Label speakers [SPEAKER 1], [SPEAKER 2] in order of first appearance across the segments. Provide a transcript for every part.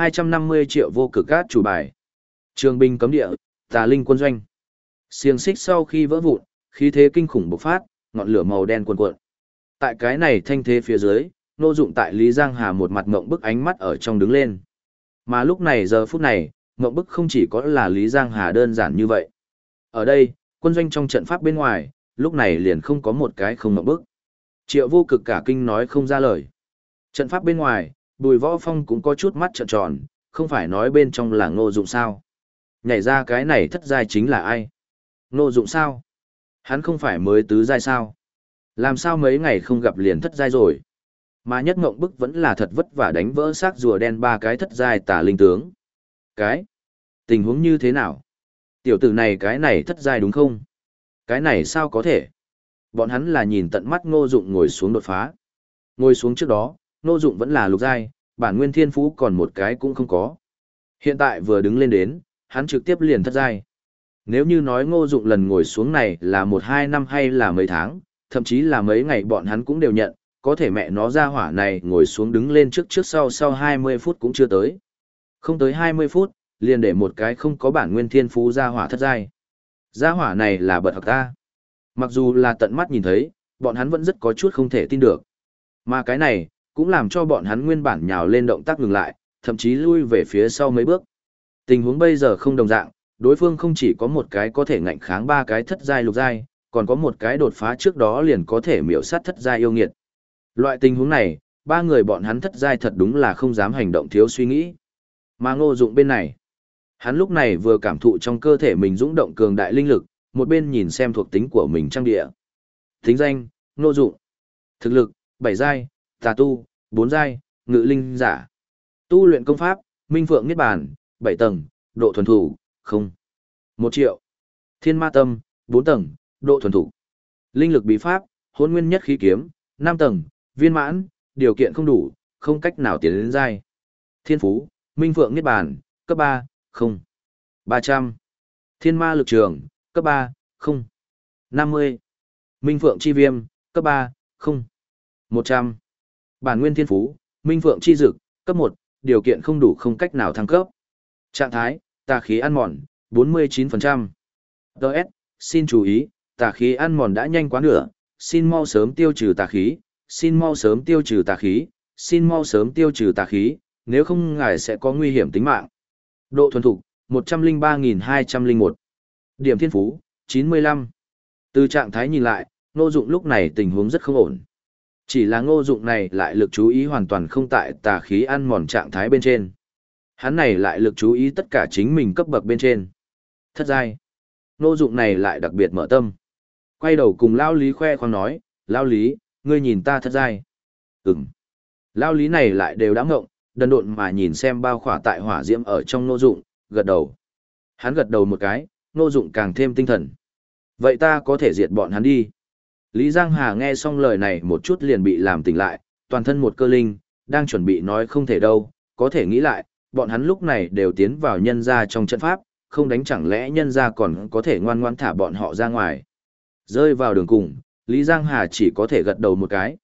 [SPEAKER 1] 250 triệu vô cực cát chủ bài. Trường binh cấm địa, tà linh quân doanh. Xiềng xích sau khi vỡ vụn, khí thế kinh khủng bộc phát, ngọn lửa màu đen cuồn cuộn. Tại cái này thanh thế phía dưới, nô dụng tại Lý Giang Hà một mặt ngậm bức ánh mắt ở trong đứng lên. Mà lúc này giờ phút này, ngậm bức không chỉ có là Lý Giang Hà đơn giản như vậy. Ở đây, quân doanh trong trận pháp bên ngoài, lúc này liền không có một cái không ngậm bức. Triệu vô cực cả kinh nói không ra lời. Trận pháp bên ngoài, bùi võ phong cũng có chút mắt trợn tròn, không phải nói bên trong là ngô dụng sao. Nhảy ra cái này thất giai chính là ai? Ngô dụng sao? Hắn không phải mới tứ giai sao? Làm sao mấy ngày không gặp liền thất giai rồi? Mà nhất ngộng bức vẫn là thật vất vả đánh vỡ xác rùa đen ba cái thất giai tả linh tướng. Cái? Tình huống như thế nào? Tiểu tử này cái này thất giai đúng không? Cái này sao có thể? Bọn hắn là nhìn tận mắt ngô dụng ngồi xuống đột phá. Ngồi xuống trước đó, ngô dụng vẫn là lục giai, bản nguyên thiên phú còn một cái cũng không có. Hiện tại vừa đứng lên đến, hắn trực tiếp liền thất giai. Nếu như nói ngô dụng lần ngồi xuống này là một hai năm hay là mấy tháng, thậm chí là mấy ngày bọn hắn cũng đều nhận, có thể mẹ nó ra hỏa này ngồi xuống đứng lên trước trước sau sau 20 phút cũng chưa tới. Không tới 20 phút, liền để một cái không có bản nguyên thiên phú ra hỏa thất giai. Ra hỏa này là bật học ta. Mặc dù là tận mắt nhìn thấy, bọn hắn vẫn rất có chút không thể tin được. Mà cái này, cũng làm cho bọn hắn nguyên bản nhào lên động tác ngừng lại, thậm chí lui về phía sau mấy bước. Tình huống bây giờ không đồng dạng, đối phương không chỉ có một cái có thể ngạnh kháng ba cái thất giai lục giai, còn có một cái đột phá trước đó liền có thể miểu sát thất giai yêu nghiệt. Loại tình huống này, ba người bọn hắn thất giai thật đúng là không dám hành động thiếu suy nghĩ. Mà ngô dụng bên này, hắn lúc này vừa cảm thụ trong cơ thể mình dũng động cường đại linh lực, một bên nhìn xem thuộc tính của mình trang địa. Tính danh, ngô dụng. Thực lực, bảy giai, tà tu, bốn giai, ngự linh giả. Tu luyện công pháp, minh phượng niết bàn, bảy tầng, độ thuần thủ, không. một triệu. Thiên ma tâm, bốn tầng, độ thuần thủ. Linh lực bí pháp, hôn nguyên nhất khí kiếm, năm tầng, viên mãn, điều kiện không đủ, không cách nào tiến đến giai. Thiên phú, minh phượng niết bàn, cấp ba không. 300. Thiên ma lực trường, cấp ba không. 50. Minh phượng chi viêm, cấp ba không. 100. Bản nguyên thiên phú, minh phượng chi dực, cấp 1, điều kiện không đủ không cách nào thăng cấp. Trạng thái, tà khí ăn mòn, 49%. ds, xin chú ý, tà khí ăn mòn đã nhanh quá nửa, xin mau sớm tiêu trừ tà khí, xin mau sớm tiêu trừ tà khí, xin mau sớm tiêu trừ tà khí, nếu không ngài sẽ có nguy hiểm tính mạng. Độ thuần thục, 103.201. Điểm thiên phú, 95. Từ trạng thái nhìn lại, ngô dụng lúc này tình huống rất không ổn. Chỉ là ngô dụng này lại lực chú ý hoàn toàn không tại tà khí ăn mòn trạng thái bên trên. Hắn này lại lực chú ý tất cả chính mình cấp bậc bên trên. Thất giai. Ngô dụng này lại đặc biệt mở tâm. Quay đầu cùng Lao Lý khoe khoang nói, Lao Lý, ngươi nhìn ta thất giai. Ừm. Lao Lý này lại đều đã ngộng, đần độn mà nhìn xem bao khỏa tại hỏa diễm ở trong ngô dụng, gật đầu. Hắn gật đầu một cái, ngô dụng càng thêm tinh thần. Vậy ta có thể diệt bọn hắn đi. Lý Giang Hà nghe xong lời này một chút liền bị làm tỉnh lại, toàn thân một cơ linh, đang chuẩn bị nói không thể đâu, có thể nghĩ lại, bọn hắn lúc này đều tiến vào nhân ra trong trận pháp, không đánh chẳng lẽ nhân ra còn có thể ngoan ngoan thả bọn họ ra ngoài. Rơi vào đường cùng, Lý Giang Hà chỉ có thể gật đầu một cái.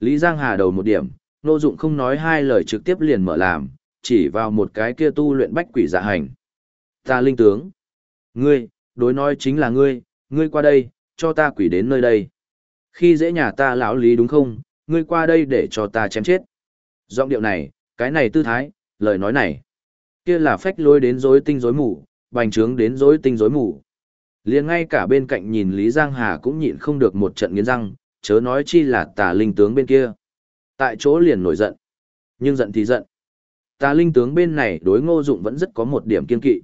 [SPEAKER 1] Lý Giang Hà đầu một điểm, Nô Dụng không nói hai lời trực tiếp liền mở làm, chỉ vào một cái kia tu luyện bách quỷ dạ hành. Ta linh tướng. Ngươi, đối nói chính là ngươi, ngươi qua đây, cho ta quỷ đến nơi đây. Khi dễ nhà ta lão lý đúng không, ngươi qua đây để cho ta chém chết. Giọng điệu này, cái này tư thái, lời nói này. Kia là phách lối đến rối tinh rối mù, bành trướng đến rối tinh rối mù. liền ngay cả bên cạnh nhìn Lý Giang Hà cũng nhịn không được một trận nghiến răng, chớ nói chi là tà linh tướng bên kia. Tại chỗ liền nổi giận. Nhưng giận thì giận. Tà linh tướng bên này đối ngô dụng vẫn rất có một điểm kiên kỵ.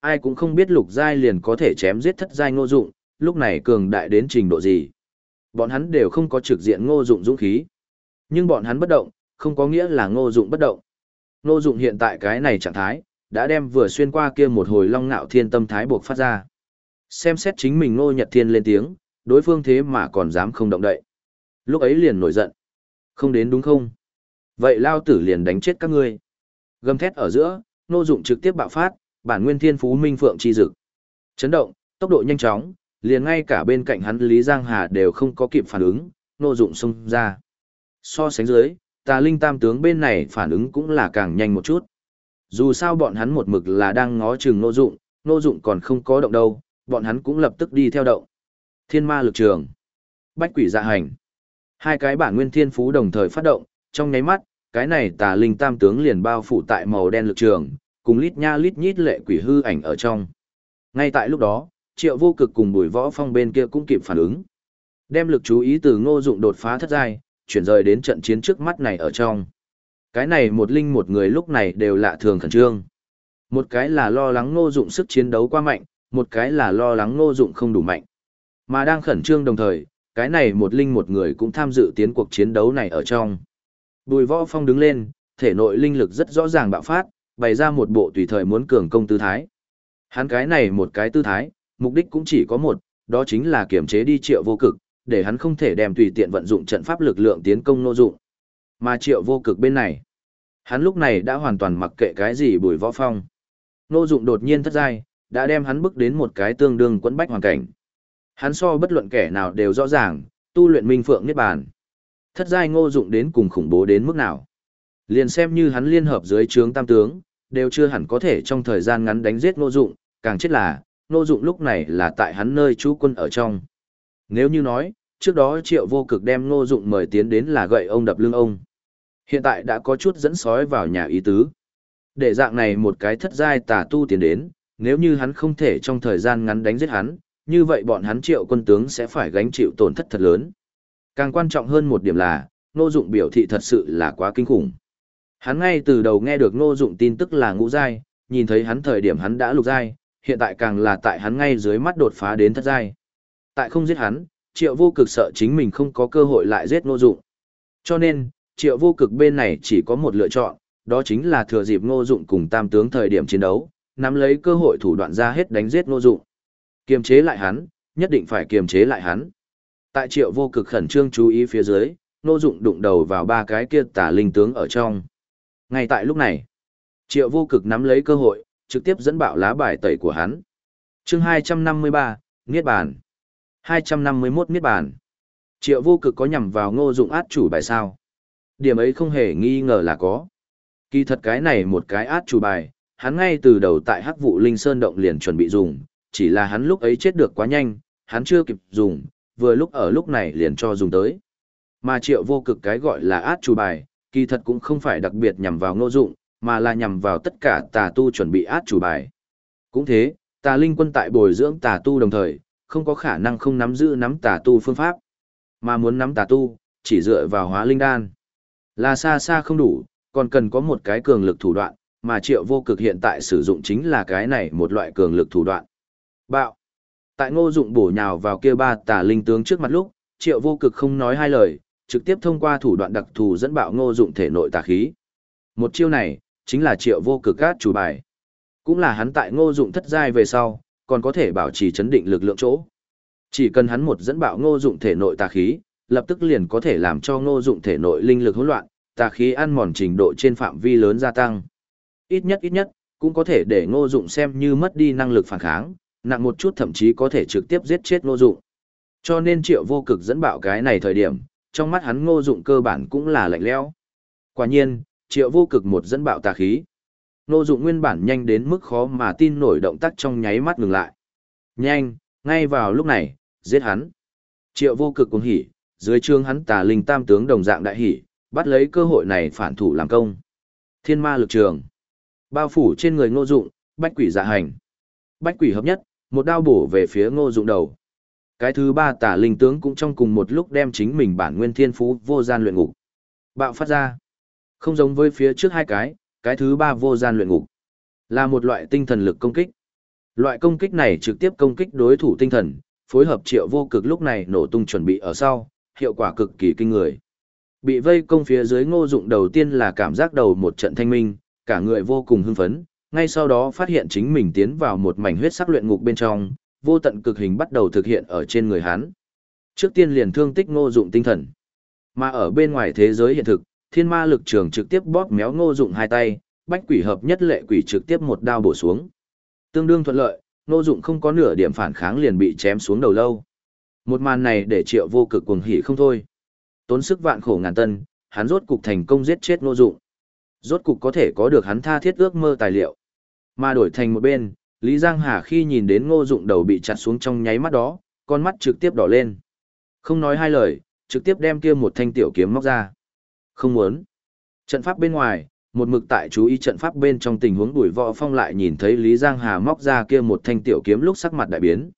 [SPEAKER 1] Ai cũng không biết lục giai liền có thể chém giết thất giai ngô dụng, lúc này cường đại đến trình độ gì. Bọn hắn đều không có trực diện ngô dụng dũng khí. Nhưng bọn hắn bất động, không có nghĩa là ngô dụng bất động. Ngô dụng hiện tại cái này trạng thái, đã đem vừa xuyên qua kia một hồi long ngạo thiên tâm thái buộc phát ra. Xem xét chính mình ngô nhật thiên lên tiếng, đối phương thế mà còn dám không động đậy. Lúc ấy liền nổi giận. Không đến đúng không? Vậy lao tử liền đánh chết các ngươi. Gầm thét ở giữa, ngô dụng trực tiếp bạo phát, bản nguyên thiên phú minh phượng chi dực. Chấn động, tốc độ nhanh chóng, liền ngay cả bên cạnh hắn Lý Giang Hà đều không có kịp phản ứng, nô dụng xông ra. So sánh dưới, tà linh tam tướng bên này phản ứng cũng là càng nhanh một chút. Dù sao bọn hắn một mực là đang ngó chừng nô dụng, nô dụng còn không có động đâu, bọn hắn cũng lập tức đi theo động. Thiên ma lực trường. Bách quỷ dạ hành. Hai cái bản nguyên thiên phú đồng thời phát động, trong nháy mắt, cái này tà linh tam tướng liền bao phủ tại màu đen lực trường, cùng lít nha lít nhít lệ quỷ hư ảnh ở trong. Ngay tại lúc đó, triệu vô cực cùng bùi võ phong bên kia cũng kịp phản ứng. Đem lực chú ý từ ngô dụng đột phá thất giai, chuyển rời đến trận chiến trước mắt này ở trong. Cái này một linh một người lúc này đều lạ thường khẩn trương. Một cái là lo lắng ngô dụng sức chiến đấu quá mạnh, một cái là lo lắng ngô dụng không đủ mạnh. Mà đang khẩn trương đồng thời, cái này một linh một người cũng tham dự tiến cuộc chiến đấu này ở trong. Bùi võ phong đứng lên, thể nội linh lực rất rõ ràng bạo phát, bày ra một bộ tùy thời muốn cường công tư thái. Hắn cái này một cái tư thái, mục đích cũng chỉ có một, đó chính là kiểm chế đi triệu vô cực, để hắn không thể đem tùy tiện vận dụng trận pháp lực lượng tiến công nô dụng. Mà triệu vô cực bên này, hắn lúc này đã hoàn toàn mặc kệ cái gì bùi võ phong. Nô dụng đột nhiên thất giai, đã đem hắn bước đến một cái tương đương quẫn bách hoàn cảnh. Hắn so bất luận kẻ nào đều rõ ràng, tu luyện minh phượng niết bàn. Thất giai ngô dụng đến cùng khủng bố đến mức nào. Liền xem như hắn liên hợp dưới trướng tam tướng, đều chưa hẳn có thể trong thời gian ngắn đánh giết ngô dụng, càng chết là, ngô dụng lúc này là tại hắn nơi trú quân ở trong. Nếu như nói, trước đó triệu vô cực đem ngô dụng mời tiến đến là gậy ông đập lưng ông. Hiện tại đã có chút dẫn sói vào nhà ý tứ. Để dạng này một cái thất giai tà tu tiến đến, nếu như hắn không thể trong thời gian ngắn đánh giết hắn, như vậy bọn hắn triệu quân tướng sẽ phải gánh chịu tổn thất thật lớn. Càng quan trọng hơn một điểm là, Ngô Dụng biểu thị thật sự là quá kinh khủng. Hắn ngay từ đầu nghe được Ngô Dụng tin tức là ngũ giai, nhìn thấy hắn thời điểm hắn đã lục giai, hiện tại càng là tại hắn ngay dưới mắt đột phá đến thất giai. Tại không giết hắn, Triệu Vô Cực sợ chính mình không có cơ hội lại giết Ngô Dụng. Cho nên, Triệu Vô Cực bên này chỉ có một lựa chọn, đó chính là thừa dịp Ngô Dụng cùng Tam tướng thời điểm chiến đấu, nắm lấy cơ hội thủ đoạn ra hết đánh giết Ngô Dụng. Kiềm chế lại hắn, nhất định phải kiềm chế lại hắn. Tại Triệu Vô Cực khẩn trương chú ý phía dưới, Ngô Dụng đụng đầu vào ba cái kia tà linh tướng ở trong. Ngay tại lúc này, Triệu Vô Cực nắm lấy cơ hội, trực tiếp dẫn bạo lá bài tẩy của hắn. Chương 253, Niết bàn. 251 Niết bàn. Triệu Vô Cực có nhằm vào Ngô Dụng át chủ bài sao? Điểm ấy không hề nghi ngờ là có. Kỳ thật cái này một cái át chủ bài, hắn ngay từ đầu tại Hắc Vụ Linh Sơn động liền chuẩn bị dùng, chỉ là hắn lúc ấy chết được quá nhanh, hắn chưa kịp dùng, vừa lúc ở lúc này liền cho dùng tới. Mà Triệu Vô Cực cái gọi là át chủ bài, kỳ thật cũng không phải đặc biệt nhằm vào Ngô Dụng, mà là nhằm vào tất cả tà tu chuẩn bị át chủ bài. Cũng thế, tà linh quân tại bồi dưỡng tà tu đồng thời, không có khả năng không nắm giữ nắm tà tu phương pháp. Mà muốn nắm tà tu, chỉ dựa vào hóa linh đan. Là xa xa không đủ, còn cần có một cái cường lực thủ đoạn, mà triệu vô cực hiện tại sử dụng chính là cái này một loại cường lực thủ đoạn. Bạo. Tại ngô dụng bổ nhào vào kia ba tà linh tướng trước mặt lúc, triệu vô cực không nói hai lời, trực tiếp thông qua thủ đoạn đặc thù dẫn bạo ngô dụng thể nội tà khí. Một chiêu này, chính là triệu vô cực cát chủ bài. Cũng là hắn tại ngô dụng thất giai về sau, còn có thể bảo trì chấn định lực lượng chỗ. Chỉ cần hắn một dẫn bạo ngô dụng thể nội tà khí, lập tức liền có thể làm cho ngô dụng thể nội linh lực hỗn loạn, tà khí ăn mòn trình độ trên phạm vi lớn gia tăng. Ít nhất ít nhất, cũng có thể để ngô dụng xem như mất đi năng lực phản kháng, nặng một chút thậm chí có thể trực tiếp giết chết ngô dụng. Cho nên triệu vô cực dẫn bạo cái này thời điểm, trong mắt hắn ngô dụng cơ bản cũng là lạnh lẽo. Quả nhiên, triệu vô cực một dẫn bạo tà khí. Ngô dụng nguyên bản nhanh đến mức khó mà tin nổi động tác trong nháy mắt ngừng lại. Nhanh, ngay vào lúc này, giết hắn. Triệu vô cực cũng hỉ, dưới trương hắn tà linh tam tướng đồng dạng đại hỉ, bắt lấy cơ hội này phản thủ làm công. Thiên ma lực trường. Bao phủ trên người ngô dụng, bách quỷ dạ hành. Bách quỷ hợp nhất, một đao bổ về phía ngô dụng đầu. Cái thứ ba tà linh tướng cũng trong cùng một lúc đem chính mình bản nguyên thiên phú vô gian luyện ngục. Bạo phát ra. Không giống với phía trước hai cái, cái thứ ba vô gian luyện ngục. Là một loại tinh thần lực công kích. Loại công kích này trực tiếp công kích đối thủ tinh thần, phối hợp triệu vô cực lúc này nổ tung chuẩn bị ở sau, hiệu quả cực kỳ kinh người. Bị vây công phía dưới ngô dụng đầu tiên là cảm giác đầu một trận thanh minh, cả người vô cùng hưng phấn, ngay sau đó phát hiện chính mình tiến vào một mảnh huyết sắc luyện ngục bên trong, vô tận cực hình bắt đầu thực hiện ở trên người hắn. Trước tiên liền thương tích ngô dụng tinh thần. Mà ở bên ngoài thế giới hiện thực, thiên ma lực trường trực tiếp bóp méo ngô dụng hai tay, bách quỷ hợp nhất lệ quỷ trực tiếp một đao bổ xuống. Tương đương thuận lợi, ngô dụng không có nửa điểm phản kháng liền bị chém xuống đầu lâu. Một màn này để triệu vô cực cuồng hỉ không thôi. Tốn sức vạn khổ ngàn tân, hắn rốt cục thành công giết chết ngô dụng. Rốt cục có thể có được hắn tha thiết ước mơ tài liệu. Mà đổi thành một bên, Lý Giang Hà khi nhìn đến ngô dụng đầu bị chặt xuống trong nháy mắt đó, con mắt trực tiếp đỏ lên. Không nói hai lời, trực tiếp đem kia một thanh tiểu kiếm móc ra. Không muốn. Trận pháp bên ngoài, một mực tại chú ý trận pháp bên trong tình huống đuổi võ phong lại nhìn thấy Lý Giang Hà móc ra kia một thanh tiểu kiếm lúc sắc mặt đại biến.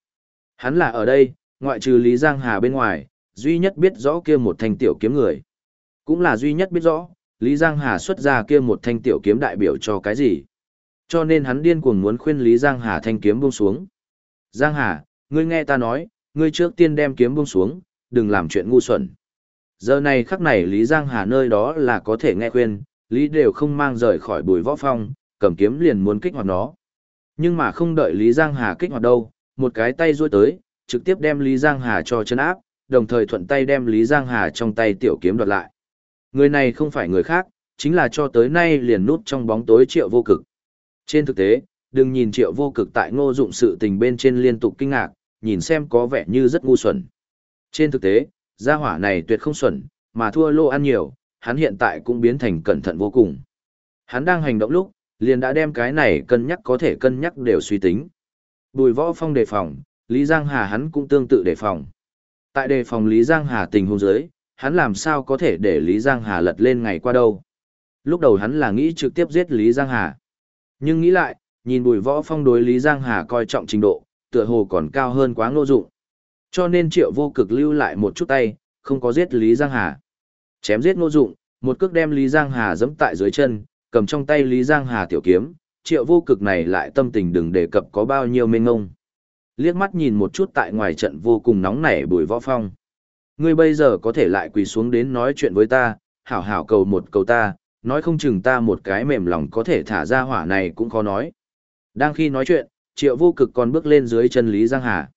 [SPEAKER 1] Hắn là ở đây, ngoại trừ Lý Giang Hà bên ngoài, duy nhất biết rõ kia một thanh tiểu kiếm người. Cũng là duy nhất biết rõ, Lý Giang Hà xuất ra kia một thanh tiểu kiếm đại biểu cho cái gì. Cho nên hắn điên cuồng muốn khuyên Lý Giang Hà thanh kiếm buông xuống. Giang Hà, ngươi nghe ta nói, ngươi trước tiên đem kiếm buông xuống, đừng làm chuyện ngu xuẩn. Giờ này khắc này Lý Giang Hà nơi đó là có thể nghe khuyên, Lý đều không mang rời khỏi bùi võ phong, cầm kiếm liền muốn kích hoạt nó. Nhưng mà không đợi Lý Giang Hà kích hoạt đâu, một cái tay duỗi tới, trực tiếp đem Lý Giang Hà cho chân áp, đồng thời thuận tay đem Lý Giang Hà trong tay tiểu kiếm đoạt lại. Người này không phải người khác, chính là cho tới nay liền nút trong bóng tối triệu vô cực. Trên thực tế, đừng nhìn triệu vô cực tại ngô dụng sự tình bên trên liên tục kinh ngạc, nhìn xem có vẻ như rất ngu xuẩn. Trên thực tế, gia hỏa này tuyệt không xuẩn, mà thua lô ăn nhiều, hắn hiện tại cũng biến thành cẩn thận vô cùng. Hắn đang hành động lúc, liền đã đem cái này cân nhắc có thể cân nhắc đều suy tính. Bùi võ phong đề phòng, Lý Giang Hà hắn cũng tương tự đề phòng. Tại đề phòng Lý Giang Hà tình huống dưới, hắn làm sao có thể để Lý Giang Hà lật lên ngày qua đâu. Lúc đầu hắn là nghĩ trực tiếp giết Lý Giang Hà. Nhưng nghĩ lại, nhìn bùi võ phong đối Lý Giang Hà coi trọng trình độ, tựa hồ còn cao hơn quá ngô dụng. Cho nên triệu vô cực lưu lại một chút tay, không có giết Lý Giang Hà. Chém giết ngô dụng, một cước đem Lý Giang Hà giẫm tại dưới chân, cầm trong tay Lý Giang Hà tiểu kiếm, triệu vô cực này lại tâm tình đừng đề cập có bao nhiêu mênh ngông. Liếc mắt nhìn một chút tại ngoài trận vô cùng nóng nảy bùi võ phong. Ngươi bây giờ có thể lại quỳ xuống đến nói chuyện với ta, hảo hảo cầu một cầu ta, nói không chừng ta một cái mềm lòng có thể thả ra hỏa này cũng khó nói. Đang khi nói chuyện, triệu vô cực còn bước lên dưới chân Lý Giang Hà.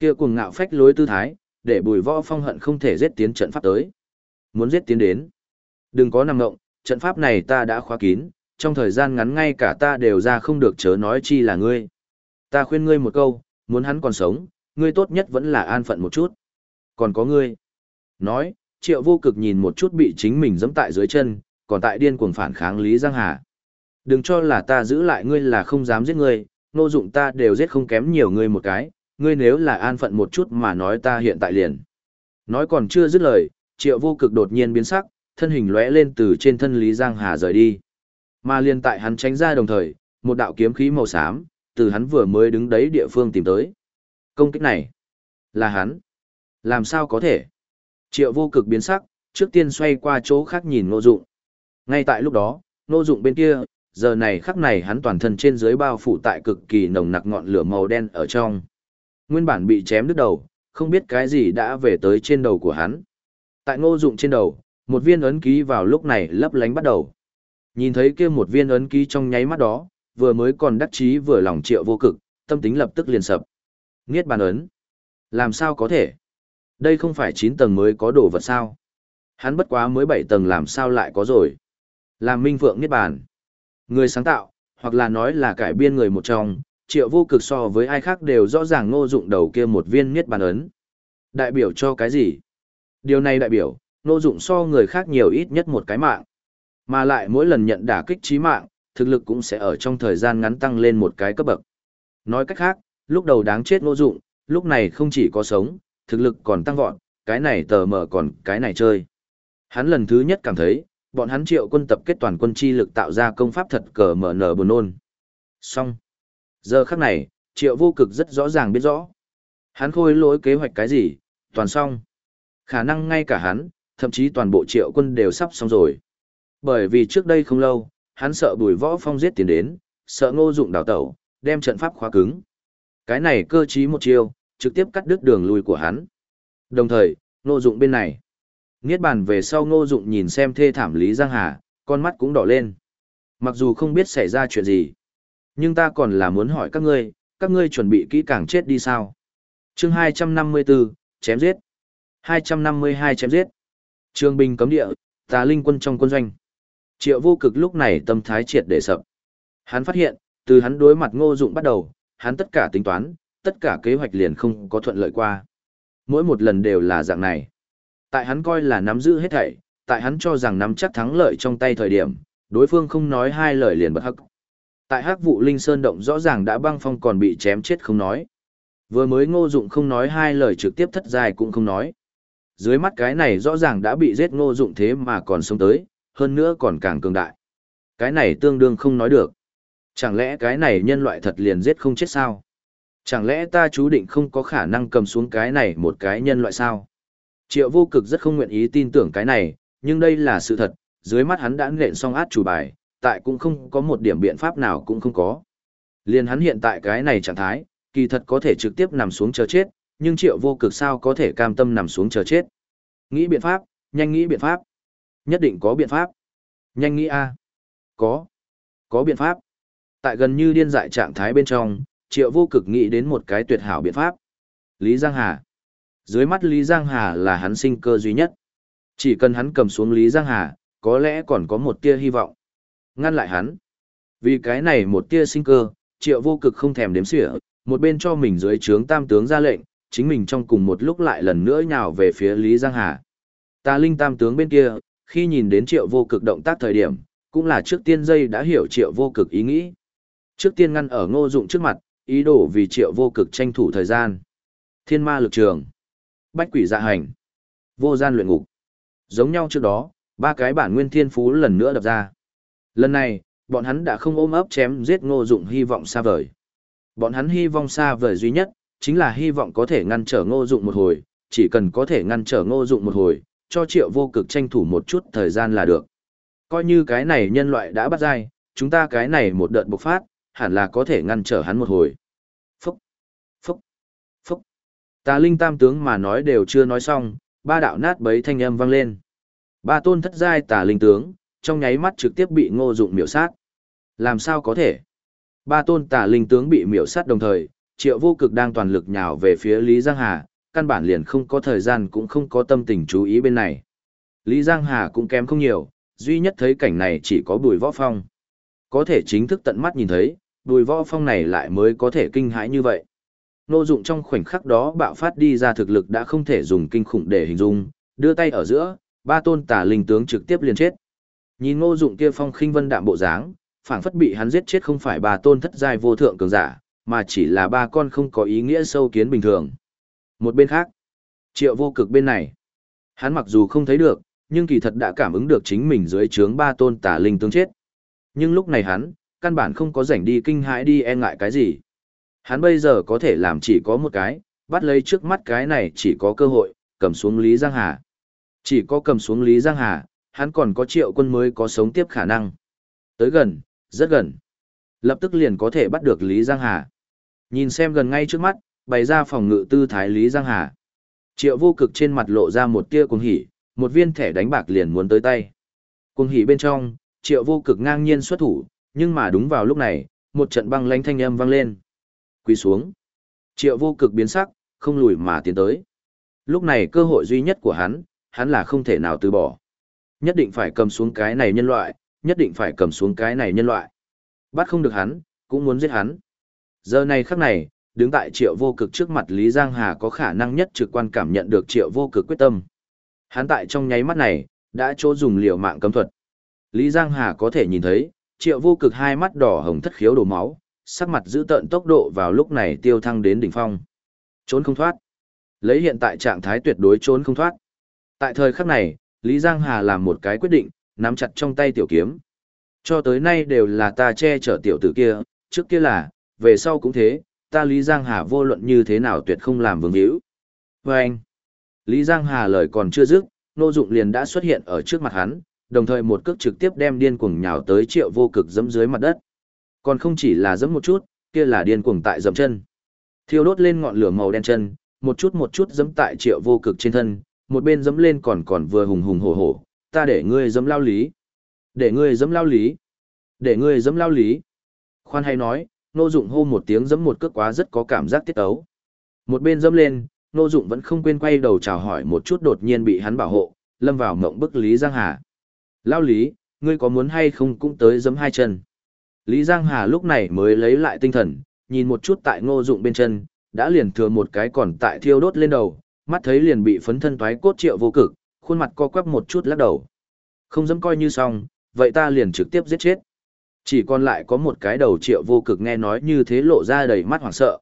[SPEAKER 1] Kia cuồng ngạo phách lối tư thái, để bùi võ phong hận không thể giết tiến trận pháp tới. Muốn giết tiến đến. Đừng có nằm ngộng, trận pháp này ta đã khóa kín, trong thời gian ngắn ngay cả ta đều ra không được chớ nói chi là ngươi. Ta khuyên ngươi một câu, muốn hắn còn sống, ngươi tốt nhất vẫn là an phận một chút. Còn có ngươi. Nói, triệu vô cực nhìn một chút bị chính mình giẫm tại dưới chân, còn tại điên cuồng phản kháng Lý Giang Hà. Đừng cho là ta giữ lại ngươi là không dám giết ngươi, nô dụng ta đều giết không kém nhiều ngươi một cái, ngươi nếu là an phận một chút mà nói ta hiện tại liền. Nói còn chưa dứt lời, triệu vô cực đột nhiên biến sắc, thân hình lóe lên từ trên thân Lý Giang Hà rời đi. Mà liền tại hắn tránh ra đồng thời, một đạo kiếm khí màu xám, từ hắn vừa mới đứng đấy địa phương tìm tới. Công kích này, là hắn. Làm sao có thể? Triệu vô cực biến sắc, trước tiên xoay qua chỗ khác nhìn Ngô Dụng. Ngay tại lúc đó, Ngô Dụng bên kia, giờ này khắc này hắn toàn thân trên dưới bao phủ tại cực kỳ nồng nặc ngọn lửa màu đen ở trong. Nguyên bản bị chém đứt đầu, không biết cái gì đã về tới trên đầu của hắn. Tại Ngô Dụng trên đầu, một viên ấn ký vào lúc này lấp lánh bắt đầu. Nhìn thấy kia một viên ấn ký trong nháy mắt đó, vừa mới còn đắc chí vừa lòng triệu vô cực, tâm tính lập tức liền sập. Nghiết bàn ấn. Làm sao có thể? Đây không phải 9 tầng mới có đồ vật sao? Hắn bất quá mới 7 tầng làm sao lại có rồi? Làm minh vượng nghiết bàn. Người sáng tạo, hoặc là nói là cải biên người một trong, triệu vô cực so với ai khác đều rõ ràng ngô dụng đầu kia một viên niết bàn ấn. Đại biểu cho cái gì? Điều này đại biểu, ngô dụng so người khác nhiều ít nhất một cái mạng. Mà lại mỗi lần nhận đả kích trí mạng, thực lực cũng sẽ ở trong thời gian ngắn tăng lên một cái cấp bậc. Nói cách khác, lúc đầu đáng chết ngô dụng, lúc này không chỉ có sống, thực lực còn tăng vọt, cái này tờ mở còn cái này chơi. Hắn lần thứ nhất cảm thấy, bọn hắn triệu quân tập kết toàn quân chi lực tạo ra công pháp thật cờ mở nở buồn nôn. Xong. Giờ khắc này, triệu vô cực rất rõ ràng biết rõ. Hắn khôi lỗi kế hoạch cái gì, toàn xong. Khả năng ngay cả hắn, thậm chí toàn bộ triệu quân đều sắp xong rồi. Bởi vì trước đây không lâu, hắn sợ bùi võ phong giết tiền đến, sợ ngô dụng đào tẩu, đem trận pháp khóa cứng. Cái này cơ trí một chiêu, trực tiếp cắt đứt đường lui của hắn. Đồng thời, ngô dụng bên này. Niết bàn về sau ngô dụng nhìn xem thê thảm Lý Giang Hà, con mắt cũng đỏ lên. Mặc dù không biết xảy ra chuyện gì, nhưng ta còn là muốn hỏi các ngươi, các ngươi chuẩn bị kỹ càng chết đi sao? Chương 254, chém giết. 252 chém giết. Trường binh cấm địa, tà linh quân trong quân doanh. Triệu vô cực lúc này tâm thái triệt để sập. Hắn phát hiện, từ hắn đối mặt ngô dụng bắt đầu, hắn tất cả tính toán, tất cả kế hoạch liền không có thuận lợi qua. Mỗi một lần đều là dạng này. Tại hắn coi là nắm giữ hết thảy, tại hắn cho rằng nắm chắc thắng lợi trong tay thời điểm, Đối phương không nói hai lời liền bật hắc. Tại hắc vụ linh sơn động rõ ràng đã băng phong còn bị chém chết không nói. Vừa mới ngô dụng không nói hai lời trực tiếp thất dài cũng không nói. Dưới mắt cái này rõ ràng đã bị giết ngô dụng thế mà còn sống tới, hơn nữa còn càng cường đại. Cái này tương đương không nói được. Chẳng lẽ cái này nhân loại thật liền giết không chết sao? Chẳng lẽ ta chú định không có khả năng cầm xuống cái này một cái nhân loại sao? Triệu vô cực rất không nguyện ý tin tưởng cái này, nhưng đây là sự thật, dưới mắt hắn đã nện xong át chủ bài, tại cũng không có một điểm biện pháp nào cũng không có. Liên hắn hiện tại cái này trạng thái, kỳ thật có thể trực tiếp nằm xuống chờ chết, nhưng triệu vô cực sao có thể cam tâm nằm xuống chờ chết. Nghĩ biện pháp, nhanh nghĩ biện pháp. Nhất định có biện pháp. Nhanh nghĩ a Có. Có biện pháp. Tại gần như điên dại trạng thái bên trong, triệu vô cực nghĩ đến một cái tuyệt hảo biện pháp. Lý Giang Hà. Dưới mắt Lý Giang Hà là hắn sinh cơ duy nhất. Chỉ cần hắn cầm xuống Lý Giang Hà, có lẽ còn có một tia hy vọng. Ngăn lại hắn. Vì cái này một tia sinh cơ, triệu vô cực không thèm đếm xỉa, một bên cho mình dưới trướng tam tướng ra lệnh, chính mình trong cùng một lúc lại lần nữa nhào về phía Lý Giang Hà. Ta linh tam tướng bên kia, khi nhìn đến triệu vô cực động tác thời điểm, cũng là trước tiên dây đã hiểu triệu vô cực ý nghĩ. Trước tiên ngăn ở ngô dụng trước mặt, ý đồ vì triệu vô cực tranh thủ thời gian. Thiên ma lực trường. Bách quỷ dạ hành. Vô gian luyện ngục. Giống nhau trước đó, ba cái bản nguyên thiên phú lần nữa đập ra. Lần này, bọn hắn đã không ôm ấp chém giết ngô dụng hy vọng xa vời. Bọn hắn hy vọng xa vời duy nhất, chính là hy vọng có thể ngăn trở ngô dụng một hồi, chỉ cần có thể ngăn trở ngô dụng một hồi, cho triệu vô cực tranh thủ một chút thời gian là được. Coi như cái này nhân loại đã bắt dai, chúng ta cái này một đợt bộc phát, hẳn là có thể ngăn trở hắn một hồi. Phúc, phúc, phúc. Tà linh tam tướng mà nói đều chưa nói xong, ba đạo nát bấy thanh âm vang lên. Ba tôn thất giai tà linh tướng, trong nháy mắt trực tiếp bị ngô dụng miểu sát. Làm sao có thể? Ba tôn tà linh tướng bị miểu sát đồng thời, triệu vô cực đang toàn lực nhào về phía Lý Giang Hà, căn bản liền không có thời gian cũng không có tâm tình chú ý bên này. Lý Giang Hà cũng kém không nhiều, duy nhất thấy cảnh này chỉ có bùi võ phong. Có thể chính thức tận mắt nhìn thấy, bùi võ phong này lại mới có thể kinh hãi như vậy. Nô dụng trong khoảnh khắc đó bạo phát đi ra thực lực đã không thể dùng kinh khủng để hình dung, đưa tay ở giữa, ba tôn tà linh tướng trực tiếp liền chết. Nhìn ngô dụng kia phong khinh vân đạm bộ dáng, phảng phất bị hắn giết chết không phải ba tôn thất giai vô thượng cường giả, mà chỉ là ba con không có ý nghĩa sâu kiến bình thường. Một bên khác, triệu vô cực bên này, hắn mặc dù không thấy được, nhưng kỳ thật đã cảm ứng được chính mình dưới trướng ba tôn tà linh tướng chết. Nhưng lúc này hắn, căn bản không có rảnh đi kinh hãi đi e ngại cái gì. Hắn bây giờ có thể làm chỉ có một cái, bắt lấy trước mắt cái này chỉ có cơ hội, cầm xuống Lý Giang Hà. Chỉ có cầm xuống Lý Giang Hà, hắn còn có triệu quân mới có sống tiếp khả năng. Tới gần, rất gần. Lập tức liền có thể bắt được Lý Giang Hà. Nhìn xem gần ngay trước mắt, bày ra phòng ngự tư thái Lý Giang Hà. Triệu vô cực trên mặt lộ ra một tia cuồng hỉ, một viên thẻ đánh bạc liền muốn tới tay. Cuồng hỉ bên trong, triệu vô cực ngang nhiên xuất thủ, nhưng mà đúng vào lúc này, một trận băng lánh thanh âm vang lên. Quỳ xuống. Triệu vô cực biến sắc, không lùi mà tiến tới. Lúc này cơ hội duy nhất của hắn, hắn là không thể nào từ bỏ. Nhất định phải cầm xuống cái này nhân loại, nhất định phải cầm xuống cái này nhân loại. Bắt không được hắn, cũng muốn giết hắn. Giờ này khắc này, đứng tại triệu vô cực trước mặt Lý Giang Hà có khả năng nhất trực quan cảm nhận được triệu vô cực quyết tâm. Hắn tại trong nháy mắt này, đã chỗ dùng liều mạng cấm thuật. Lý Giang Hà có thể nhìn thấy, triệu vô cực hai mắt đỏ hồng thất khiếu đổ máu, sắc mặt giữ tận tốc độ vào lúc này tiêu thăng đến đỉnh phong. Trốn không thoát. Lấy hiện tại trạng thái tuyệt đối trốn không thoát. Tại thời khắc này, Lý Giang Hà làm một cái quyết định, nắm chặt trong tay tiểu kiếm. Cho tới nay đều là ta che chở tiểu tử kia, trước kia là, về sau cũng thế, ta Lý Giang Hà vô luận như thế nào tuyệt không làm vương hữu. Và anh, Lý Giang Hà lời còn chưa dứt, nô dụng liền đã xuất hiện ở trước mặt hắn, đồng thời một cước trực tiếp đem điên cuồng nhào tới triệu vô cực dẫm dưới mặt đất. Còn không chỉ là dẫm một chút, kia là điên cuồng tại dẫm chân. Thiêu đốt lên ngọn lửa màu đen chân, một chút một chút dẫm tại triệu vô cực trên thân, một bên dẫm lên còn còn vừa hùng hùng hổ hổ, ta để ngươi dẫm lao lý. Để ngươi dẫm lao lý. Để ngươi dẫm lao lý. Khoan hay nói, nô dụng hô một tiếng dẫm một cước quá rất có cảm giác tiết ấu. Một bên dẫm lên, nô dụng vẫn không quên quay đầu chào hỏi một chút đột nhiên bị hắn bảo hộ, lâm vào mộng bức Lý Giang Hà. Lao lý, ngươi có muốn hay không cũng tới dẫm hai chân. Lý Giang Hà lúc này mới lấy lại tinh thần, nhìn một chút tại ngô dụng bên chân, đã liền thừa một cái còn tại thiêu đốt lên đầu, mắt thấy liền bị phấn thân toái cốt triệu vô cực, khuôn mặt co quắp một chút lắc đầu. Không dám coi như xong, vậy ta liền trực tiếp giết chết. Chỉ còn lại có một cái đầu triệu vô cực nghe nói như thế lộ ra đầy mắt hoảng sợ.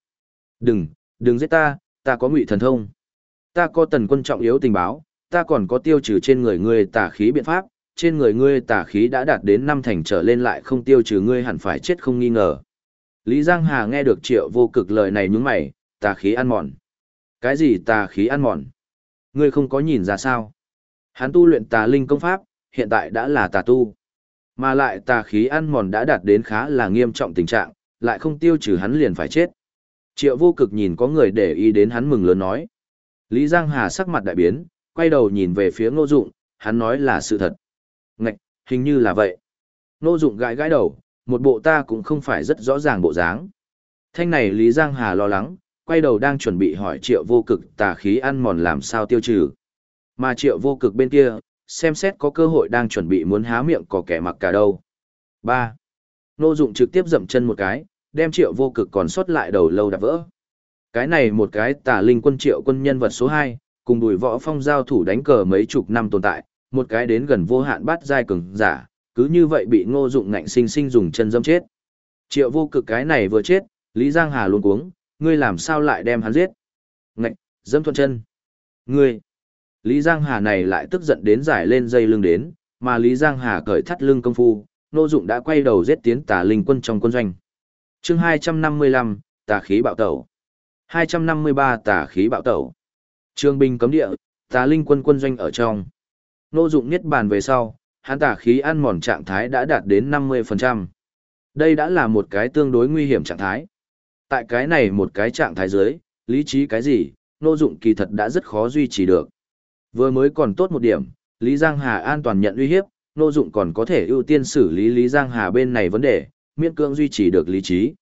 [SPEAKER 1] Đừng, đừng giết ta, ta có ngụy thần thông. Ta có tần quân trọng yếu tình báo, ta còn có tiêu trừ trên người ngươi tà khí biện pháp, trên người ngươi tà khí đã đạt đến năm thành trở lên lại không tiêu trừ ngươi hẳn phải chết không nghi ngờ. Lý Giang Hà nghe được triệu vô cực lời này nhướng mày, tà khí ăn mòn. Cái gì tà khí ăn mòn? Ngươi không có nhìn ra sao? Hắn tu luyện tà linh công pháp, hiện tại đã là tà tu. Mà lại tà khí ăn mòn đã đạt đến khá là nghiêm trọng tình trạng, lại không tiêu trừ hắn liền phải chết. Triệu vô cực nhìn có người để ý đến hắn mừng lớn nói. Lý Giang Hà sắc mặt đại biến, quay đầu nhìn về phía ngô dụng, hắn nói là sự thật. Ngạch, hình như là vậy. Ngô dụng gãi gãi đầu, một bộ ta cũng không phải rất rõ ràng bộ dáng. Thanh này Lý Giang Hà lo lắng, quay đầu đang chuẩn bị hỏi triệu vô cực tà khí ăn mòn làm sao tiêu trừ. Mà triệu vô cực bên kia, xem xét có cơ hội đang chuẩn bị muốn há miệng có kẻ mặc cả đâu. 3. Nô dụng trực tiếp dậm chân một cái, đem triệu vô cực còn sót lại đầu lâu đạp vỡ. Cái này một cái tà linh quân triệu quân nhân vật số 2, cùng đùi võ phong giao thủ đánh cờ mấy chục năm tồn tại, một cái đến gần vô hạn bát giai cường giả, cứ như vậy bị ngô dụng ngạnh sinh sinh dùng chân dâm chết. Triệu vô cực cái này vừa chết, Lý Giang Hà luôn cuống, ngươi làm sao lại đem hắn giết? Ngạch dâm thuận chân. Ngươi. Lý Giang Hà này lại tức giận đến giải lên dây lưng đến, mà Lý Giang Hà cởi thắt lưng công phu, Nô Dụng đã quay đầu giết tiến tà linh quân trong quân doanh. Chương 255, tà khí bạo tẩu. 253 tà khí bạo tẩu. Trương binh cấm địa, tà linh quân quân doanh ở trong. Nô Dụng niết bàn về sau, hắn tà khí ăn mòn trạng thái đã đạt đến 50%. Đây đã là một cái tương đối nguy hiểm trạng thái. Tại cái này một cái trạng thái dưới, lý trí cái gì, nô Dụng kỳ thật đã rất khó duy trì được. Vừa mới còn tốt một điểm, Lý Giang Hà an toàn nhận uy hiếp, nô Dụng còn có thể ưu tiên xử lý Lý Giang Hà bên này vấn đề, miễn cưỡng duy trì được lý trí.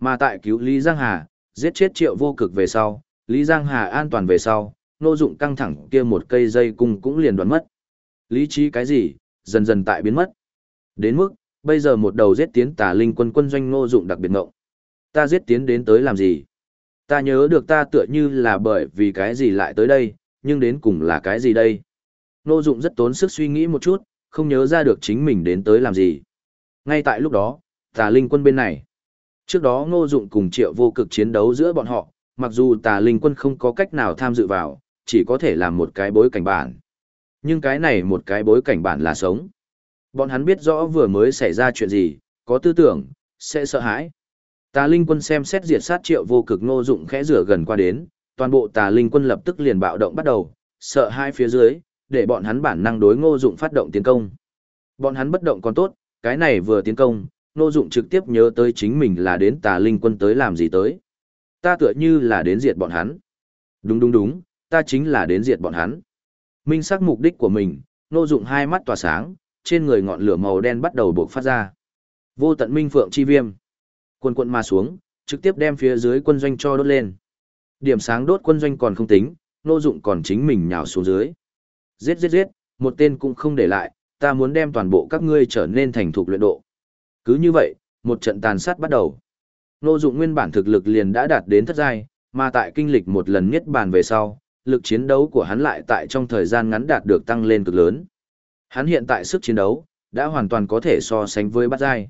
[SPEAKER 1] Mà tại cứu Lý Giang Hà, giết chết triệu vô cực về sau, Lý Giang Hà an toàn về sau, nô Dụng căng thẳng kia một cây dây cung cũng liền đoán mất. Lý trí cái gì, dần dần tại biến mất. Đến mức, bây giờ một đầu giết tiến tà linh quân quân doanh nô Dụng đặc biệt ngộng. Ta giết tiến đến tới làm gì? Ta nhớ được ta tựa như là bởi vì cái gì lại tới đây, nhưng đến cùng là cái gì đây? Ngô Dụng rất tốn sức suy nghĩ một chút, không nhớ ra được chính mình đến tới làm gì. Ngay tại lúc đó, tà linh quân bên này. Trước đó Ngô Dụng cùng Triệu Vô Cực chiến đấu giữa bọn họ, mặc dù tà linh quân không có cách nào tham dự vào, chỉ có thể làm một cái bối cảnh bản. Nhưng cái này một cái bối cảnh bản là sống. Bọn hắn biết rõ vừa mới xảy ra chuyện gì, có tư tưởng, sẽ sợ hãi. Tà linh quân xem xét diệt sát triệu vô cực ngô dụng khẽ rửa gần qua đến, toàn bộ tà linh quân lập tức liền bạo động bắt đầu, sợ hai phía dưới, để bọn hắn bản năng đối ngô dụng phát động tiến công. Bọn hắn bất động còn tốt, cái này vừa tiến công, ngô dụng trực tiếp nhớ tới chính mình là đến tà linh quân tới làm gì tới. Ta tựa như là đến diệt bọn hắn. Đúng đúng đúng, ta chính là đến diệt bọn hắn. Minh xác mục đích của mình, ngô dụng hai mắt tỏa sáng, trên người ngọn lửa màu đen bắt đầu bộc phát ra. Vô tận minh phượng chi viêm. Quân quận mà xuống, trực tiếp đem phía dưới quân doanh cho đốt lên. Điểm sáng đốt quân doanh còn không tính, nô dụng còn chính mình nhào xuống dưới. Giết giết giết, một tên cũng không để lại, ta muốn đem toàn bộ các ngươi trở nên thành thục luyện độ. Cứ như vậy, một trận tàn sát bắt đầu. Nô dụng nguyên bản thực lực liền đã đạt đến thất giai, mà tại kinh lịch một lần nhất bàn về sau, lực chiến đấu của hắn lại tại trong thời gian ngắn đạt được tăng lên cực lớn. Hắn hiện tại sức chiến đấu, đã hoàn toàn có thể so sánh với bát giai.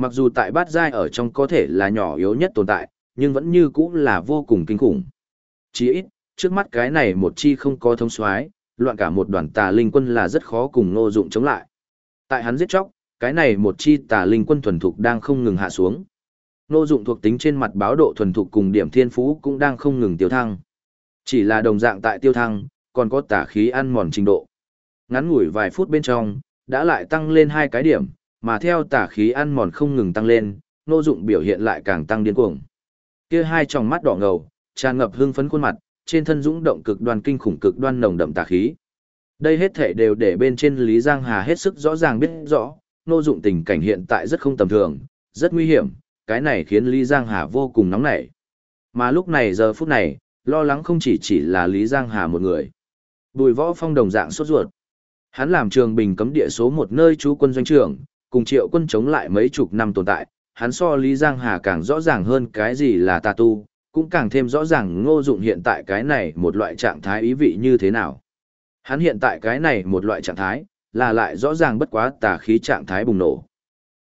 [SPEAKER 1] Mặc dù tại bát giai ở trong có thể là nhỏ yếu nhất tồn tại, nhưng vẫn như cũ là vô cùng kinh khủng. Chỉ ít, trước mắt cái này một chi không có thông soái, loạn cả một đoàn tà linh quân là rất khó cùng Ngô Dụng chống lại. Tại hắn giết chóc, cái này một chi tà linh quân thuần thục đang không ngừng hạ xuống. Ngô Dụng thuộc tính trên mặt báo độ thuần thục cùng điểm thiên phú cũng đang không ngừng tiêu thăng. Chỉ là đồng dạng tại tiêu thăng, còn có tà khí ăn mòn trình độ. Ngắn ngủi vài phút bên trong, đã lại tăng lên hai cái điểm, mà theo tà khí ăn mòn không ngừng tăng lên, Ngô Dụng biểu hiện lại càng tăng điên cuồng. Kia hai tròng mắt đỏ ngầu, tràn ngập hưng phấn khuôn mặt, trên thân dũng động cực đoan kinh khủng cực đoan nồng đậm tà khí. Đây hết thể đều để bên trên Lý Giang Hà hết sức rõ ràng biết rõ, Ngô Dụng tình cảnh hiện tại rất không tầm thường, rất nguy hiểm, cái này khiến Lý Giang Hà vô cùng nóng nảy. Mà lúc này giờ phút này, lo lắng không chỉ chỉ là Lý Giang Hà một người. Bùi võ phong đồng dạng sốt ruột. Hắn làm trường bình cấm địa số một nơi chú quân doanh trưởng, cùng triệu quân chống lại mấy chục năm tồn tại, hắn so Lý Giang Hà càng rõ ràng hơn cái gì là tà tu, cũng càng thêm rõ ràng ngô dụng hiện tại cái này một loại trạng thái ý vị như thế nào. Hắn hiện tại cái này một loại trạng thái, là lại rõ ràng bất quá tà khí trạng thái bùng nổ.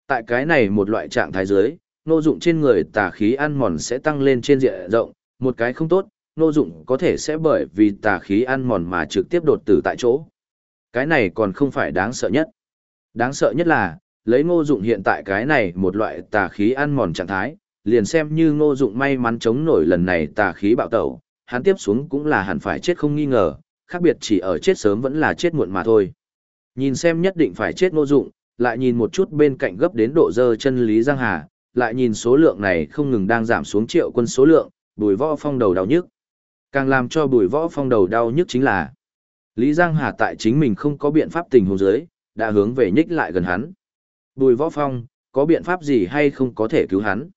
[SPEAKER 1] Tại cái này một loại trạng thái dưới, Ngô dụng trên người tà khí ăn mòn sẽ tăng lên trên diện rộng, một cái không tốt, Ngô dụng có thể sẽ bởi vì tà khí ăn mòn mà trực tiếp đột tử tại chỗ. Cái này còn không phải đáng sợ nhất. Đáng sợ nhất là, lấy ngô dụng hiện tại cái này một loại tà khí ăn mòn trạng thái, liền xem như ngô dụng may mắn chống nổi lần này tà khí bạo tẩu, hắn tiếp xuống cũng là hẳn phải chết không nghi ngờ, khác biệt chỉ ở chết sớm vẫn là chết muộn mà thôi. Nhìn xem nhất định phải chết ngô dụng, lại nhìn một chút bên cạnh gấp đến độ dơ chân Lý Giang Hà, lại nhìn số lượng này không ngừng đang giảm xuống triệu quân số lượng, bùi võ phong đầu đau nhức. Càng làm cho bùi võ phong đầu đau nhức chính là Lý Giang Hà tại chính mình không có biện pháp tình huống dưới, đã hướng về nhích lại gần hắn. Bùi võ phong, có biện pháp gì hay không có thể cứu hắn?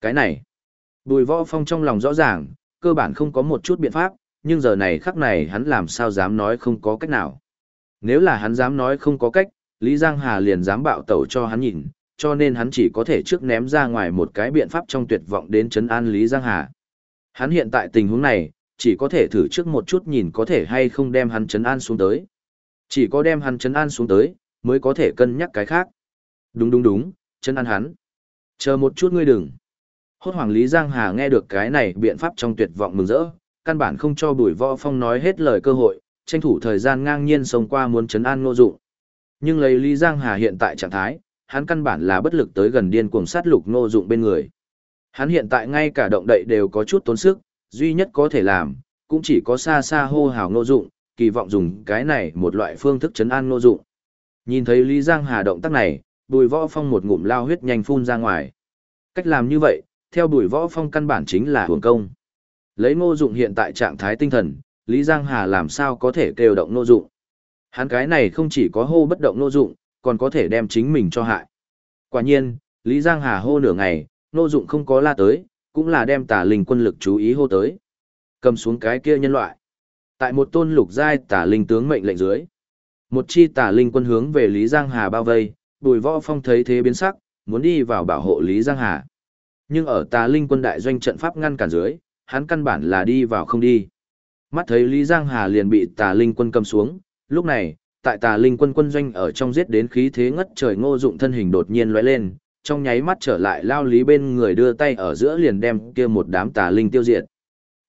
[SPEAKER 1] Cái này, bùi võ phong trong lòng rõ ràng, cơ bản không có một chút biện pháp, nhưng giờ này khắc này hắn làm sao dám nói không có cách nào. Nếu là hắn dám nói không có cách, Lý Giang Hà liền dám bạo tẩu cho hắn nhìn, cho nên hắn chỉ có thể trước ném ra ngoài một cái biện pháp trong tuyệt vọng đến chấn an Lý Giang Hà. Hắn hiện tại tình huống này, chỉ có thể thử trước một chút nhìn có thể hay không đem hắn chấn an xuống tới. Chỉ có đem hắn chấn an xuống tới, mới có thể cân nhắc cái khác. Đúng đúng đúng, chấn an hắn. Chờ một chút ngươi đừng. Hốt hoàng Lý Giang Hà nghe được cái này biện pháp trong tuyệt vọng mừng rỡ, căn bản không cho bùi võ phong nói hết lời cơ hội, tranh thủ thời gian ngang nhiên sống qua muốn chấn an ngô dụng. Nhưng lấy Lý Giang Hà hiện tại trạng thái, hắn căn bản là bất lực tới gần điên cuồng sát lục ngô dụng bên người. Hắn hiện tại ngay cả động đậy đều có chút tốn sức, duy nhất có thể làm, cũng chỉ có xa xa hô hào ngô dụng, kỳ vọng dùng cái này một loại phương thức chấn an ngô dụng. Nhìn thấy Lý Giang Hà động tác này, bùi võ phong một ngụm lao huyết nhanh phun ra ngoài. Cách làm như vậy, theo bùi võ phong căn bản chính là hưởng công. Lấy ngô dụng hiện tại trạng thái tinh thần, Lý Giang Hà làm sao có thể kêu động ngô dụng. Hắn cái này không chỉ có hô bất động ngô dụng, còn có thể đem chính mình cho hại. Quả nhiên, Lý Giang Hà hô nửa ngày, ngô dụng không có la tới, cũng là đem Tả linh quân lực chú ý hô tới. Cầm xuống cái kia nhân loại. Tại một tôn lục giai Tả linh tướng mệnh lệnh dưới. Một chi Tả linh quân hướng về Lý Giang Hà bao vây, bùi võ phong thấy thế biến sắc, muốn đi vào bảo hộ Lý Giang Hà. Nhưng ở tà linh quân đại doanh trận pháp ngăn cản dưới, hắn căn bản là đi vào không đi. Mắt thấy Lý Giang Hà liền bị tà linh quân cầm xuống, lúc này, tại tà linh quân quân doanh ở trong giết đến khí thế ngất trời ngô dụng thân hình đột nhiên lóe lên, trong nháy mắt trở lại lao lý bên người đưa tay ở giữa liền đem kia một đám tà linh tiêu diệt.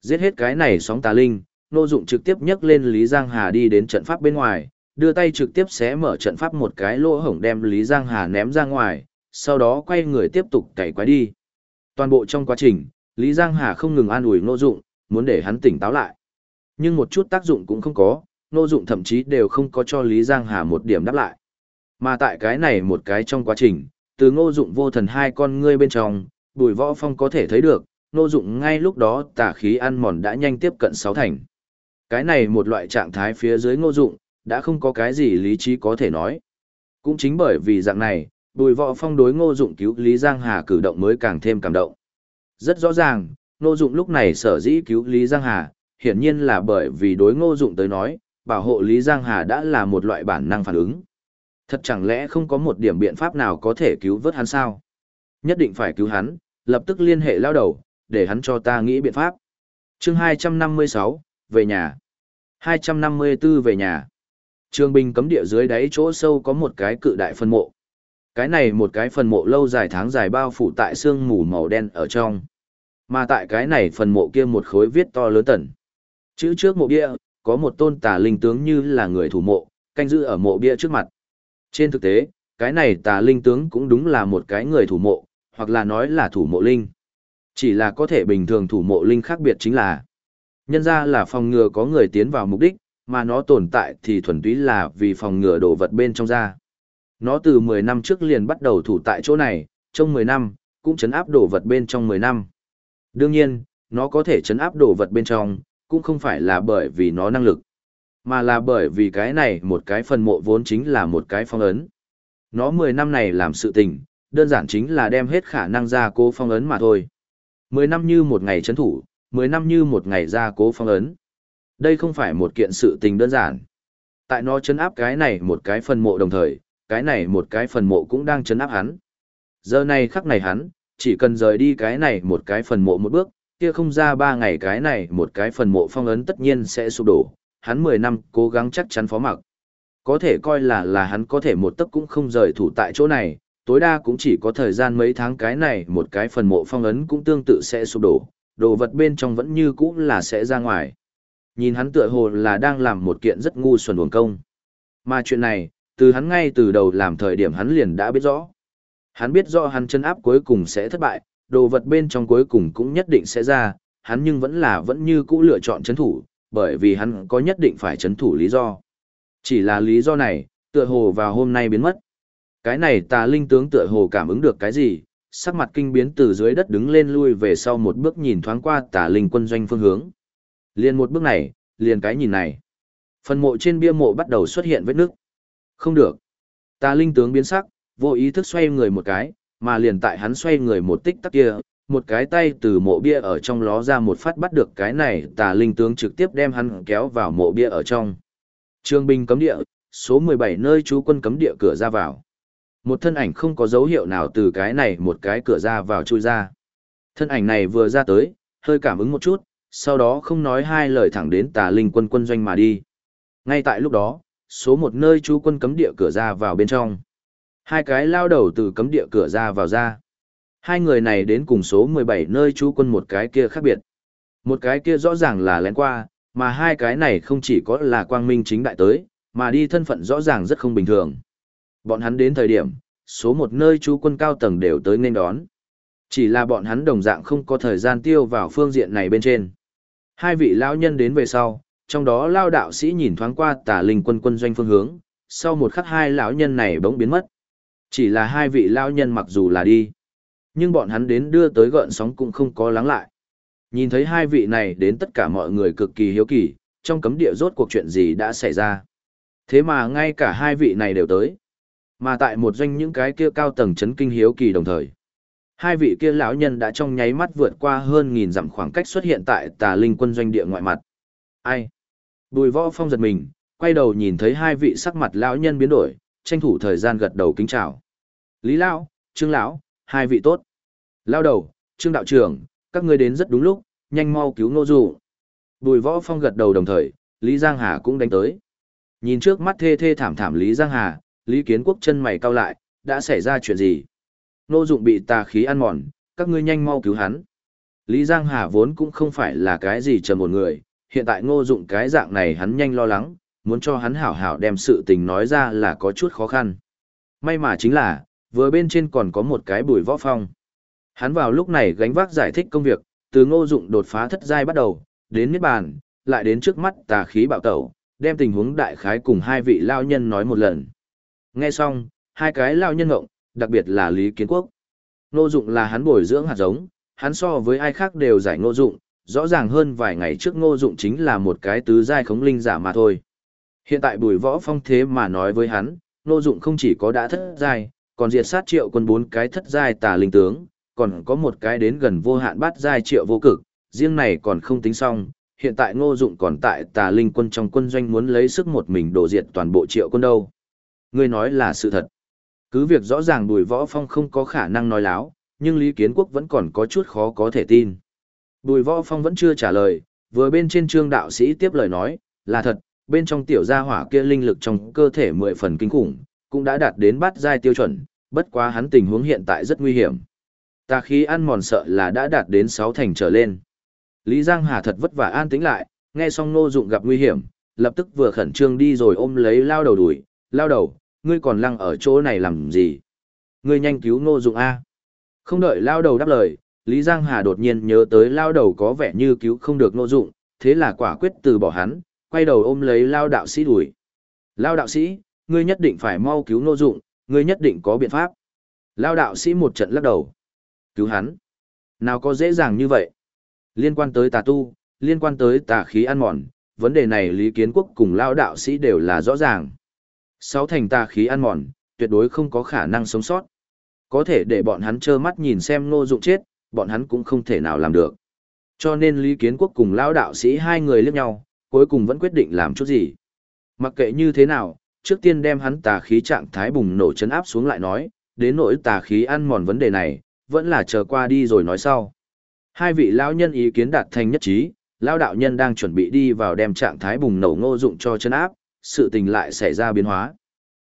[SPEAKER 1] Giết hết cái này sóng tà linh, ngô dụng trực tiếp nhấc lên Lý Giang Hà đi đến trận pháp bên ngoài, đưa tay trực tiếp xé mở trận pháp một cái lỗ hổng đem Lý Giang Hà ném ra ngoài, sau đó quay người tiếp tục cày quái đi. Toàn bộ trong quá trình, Lý Giang Hà không ngừng an ủi Ngô Dụng, muốn để hắn tỉnh táo lại. Nhưng một chút tác dụng cũng không có, Ngô Dụng thậm chí đều không có cho Lý Giang Hà một điểm đáp lại. Mà tại cái này một cái trong quá trình, từ Ngô Dụng vô thần hai con ngươi bên trong, Bùi Võ Phong có thể thấy được, Ngô Dụng ngay lúc đó tà khí ăn mòn đã nhanh tiếp cận sáu thành. Cái này một loại trạng thái phía dưới Ngô Dụng, đã không có cái gì lý trí có thể nói. Cũng chính bởi vì dạng này, Bùi Võ Phong đối Ngô Dụng cứu Lý Giang Hà cử động mới càng thêm cảm động. Rất rõ ràng, Ngô Dụng lúc này sở dĩ cứu Lý Giang Hà, hiển nhiên là bởi vì đối Ngô Dụng tới nói, bảo hộ Lý Giang Hà đã là một loại bản năng phản ứng. Thật chẳng lẽ không có một điểm biện pháp nào có thể cứu vớt hắn sao? Nhất định phải cứu hắn, lập tức liên hệ lao đầu, để hắn cho ta nghĩ biện pháp. Chương 256, về nhà. 254 về nhà. Trường Bình cấm địa dưới đáy chỗ sâu có một cái cự đại phân mộ. Cái này một cái phần mộ lâu dài tháng dài bao phủ tại sương mù màu đen ở trong. Mà tại cái này phần mộ kia một khối viết to lớn tần. Chữ trước mộ bia, có một tôn tà linh tướng như là người thủ mộ, canh giữ ở mộ bia trước mặt. Trên thực tế, cái này tà linh tướng cũng đúng là một cái người thủ mộ, hoặc là nói là thủ mộ linh. Chỉ là có thể bình thường thủ mộ linh khác biệt chính là nhân ra là phòng ngừa có người tiến vào mục đích, mà nó tồn tại thì thuần túy là vì phòng ngừa đồ vật bên trong ra. Nó từ 10 năm trước liền bắt đầu thủ tại chỗ này, trong 10 năm, cũng chấn áp đồ vật bên trong 10 năm. Đương nhiên, nó có thể chấn áp đồ vật bên trong, cũng không phải là bởi vì nó năng lực, mà là bởi vì cái này một cái phần mộ vốn chính là một cái phong ấn. Nó 10 năm này làm sự tình, đơn giản chính là đem hết khả năng ra cố phong ấn mà thôi. 10 năm như một ngày chấn thủ, 10 năm như một ngày ra cố phong ấn. Đây không phải một kiện sự tình đơn giản. Tại nó chấn áp cái này một cái phần mộ đồng thời, cái này một cái phần mộ cũng đang chấn áp hắn. Giờ này khắc này hắn, chỉ cần rời đi cái này một cái phần mộ một bước, kia không ra ba ngày cái này một cái phần mộ phong ấn tất nhiên sẽ sụp đổ, hắn 10 năm cố gắng chắc chắn phó mặc. có thể coi là là hắn có thể một tấc cũng không rời thủ tại chỗ này, tối đa cũng chỉ có thời gian mấy tháng cái này một cái phần mộ phong ấn cũng tương tự sẽ sụp đổ, đồ vật bên trong vẫn như cũ là sẽ ra ngoài. Nhìn hắn tựa hồ là đang làm một kiện rất ngu xuẩn uổng công. Mà chuyện này, từ hắn ngay từ đầu làm thời điểm hắn liền đã biết rõ. Hắn biết rõ hắn chân áp cuối cùng sẽ thất bại, đồ vật bên trong cuối cùng cũng nhất định sẽ ra, hắn nhưng vẫn là vẫn như cũ lựa chọn chấn thủ, bởi vì hắn có nhất định phải chấn thủ lý do. Chỉ là lý do này, tựa hồ vào hôm nay biến mất. Cái này tà linh tướng tựa hồ cảm ứng được cái gì, sắc mặt kinh biến từ dưới đất đứng lên lui về sau một bước nhìn thoáng qua tà linh quân doanh phương hướng. Liền một bước này, liền cái nhìn này. Phần mộ trên bia mộ bắt đầu xuất hiện vết nước. Không được. ta linh tướng biến sắc, vô ý thức xoay người một cái, mà liền tại hắn xoay người một tích tắc kia, một cái tay từ mộ bia ở trong ló ra một phát bắt được cái này tà linh tướng trực tiếp đem hắn kéo vào mộ bia ở trong. Trương binh cấm địa, số 17 nơi chú quân cấm địa cửa ra vào. Một thân ảnh không có dấu hiệu nào từ cái này một cái cửa ra vào chui ra. Thân ảnh này vừa ra tới, hơi cảm ứng một chút, sau đó không nói hai lời thẳng đến tà linh quân quân doanh mà đi. Ngay tại lúc đó, số một nơi chú quân cấm địa cửa ra vào bên trong. Hai cái lao đầu từ cấm địa cửa ra vào ra. Hai người này đến cùng số 17 nơi chú quân một cái kia khác biệt. Một cái kia rõ ràng là lén qua, mà hai cái này không chỉ có là quang minh chính đại tới, mà đi thân phận rõ ràng rất không bình thường. Bọn hắn đến thời điểm, số một nơi chú quân cao tầng đều tới nên đón. Chỉ là bọn hắn đồng dạng không có thời gian tiêu vào phương diện này bên trên. Hai vị lão nhân đến về sau, trong đó lao đạo sĩ nhìn thoáng qua tà linh quân quân doanh phương hướng, sau một khắc hai lão nhân này bỗng biến mất. Chỉ là hai vị lão nhân mặc dù là đi, nhưng bọn hắn đến đưa tới gợn sóng cũng không có lắng lại. Nhìn thấy hai vị này đến tất cả mọi người cực kỳ hiếu kỳ, trong cấm địa rốt cuộc chuyện gì đã xảy ra. Thế mà ngay cả hai vị này đều tới. Mà tại một doanh những cái kia cao tầng chấn kinh hiếu kỳ đồng thời. Hai vị kia lão nhân đã trong nháy mắt vượt qua hơn nghìn dặm khoảng cách xuất hiện tại tà linh quân doanh địa ngoại mặt. Ai? Bùi võ phong giật mình, quay đầu nhìn thấy hai vị sắc mặt lão nhân biến đổi, tranh thủ thời gian gật đầu kính chào. Lý lão, Trương lão, hai vị tốt. Lao đầu, Trương đạo trưởng, các ngươi đến rất đúng lúc, nhanh mau cứu Ngô du Bùi Võ Phong gật đầu đồng thời, Lý Giang Hà cũng đánh tới. Nhìn trước mắt thê thê thảm thảm Lý Giang Hà, Lý Kiến Quốc chân mày cau lại, đã xảy ra chuyện gì? Nô Dụng bị tà khí ăn mòn, các ngươi nhanh mau cứu hắn. Lý Giang Hà vốn cũng không phải là cái gì trầm một người, hiện tại Ngô Dụng cái dạng này hắn nhanh lo lắng, muốn cho hắn hảo hảo đem sự tình nói ra là có chút khó khăn. May mà chính là, vừa bên trên còn có một cái bùi võ phong. Hắn vào lúc này gánh vác giải thích công việc, từ ngô dụng đột phá thất giai bắt đầu, đến niết bàn, lại đến trước mắt tà khí bạo tẩu, đem tình huống đại khái cùng hai vị lao nhân nói một lần. Nghe xong, hai cái lao nhân ngộng, đặc biệt là Lý Kiến Quốc. Ngô dụng là hắn bồi dưỡng hạt giống, hắn so với ai khác đều giải ngô dụng, rõ ràng hơn vài ngày trước ngô dụng chính là một cái tứ giai khống linh giả mà thôi. Hiện tại bùi võ phong thế mà nói với hắn, ngô dụng không chỉ có đã thất giai, còn diệt sát triệu quân bốn cái thất giai tà linh tướng, còn có một cái đến gần vô hạn bát giai triệu vô cực, riêng này còn không tính xong, hiện tại ngô dụng còn tại tà linh quân trong quân doanh muốn lấy sức một mình đổ diệt toàn bộ triệu quân đâu. Ngươi nói là sự thật. Cứ việc rõ ràng bùi võ phong không có khả năng nói láo, nhưng Lý Kiến Quốc vẫn còn có chút khó có thể tin. Bùi võ phong vẫn chưa trả lời, vừa bên trên trương đạo sĩ tiếp lời nói, là thật, bên trong tiểu gia hỏa kia linh lực trong cơ thể mười phần kinh khủng, cũng đã đạt đến bát giai tiêu chuẩn, bất quá hắn tình huống hiện tại rất nguy hiểm. Tà khí ăn mòn sợ là đã đạt đến sáu thành trở lên. Lý Giang Hà thật vất vả an tĩnh lại, nghe xong nô Dụng gặp nguy hiểm, lập tức vừa khẩn trương đi rồi ôm lấy lao đầu đuổi, lao đầu, ngươi còn lăng ở chỗ này làm gì? Ngươi nhanh cứu Ngô Dụng A. Không đợi lao đầu đáp lời, Lý Giang Hà đột nhiên nhớ tới lao đầu có vẻ như cứu không được Ngô Dụng, thế là quả quyết từ bỏ hắn, quay đầu ôm lấy lao đạo sĩ đuổi. Lao đạo sĩ, ngươi nhất định phải mau cứu Ngô Dụng, ngươi nhất định có biện pháp. Lao đạo sĩ một trận lắc đầu. Cứu hắn. Nào có dễ dàng như vậy. Liên quan tới tà tu, liên quan tới tà khí ăn mòn, vấn đề này Lý Kiến Quốc cùng Lao đạo sĩ đều là rõ ràng. Sáu thành tà khí ăn mòn, tuyệt đối không có khả năng sống sót. Có thể để bọn hắn trơ mắt nhìn xem Ngô Dụng chết, bọn hắn cũng không thể nào làm được. Cho nên Lý Kiến Quốc cùng Lão đạo sĩ hai người liếc nhau, cuối cùng vẫn quyết định làm chút gì. Mặc kệ như thế nào, trước tiên đem hắn tà khí trạng thái bùng nổ chấn áp xuống lại nói, đến nỗi tà khí ăn mòn vấn đề này, vẫn là chờ qua đi rồi nói sau. Hai vị lão nhân ý kiến đạt thành nhất trí, lão đạo nhân đang chuẩn bị đi vào đem trạng thái bùng nổ ngô dụng cho chấn áp, sự tình lại xảy ra biến hóa.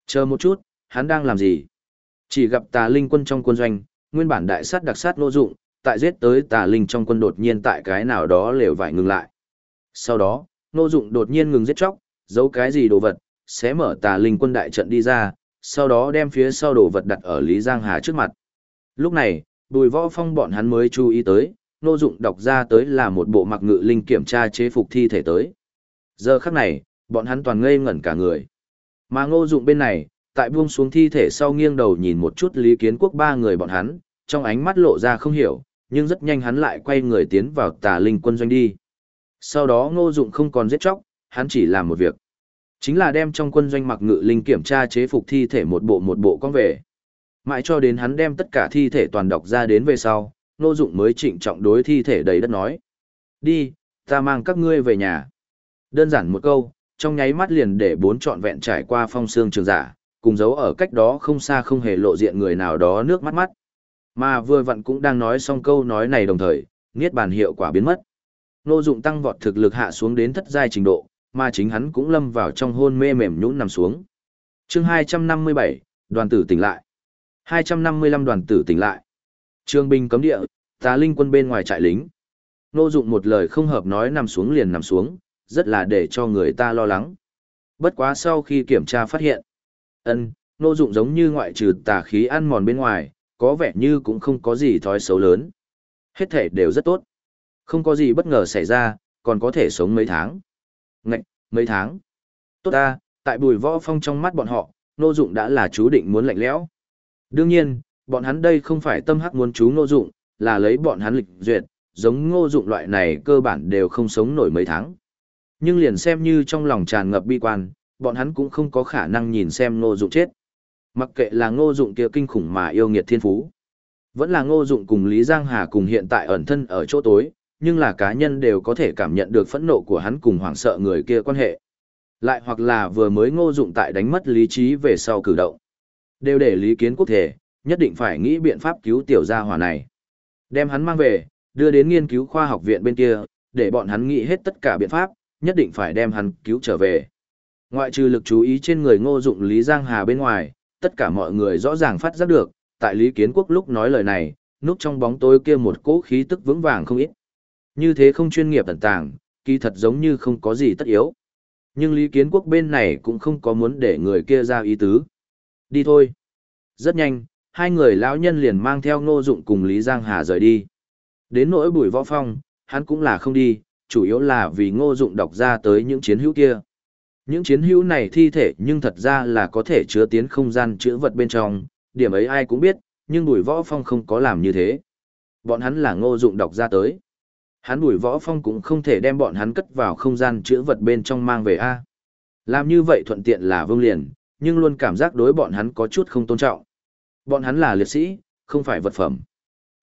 [SPEAKER 1] Chờ một chút, hắn đang làm gì? Chỉ gặp tà linh quân trong quân doanh, nguyên bản đại sát đặc sát nô dụng, tại giết tới tà linh trong quân đột nhiên tại cái nào đó lều vải ngừng lại. Sau đó, nô dụng đột nhiên ngừng giết chóc, giấu cái gì đồ vật, sẽ mở tà linh quân đại trận đi ra, sau đó đem phía sau đồ vật đặt ở Lý Giang Hà trước mặt. Lúc này, bùi võ phong bọn hắn mới chú ý tới, nô dụng đọc ra tới là một bộ mặc ngự linh kiểm tra chế phục thi thể tới. Giờ khắc này, bọn hắn toàn ngây ngẩn cả người. Mà ngô dụng bên này, tại buông xuống thi thể sau nghiêng đầu nhìn một chút lý kiến quốc ba người bọn hắn, trong ánh mắt lộ ra không hiểu, nhưng rất nhanh hắn lại quay người tiến vào tà linh quân doanh đi. Sau đó ngô dụng không còn giết chóc, hắn chỉ làm một việc. Chính là đem trong quân doanh mặc ngự linh kiểm tra chế phục thi thể một bộ một bộ con về. Mãi cho đến hắn đem tất cả thi thể toàn đọc ra đến về sau, ngô dụng mới trịnh trọng đối thi thể đầy đất nói. Đi, ta mang các ngươi về nhà. Đơn giản một câu, trong nháy mắt liền để bốn trọn vẹn trải qua phong xương trường giả, cùng giấu ở cách đó không xa không hề lộ diện người nào đó nước mắt mắt. Mà vừa vặn cũng đang nói xong câu nói này đồng thời, niết bàn hiệu quả biến mất. Nô dụng tăng vọt thực lực hạ xuống đến thất giai trình độ, mà chính hắn cũng lâm vào trong hôn mê mềm nhũn nằm xuống. Chương 257, đoàn tử tỉnh lại. 255 đoàn tử tỉnh lại. Trương binh cấm địa, tà linh quân bên ngoài trại lính. Nô dụng một lời không hợp nói nằm xuống liền nằm xuống, rất là để cho người ta lo lắng. Bất quá sau khi kiểm tra phát hiện, ân, nô dụng giống như ngoại trừ tà khí ăn mòn bên ngoài, có vẻ như cũng không có gì thói xấu lớn. Hết thể đều rất tốt. Không có gì bất ngờ xảy ra, còn có thể sống mấy tháng. Ngậy, mấy tháng. Tốt ta, tại bùi võ phong trong mắt bọn họ, nô dụng đã là chú định muốn lạnh lẽo. Đương nhiên, bọn hắn đây không phải tâm hắc muốn chú nô dụng, là lấy bọn hắn lịch duyệt, giống ngô dụng loại này cơ bản đều không sống nổi mấy tháng. Nhưng liền xem như trong lòng tràn ngập bi quan, bọn hắn cũng không có khả năng nhìn xem ngô dụng chết. Mặc kệ là ngô dụng kia kinh khủng mà yêu nghiệt thiên phú. Vẫn là ngô dụng cùng Lý Giang Hà cùng hiện tại ẩn thân ở chỗ tối, nhưng là cá nhân đều có thể cảm nhận được phẫn nộ của hắn cùng hoảng sợ người kia quan hệ. Lại hoặc là vừa mới ngô dụng tại đánh mất lý trí về sau cử động. Đều để lý kiến quốc thể, nhất định phải nghĩ biện pháp cứu tiểu gia hỏa này. Đem hắn mang về, đưa đến nghiên cứu khoa học viện bên kia, để bọn hắn nghĩ hết tất cả biện pháp, nhất định phải đem hắn cứu trở về. Ngoại trừ lực chú ý trên người ngô dụng Lý Giang Hà bên ngoài, tất cả mọi người rõ ràng phát giác được, tại Lý Kiến Quốc lúc nói lời này, núp trong bóng tối kia một cỗ khí tức vững vàng không ít. Như thế không chuyên nghiệp tận tàng, kỳ thật giống như không có gì tất yếu. Nhưng Lý Kiến Quốc bên này cũng không có muốn để người kia ra ý tứ. Đi thôi. Rất nhanh, hai người lão nhân liền mang theo ngô dụng cùng Lý Giang Hà rời đi. Đến nỗi bùi võ phong, hắn cũng là không đi, chủ yếu là vì ngô dụng đọc ra tới những chiến hữu kia. Những chiến hữu này thi thể nhưng thật ra là có thể chứa tiến không gian chữ vật bên trong, điểm ấy ai cũng biết, nhưng bùi võ phong không có làm như thế. Bọn hắn là ngô dụng đọc ra tới. Hắn bùi võ phong cũng không thể đem bọn hắn cất vào không gian chữ vật bên trong mang về A. Làm như vậy thuận tiện là vương liền, nhưng luôn cảm giác đối bọn hắn có chút không tôn trọng. Bọn hắn là liệt sĩ, không phải vật phẩm.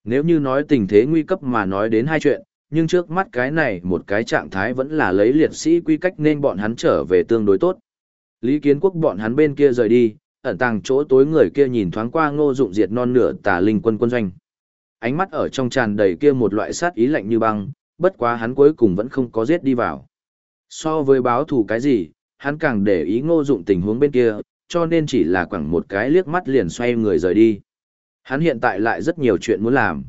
[SPEAKER 1] Nếu như nói tình thế nguy cấp mà nói đến hai chuyện, nhưng trước mắt cái này một cái trạng thái vẫn là lấy liệt sĩ quy cách nên bọn hắn trở về tương đối tốt. Lý kiến quốc bọn hắn bên kia rời đi, ẩn tàng chỗ tối người kia nhìn thoáng qua ngô dụng diệt non nửa tà linh quân quân doanh. Ánh mắt ở trong tràn đầy kia một loại sát ý lạnh như băng, bất quá hắn cuối cùng vẫn không có giết đi vào. So với báo thù cái gì, hắn càng để ý ngô dụng tình huống bên kia, cho nên chỉ là quẳng một cái liếc mắt liền xoay người rời đi. Hắn hiện tại lại rất nhiều chuyện muốn làm.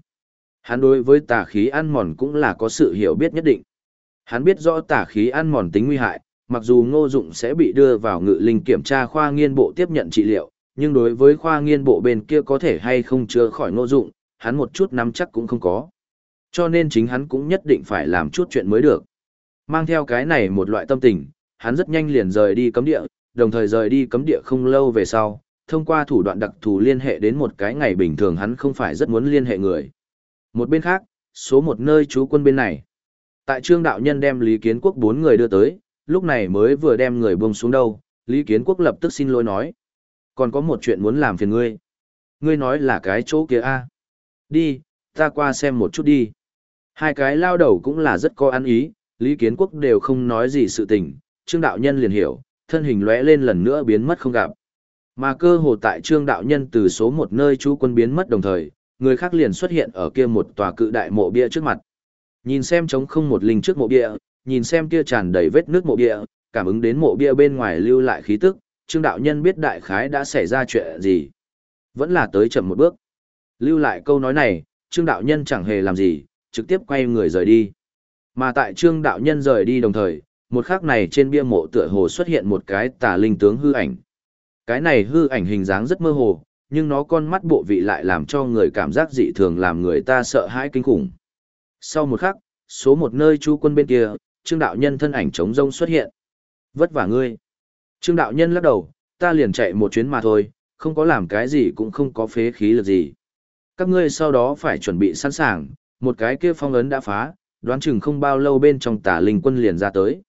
[SPEAKER 1] Hắn đối với tà khí ăn mòn cũng là có sự hiểu biết nhất định. Hắn biết rõ tà khí ăn mòn tính nguy hại, mặc dù ngô dụng sẽ bị đưa vào ngự linh kiểm tra khoa nghiên bộ tiếp nhận trị liệu, nhưng đối với khoa nghiên bộ bên kia có thể hay không chữa khỏi ngô dụng, hắn một chút nắm chắc cũng không có. Cho nên chính hắn cũng nhất định phải làm chút chuyện mới được. Mang theo cái này một loại tâm tình, hắn rất nhanh liền rời đi cấm địa, đồng thời rời đi cấm địa không lâu về sau, thông qua thủ đoạn đặc thù liên hệ đến một cái ngày bình thường hắn không phải rất muốn liên hệ người. Một bên khác, số một nơi trú quân bên này. Tại trương đạo nhân đem Lý Kiến Quốc bốn người đưa tới, lúc này mới vừa đem người buông xuống đâu, Lý Kiến Quốc lập tức xin lỗi nói. Còn có một chuyện muốn làm phiền ngươi. Ngươi nói là cái chỗ kia a Đi, ta qua xem một chút đi. Hai cái lao đầu cũng là rất có ăn ý, Lý Kiến Quốc đều không nói gì sự tình, Trương Đạo Nhân liền hiểu, thân hình lóe lên lần nữa biến mất không gặp. Mà cơ hồ tại Trương Đạo Nhân từ số một nơi chú quân biến mất đồng thời, người khác liền xuất hiện ở kia một tòa cự đại mộ bia trước mặt. Nhìn xem trống không một linh trước mộ bia, nhìn xem kia tràn đầy vết nước mộ bia, cảm ứng đến mộ bia bên ngoài lưu lại khí tức, Trương đạo nhân biết đại khái đã xảy ra chuyện gì. Vẫn là tới chậm một bước. Lưu lại câu nói này, Trương đạo nhân chẳng hề làm gì, trực tiếp quay người rời đi. Mà tại Trương đạo nhân rời đi đồng thời, một khắc này trên bia mộ tựa hồ xuất hiện một cái tà linh tướng hư ảnh. Cái này hư ảnh hình dáng rất mơ hồ, nhưng nó con mắt bộ vị lại làm cho người cảm giác dị thường làm người ta sợ hãi kinh khủng. Sau một khắc, số một nơi chú quân bên kia, Trương đạo nhân thân ảnh trống rông xuất hiện. Vất vả ngươi. Trương đạo nhân lắc đầu, ta liền chạy một chuyến mà thôi, không có làm cái gì cũng không có phế khí lực gì. Các ngươi sau đó phải chuẩn bị sẵn sàng, một cái kia phong ấn đã phá, đoán chừng không bao lâu bên trong tà linh quân liền ra tới.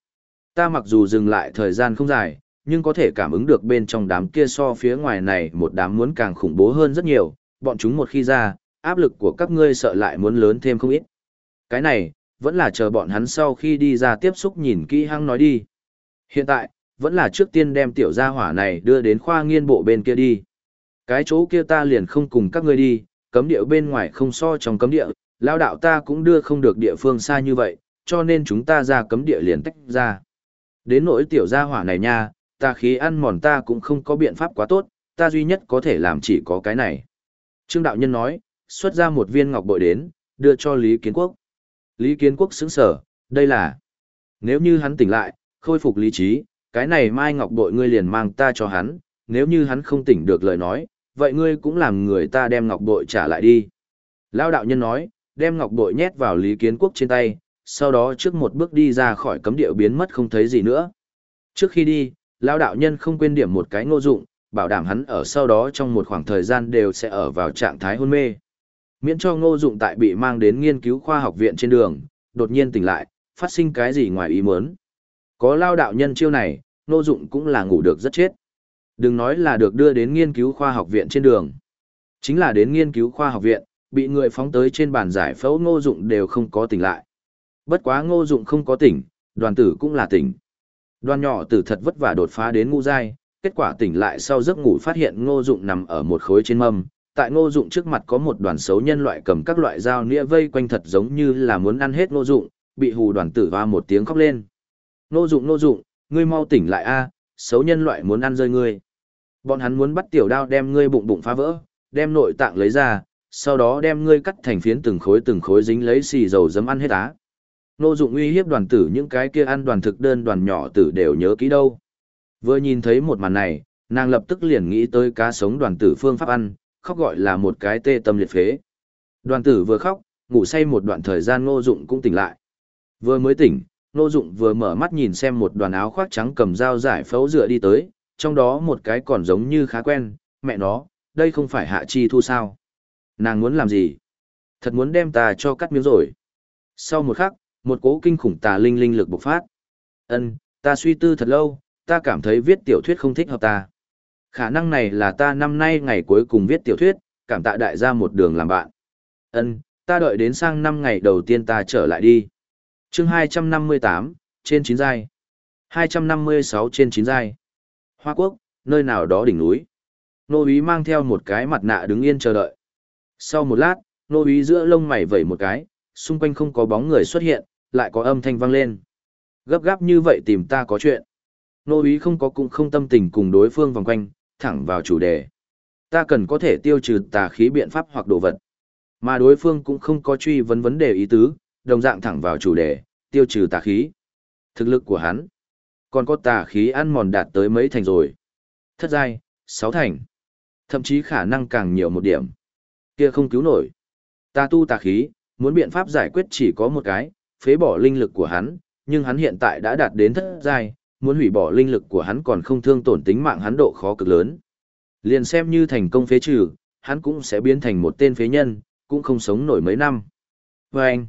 [SPEAKER 1] Ta mặc dù dừng lại thời gian không dài, nhưng có thể cảm ứng được bên trong đám kia so phía ngoài này một đám muốn càng khủng bố hơn rất nhiều, bọn chúng một khi ra, áp lực của các ngươi sợ lại muốn lớn thêm không ít. Cái này, vẫn là chờ bọn hắn sau khi đi ra tiếp xúc nhìn kỹ hăng nói đi. Hiện tại, vẫn là trước tiên đem tiểu gia hỏa này đưa đến khoa nghiên bộ bên kia đi. Cái chỗ kia ta liền không cùng các ngươi đi, cấm địa bên ngoài không so trong cấm địa, lao đạo ta cũng đưa không được địa phương xa như vậy, cho nên chúng ta ra cấm địa liền tách ra. Đến nỗi tiểu gia hỏa này nha, ta khí ăn mòn ta cũng không có biện pháp quá tốt, ta duy nhất có thể làm chỉ có cái này. Trương đạo nhân nói, xuất ra một viên ngọc bội đến, đưa cho Lý Kiến Quốc. Lý Kiến Quốc sững sở, đây là... Nếu như hắn tỉnh lại, khôi phục lý trí, cái này mai ngọc bội ngươi liền mang ta cho hắn, nếu như hắn không tỉnh được lời nói, vậy ngươi cũng làm người ta đem ngọc bội trả lại đi. Lao đạo nhân nói, đem ngọc bội nhét vào Lý Kiến Quốc trên tay, sau đó trước một bước đi ra khỏi cấm địa biến mất không thấy gì nữa. Trước khi đi, Lao đạo nhân không quên điểm một cái ngô dụng, bảo đảm hắn ở sau đó trong một khoảng thời gian đều sẽ ở vào trạng thái hôn mê. Miễn cho ngô dụng tại bị mang đến nghiên cứu khoa học viện trên đường, đột nhiên tỉnh lại, phát sinh cái gì ngoài ý muốn. Có lao đạo nhân chiêu này, ngô dụng cũng là ngủ được rất chết. Đừng nói là được đưa đến nghiên cứu khoa học viện trên đường. Chính là đến nghiên cứu khoa học viện, bị người phóng tới trên bàn giải phẫu ngô dụng đều không có tỉnh lại. Bất quá ngô dụng không có tỉnh, đoàn tử cũng là tỉnh. Đoàn nhỏ tử thật vất vả đột phá đến ngũ giai, kết quả tỉnh lại sau giấc ngủ phát hiện ngô dụng nằm ở một khối trên mâm. Tại ngô dụng trước mặt có một đoàn xấu nhân loại cầm các loại dao nĩa vây quanh thật giống như là muốn ăn hết ngô dụng, bị hù đoàn tử oa một tiếng khóc lên. Ngô dụng ngô dụng, ngươi mau tỉnh lại a, xấu nhân loại muốn ăn rơi ngươi. Bọn hắn muốn bắt tiểu đao đem ngươi bụng bụng phá vỡ, đem nội tạng lấy ra, sau đó đem ngươi cắt thành phiến từng khối từng khối dính lấy xì dầu dấm ăn hết á. Nô dụng uy hiếp đoàn tử những cái kia ăn đoàn thực đơn đoàn nhỏ tử đều nhớ kỹ đâu. Vừa nhìn thấy một màn này, nàng lập tức liền nghĩ tới cá sống đoàn tử phương pháp ăn, khóc gọi là một cái tê tâm liệt phế. Đoàn tử vừa khóc, ngủ say một đoạn thời gian ngô dụng cũng tỉnh lại. Vừa mới tỉnh, ngô dụng vừa mở mắt nhìn xem một đoàn áo khoác trắng cầm dao giải phẫu dựa đi tới, trong đó một cái còn giống như khá quen, mẹ nó, đây không phải hạ chi thu sao. Nàng muốn làm gì? Thật muốn đem ta cho cắt miếng rồi. Sau một khắc, một cố kinh khủng tà linh linh lực bộc phát. Ân, ta suy tư thật lâu, ta cảm thấy viết tiểu thuyết không thích hợp ta. Khả năng này là ta năm nay ngày cuối cùng viết tiểu thuyết, cảm tạ đại gia một đường làm bạn. Ân, ta đợi đến sang năm ngày đầu tiên ta trở lại đi. Chương 258, trên 9 giai. 256 trên 9 giai. Hoa Quốc, nơi nào đó đỉnh núi. Nô úy mang theo một cái mặt nạ đứng yên chờ đợi. Sau một lát, nô úy giữa lông mày vẩy một cái, xung quanh không có bóng người xuất hiện, lại có âm thanh vang lên. Gấp gáp như vậy tìm ta có chuyện. Nô úy không có cũng không tâm tình cùng đối phương vòng quanh, thẳng vào chủ đề. Ta cần có thể tiêu trừ tà khí biện pháp hoặc đồ vật. Mà đối phương cũng không có truy vấn vấn đề ý tứ, đồng dạng thẳng vào chủ đề, tiêu trừ tà khí. Thực lực của hắn, còn có tà khí ăn mòn đạt tới mấy thành rồi. Thất giai, sáu thành. Thậm chí khả năng càng nhiều một điểm. Kia không cứu nổi. ta tu tà khí, muốn biện pháp giải quyết chỉ có một cái, phế bỏ linh lực của hắn, nhưng hắn hiện tại đã đạt đến thất giai, muốn hủy bỏ linh lực của hắn còn không thương tổn tính mạng hắn độ khó cực lớn. Liền xem như thành công phế trừ, hắn cũng sẽ biến thành một tên phế nhân, cũng không sống nổi mấy năm. Và anh,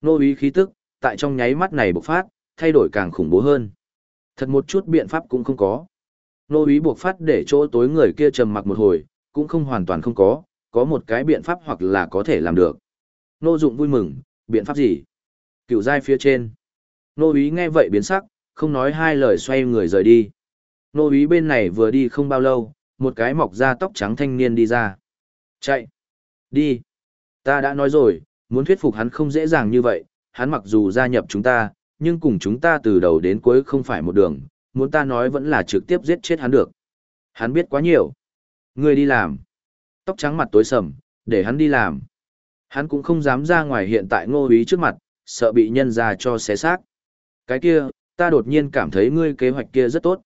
[SPEAKER 1] nô ý khí tức, tại trong nháy mắt này bộc phát, thay đổi càng khủng bố hơn. Thật một chút biện pháp cũng không có. Nô ý buộc phát để chỗ tối người kia trầm mặc một hồi, cũng không hoàn toàn không có, có một cái biện pháp hoặc là có thể làm được. Nô dụng vui mừng, biện pháp gì? Cựu giai phía trên. Nô ý nghe vậy biến sắc, không nói hai lời xoay người rời đi. Nô ý bên này vừa đi không bao lâu, một cái mọc da tóc trắng thanh niên đi ra. Chạy! Đi! Ta đã nói rồi, muốn thuyết phục hắn không dễ dàng như vậy, hắn mặc dù gia nhập chúng ta, nhưng cùng chúng ta từ đầu đến cuối không phải một đường, muốn ta nói vẫn là trực tiếp giết chết hắn được. Hắn biết quá nhiều. Ngươi đi làm. Tóc trắng mặt tối sầm, để hắn đi làm. Hắn cũng không dám ra ngoài hiện tại ngô ý trước mặt, sợ bị nhân ra cho xé xác. Cái kia, ta đột nhiên cảm thấy ngươi kế hoạch kia rất tốt.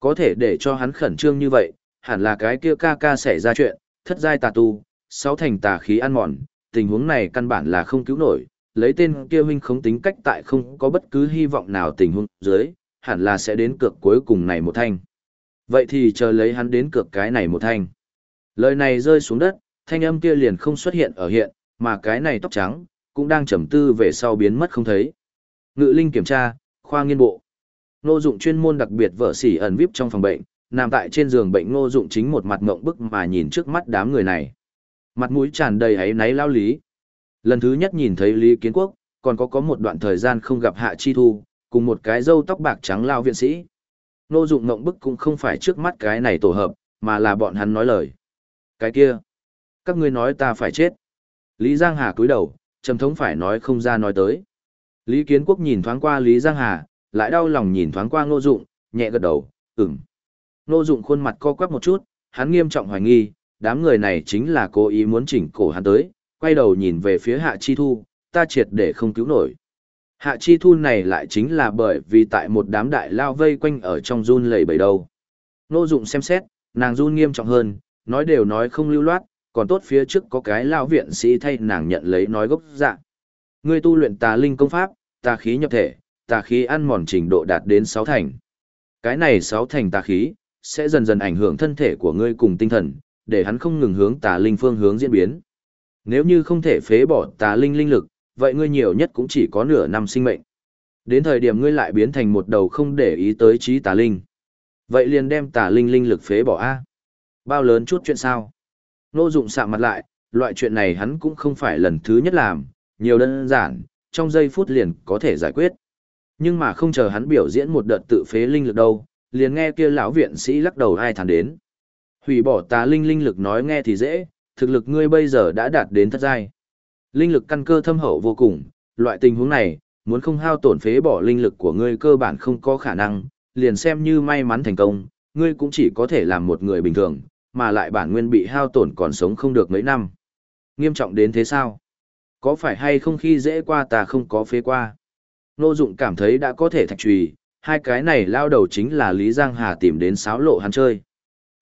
[SPEAKER 1] Có thể để cho hắn khẩn trương như vậy, hẳn là cái kia ca ca xảy ra chuyện, thất giai tà tu, sáu thành tà khí ăn mòn, tình huống này căn bản là không cứu nổi, lấy tên kia huynh không tính cách tại không có bất cứ hy vọng nào tình huống dưới, hẳn là sẽ đến cược cuối cùng này một thanh. Vậy thì chờ lấy hắn đến cược cái này một thanh. Lời này rơi xuống đất, thanh âm kia liền không xuất hiện ở hiện, mà cái này tóc trắng, cũng đang trầm tư về sau biến mất không thấy. Ngự linh kiểm tra, khoa nghiên bộ. ngô dụng chuyên môn đặc biệt vợ sỉ ẩn vip trong phòng bệnh, nằm tại trên giường bệnh Ngô Dụng chính một mặt ngậm bức mà nhìn trước mắt đám người này. Mặt mũi tràn đầy hối náy lao lý. Lần thứ nhất nhìn thấy Lý Kiến Quốc, còn có có một đoạn thời gian không gặp Hạ Chi Thu, cùng một cái râu tóc bạc trắng lao viện sĩ. Ngô Dụng ngậm bức cũng không phải trước mắt cái này tổ hợp, mà là bọn hắn nói lời. Cái kia, các ngươi nói ta phải chết. Lý Giang Hà cúi đầu, trầm thống phải nói không ra nói tới. Lý Kiến Quốc nhìn thoáng qua Lý Giang Hà, lại đau lòng nhìn thoáng qua Ngô Dụng, nhẹ gật đầu, ừm. Ngô Dụng khuôn mặt co quắp một chút, hắn nghiêm trọng hoài nghi, đám người này chính là cố ý muốn chỉnh cổ hắn tới, quay đầu nhìn về phía Hạ Chi Thu, ta triệt để không cứu nổi. Hạ Chi Thu này lại chính là bởi vì tại một đám đại lao vây quanh ở trong run lẩy bẩy đầu. Ngô Dụng xem xét, nàng run nghiêm trọng hơn, nói đều nói không lưu loát, còn tốt phía trước có cái lao viện sĩ thay nàng nhận lấy nói gốc dạ. Ngươi tu luyện tà linh công pháp, tà khí nhập thể, tà khí ăn mòn trình độ đạt đến 6 thành. Cái này 6 thành tà khí, sẽ dần dần ảnh hưởng thân thể của ngươi cùng tinh thần, để hắn không ngừng hướng tà linh phương hướng diễn biến. Nếu như không thể phế bỏ tà linh linh lực, vậy ngươi nhiều nhất cũng chỉ có nửa năm sinh mệnh. Đến thời điểm ngươi lại biến thành một đầu không để ý tới trí tà linh. Vậy liền đem tà linh linh lực phế bỏ a. Bao lớn chút chuyện sao? Nô dụng sạm mặt lại, loại chuyện này hắn cũng không phải lần thứ nhất làm, nhiều đơn giản, trong giây phút liền có thể giải quyết. Nhưng mà không chờ hắn biểu diễn một đợt tự phế linh lực đâu, liền nghe kia lão viện sĩ lắc đầu ai thản đến. Hủy bỏ tà linh linh lực nói nghe thì dễ, thực lực ngươi bây giờ đã đạt đến thất giai. Linh lực căn cơ thâm hậu vô cùng, loại tình huống này, muốn không hao tổn phế bỏ linh lực của ngươi cơ bản không có khả năng, liền xem như may mắn thành công, ngươi cũng chỉ có thể làm một người bình thường, mà lại bản nguyên bị hao tổn còn sống không được mấy năm. Nghiêm trọng đến thế sao? Có phải hay không khi dễ qua ta không có phế qua? Nô Dụng cảm thấy đã có thể thạch trùy, hai cái này lao đầu chính là Lý Giang Hà tìm đến sáo lộ hắn chơi.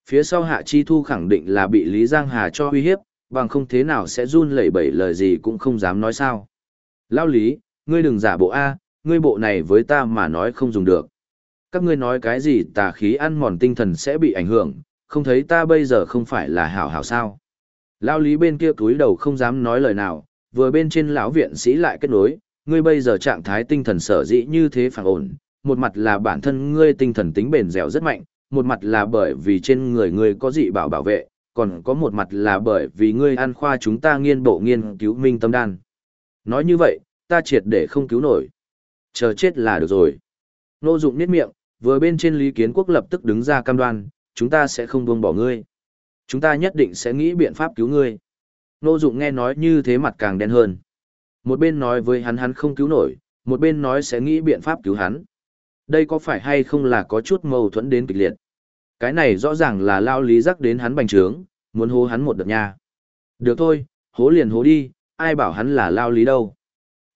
[SPEAKER 1] Phía sau Hạ Chi Thu khẳng định là bị Lý Giang Hà cho uy hiếp, bằng không thế nào sẽ run lẩy bẩy lời gì cũng không dám nói sao. Lao Lý, ngươi đừng giả bộ A, ngươi bộ này với ta mà nói không dùng được. Các ngươi nói cái gì tà khí ăn mòn tinh thần sẽ bị ảnh hưởng, không thấy ta bây giờ không phải là hảo hảo sao. Lao Lý bên kia túi đầu không dám nói lời nào, vừa bên trên lão viện sĩ lại kết nối, ngươi bây giờ trạng thái tinh thần sở dĩ như thế phản ổn, một mặt là bản thân ngươi tinh thần tính bền dẻo rất mạnh, một mặt là bởi vì trên người ngươi có dị bảo bảo vệ, còn có một mặt là bởi vì ngươi ăn khoa chúng ta nghiên bộ nghiên cứu minh tâm đan. Nói như vậy, ta triệt để không cứu nổi. Chờ chết là được rồi. Nô dụng niết miệng, vừa bên trên lý kiến quốc lập tức đứng ra cam đoan, chúng ta sẽ không buông bỏ ngươi. Chúng ta nhất định sẽ nghĩ biện pháp cứu ngươi. Nô dụng nghe nói như thế mặt càng đen hơn. Một bên nói với hắn hắn không cứu nổi, một bên nói sẽ nghĩ biện pháp cứu hắn. Đây có phải hay không là có chút mâu thuẫn đến kịch liệt. Cái này rõ ràng là lao lý rắc đến hắn bành trướng, muốn hố hắn một đợt nha. Được thôi, hố liền hố đi, ai bảo hắn là lao lý đâu.